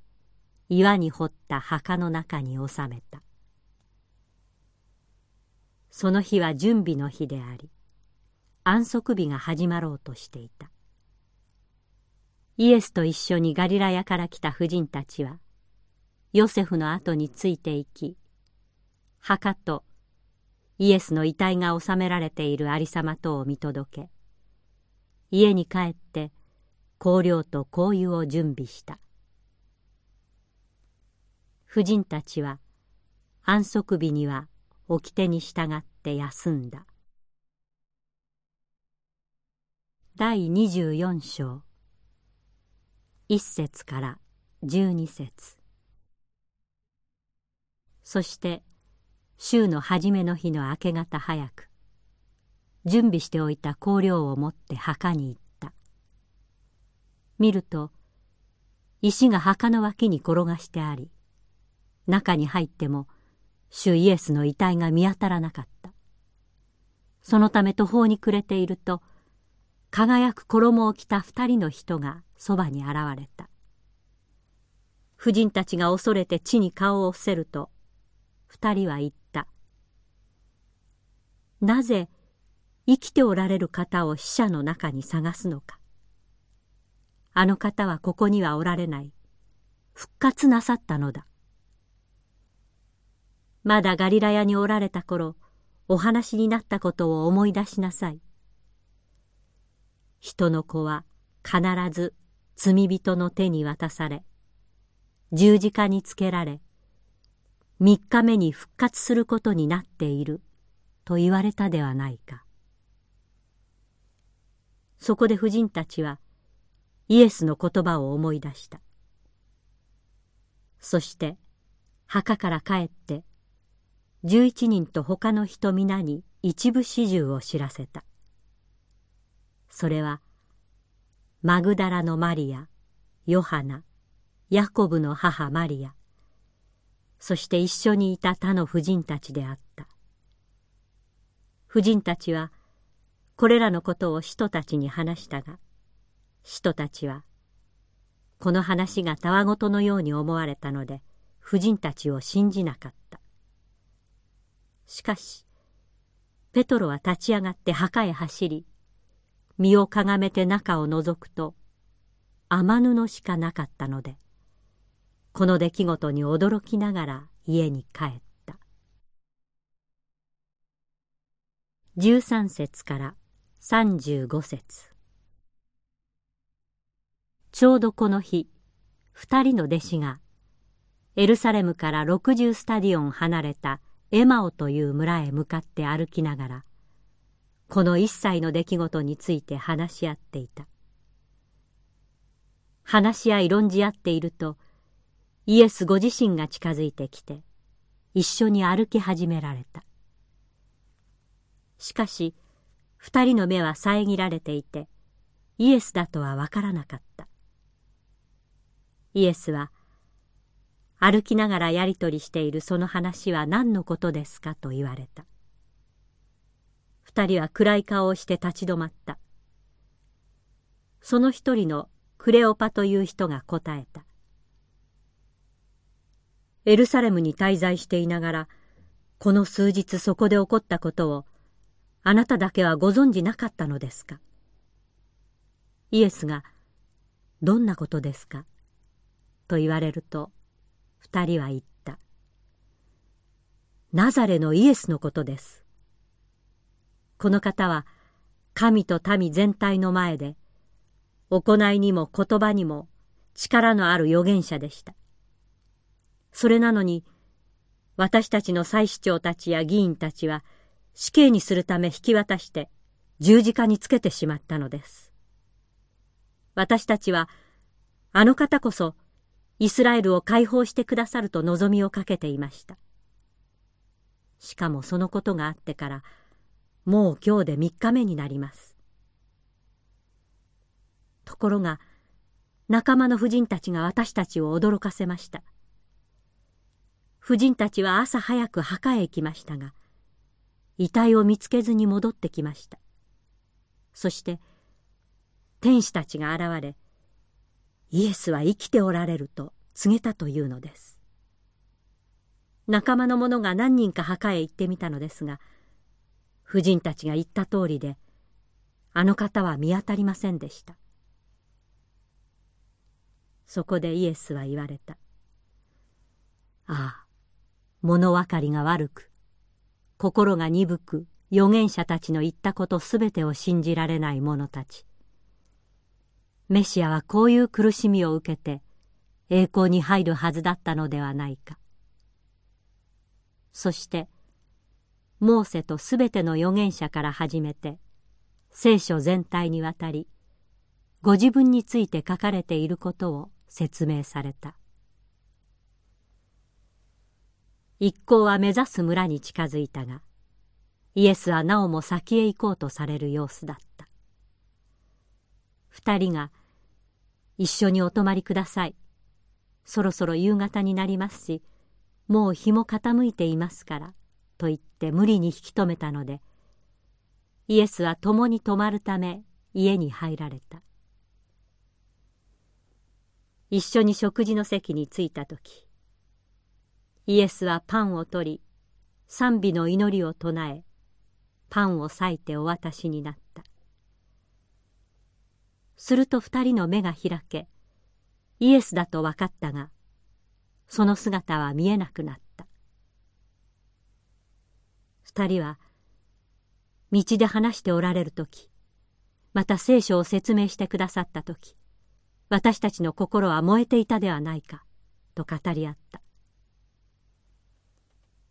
岩に掘った墓の中に収めた。その日は準備の日であり安息日が始まろうとしていた。イエスと一緒にガリラヤから来た婦人たちはヨセフの後についていき墓とイエスの遺体が収められているありさまとを見届け家に帰って香料と香油を準備した。婦人たちは安息日には掟に従って休んだ。第24章。1節から12節。そして週の初めの日の明け方早く準備しておいた香料を持って墓に行った。見ると石が墓の脇に転がしてあり中に入っても主イエスの遺体が見当たらなかったそのため途方に暮れていると輝く衣を着た二人の人がそばに現れた婦人たちが恐れて地に顔を伏せると二人は言った。なぜ生きておられる方を死者の中に探すのか。あの方はここにはおられない。復活なさったのだ。まだガリラヤにおられた頃、お話になったことを思い出しなさい。人の子は必ず罪人の手に渡され、十字架につけられ、3日目に復活することになっていると言われたではないかそこで婦人たちはイエスの言葉を思い出した。そして墓から帰って11人と他の人皆に一部始終を知らせた。それはマグダラのマリアヨハナヤコブの母マリアそして一緒にいた他の婦人たちであった。婦人たちはこれらのことを使徒たちに話したが使徒たちはこの話がたわごとのように思われたので婦人たちを信じなかった。しかしペトロは立ち上がって墓へ走り身をかがめて中を覗くと雨布しかなかったのでこの出来事に驚きながら家に帰った。13節から35節。ちょうどこの日二人の弟子がエルサレムから60スタディオン離れたエマオという村へ向かって歩きながらこの一切の出来事について話し合っていた。話し合い論じ合っているとイエスご自身が近づいてきて一緒に歩き始められた。しかし二人の目は遮られていてイエスだとはわからなかった。イエスは歩きながらやり取りしているその話は何のことですかと言われた。二人は暗い顔をして立ち止まった。その一人のクレオパという人が答えた。エルサレムに滞在していながらこの数日そこで起こったことをあなただけはご存じなかったのですか？イエスが「どんなことですか?」と言われると二人は言った「ナザレのイエスのことです」この方は神と民全体の前で行いにも言葉にも力のある預言者でした。それなのに私たちの祭司長たちや議員たちは死刑にするため引き渡して十字架につけてしまったのです。私たちはあの方こそイスラエルを解放してくださると望みをかけていました。しかもそのことがあってからもう今日で3日目になります。ところが仲間の婦人たちが私たちを驚かせました。婦人たちは朝早く墓へ行きましたが遺体を見つけずに戻ってきましたそして天使たちが現れイエスは生きておられると告げたというのです。仲間の者が何人か墓へ行ってみたのですが婦人たちが言った通りであの方は見当たりませんでした。そこでイエスは言われた。ああ物分かりが悪く心が鈍く預言者たちの言ったことすべてを信じられない者たち。メシアはこういう苦しみを受けて栄光に入るはずだったのではないか。そしてモーセとすべての預言者から始めて聖書全体にわたりご自分について書かれていることを説明された。一行は目指す村に近づいたがイエスはなおも先へ行こうとされる様子だった。二人が「一緒にお泊まりください。そろそろ夕方になりますしもう日も傾いていますから」と言って無理に引き止めたのでイエスは共に泊まるため家に入られた。一緒に食事の席に着いた時イエスはパンを取り賛美の祈りを唱えパンを裂いてお渡しになった。すると二人の目が開けイエスだと分かったがその姿は見えなくなった。二人は道で話しておられる時また聖書を説明してくださった時私たちの心は燃えていたではないかと語り合った。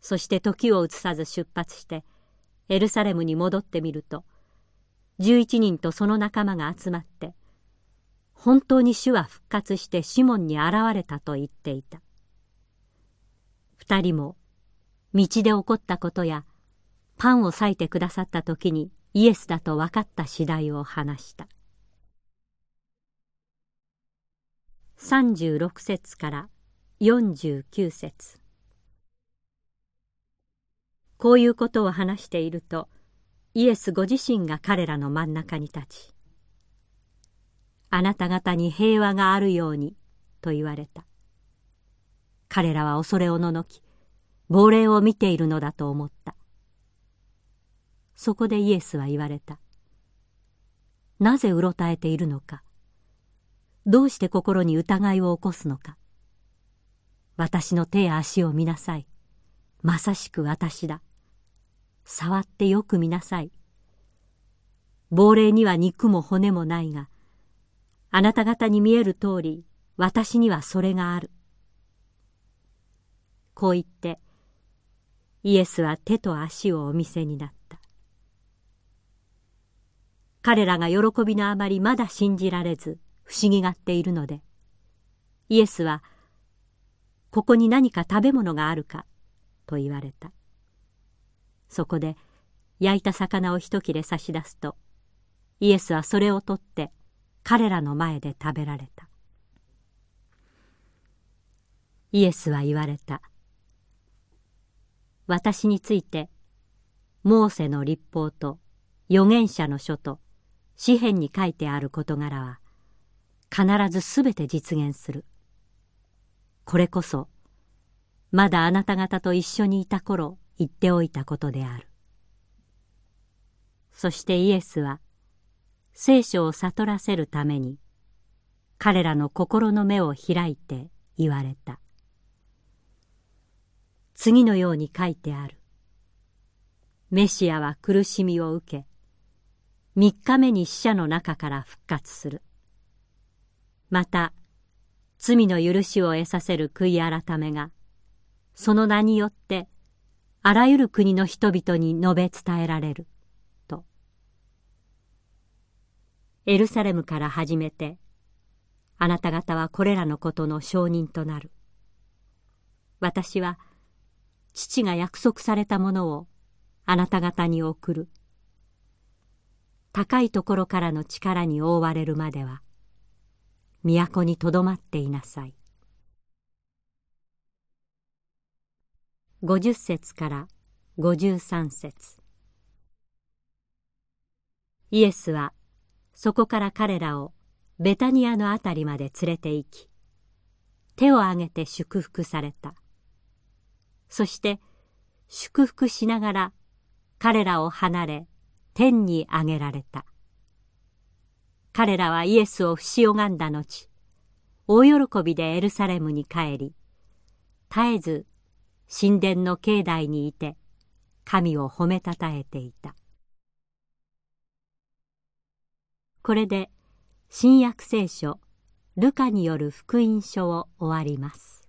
そして時を移さず出発してエルサレムに戻ってみると11人とその仲間が集まって本当に主は復活してシモンに現れたと言っていた。二人も道で起こったことやパンを裂いてくださった時にイエスだと分かった次第を話した。36節から49節。こういうことを話しているとイエスご自身が彼らの真ん中に立ち「あなた方に平和があるように」と言われた。彼らは恐れおののき亡霊を見ているのだと思った。そこでイエスは言われた「なぜうろたえているのか。どうして心に疑いを起こすのか。私の手や足を見なさい。まさしく私だ。触ってよく見なさい。亡霊には肉も骨もないが、あなた方に見える通り、私にはそれがある。こう言って、イエスは手と足をお見せになった。彼らが喜びのあまりまだ信じられず、不思議がっているので、イエスは、ここに何か食べ物があるか、と言われた。そこで焼いた魚を一切れ差し出すとイエスはそれを取って彼らの前で食べられた。イエスは言われた。私についてモーセの立法と預言者の書と詩篇に書いてある事柄は必ずすべて実現する。これこそまだあなた方と一緒にいた頃言っておいたことである。そしてイエスは聖書を悟らせるために彼らの心の目を開いて言われた。次のように書いてある。メシアは苦しみを受け三日目に死者の中から復活する。また罪の許しを得させる悔い改めがその名によってあらゆる国の人々に述べ伝えられる。と。エルサレムから始めてあなた方はこれらのことの証人となる。私は父が約束されたものをあなた方に送る。高いところからの力に覆われるまでは都にとどまっていなさい。50節から53節。イエスはそこから彼らをベタニアの辺りまで連れて行き手を挙げて祝福された。そして祝福しながら彼らを離れ天に上げられた。彼らはイエスを不死拝んだ後大喜びでエルサレムに帰り絶えず神殿の境内にいて神を褒めたたえていた。これで新約聖書ルカによる福音書を終わります。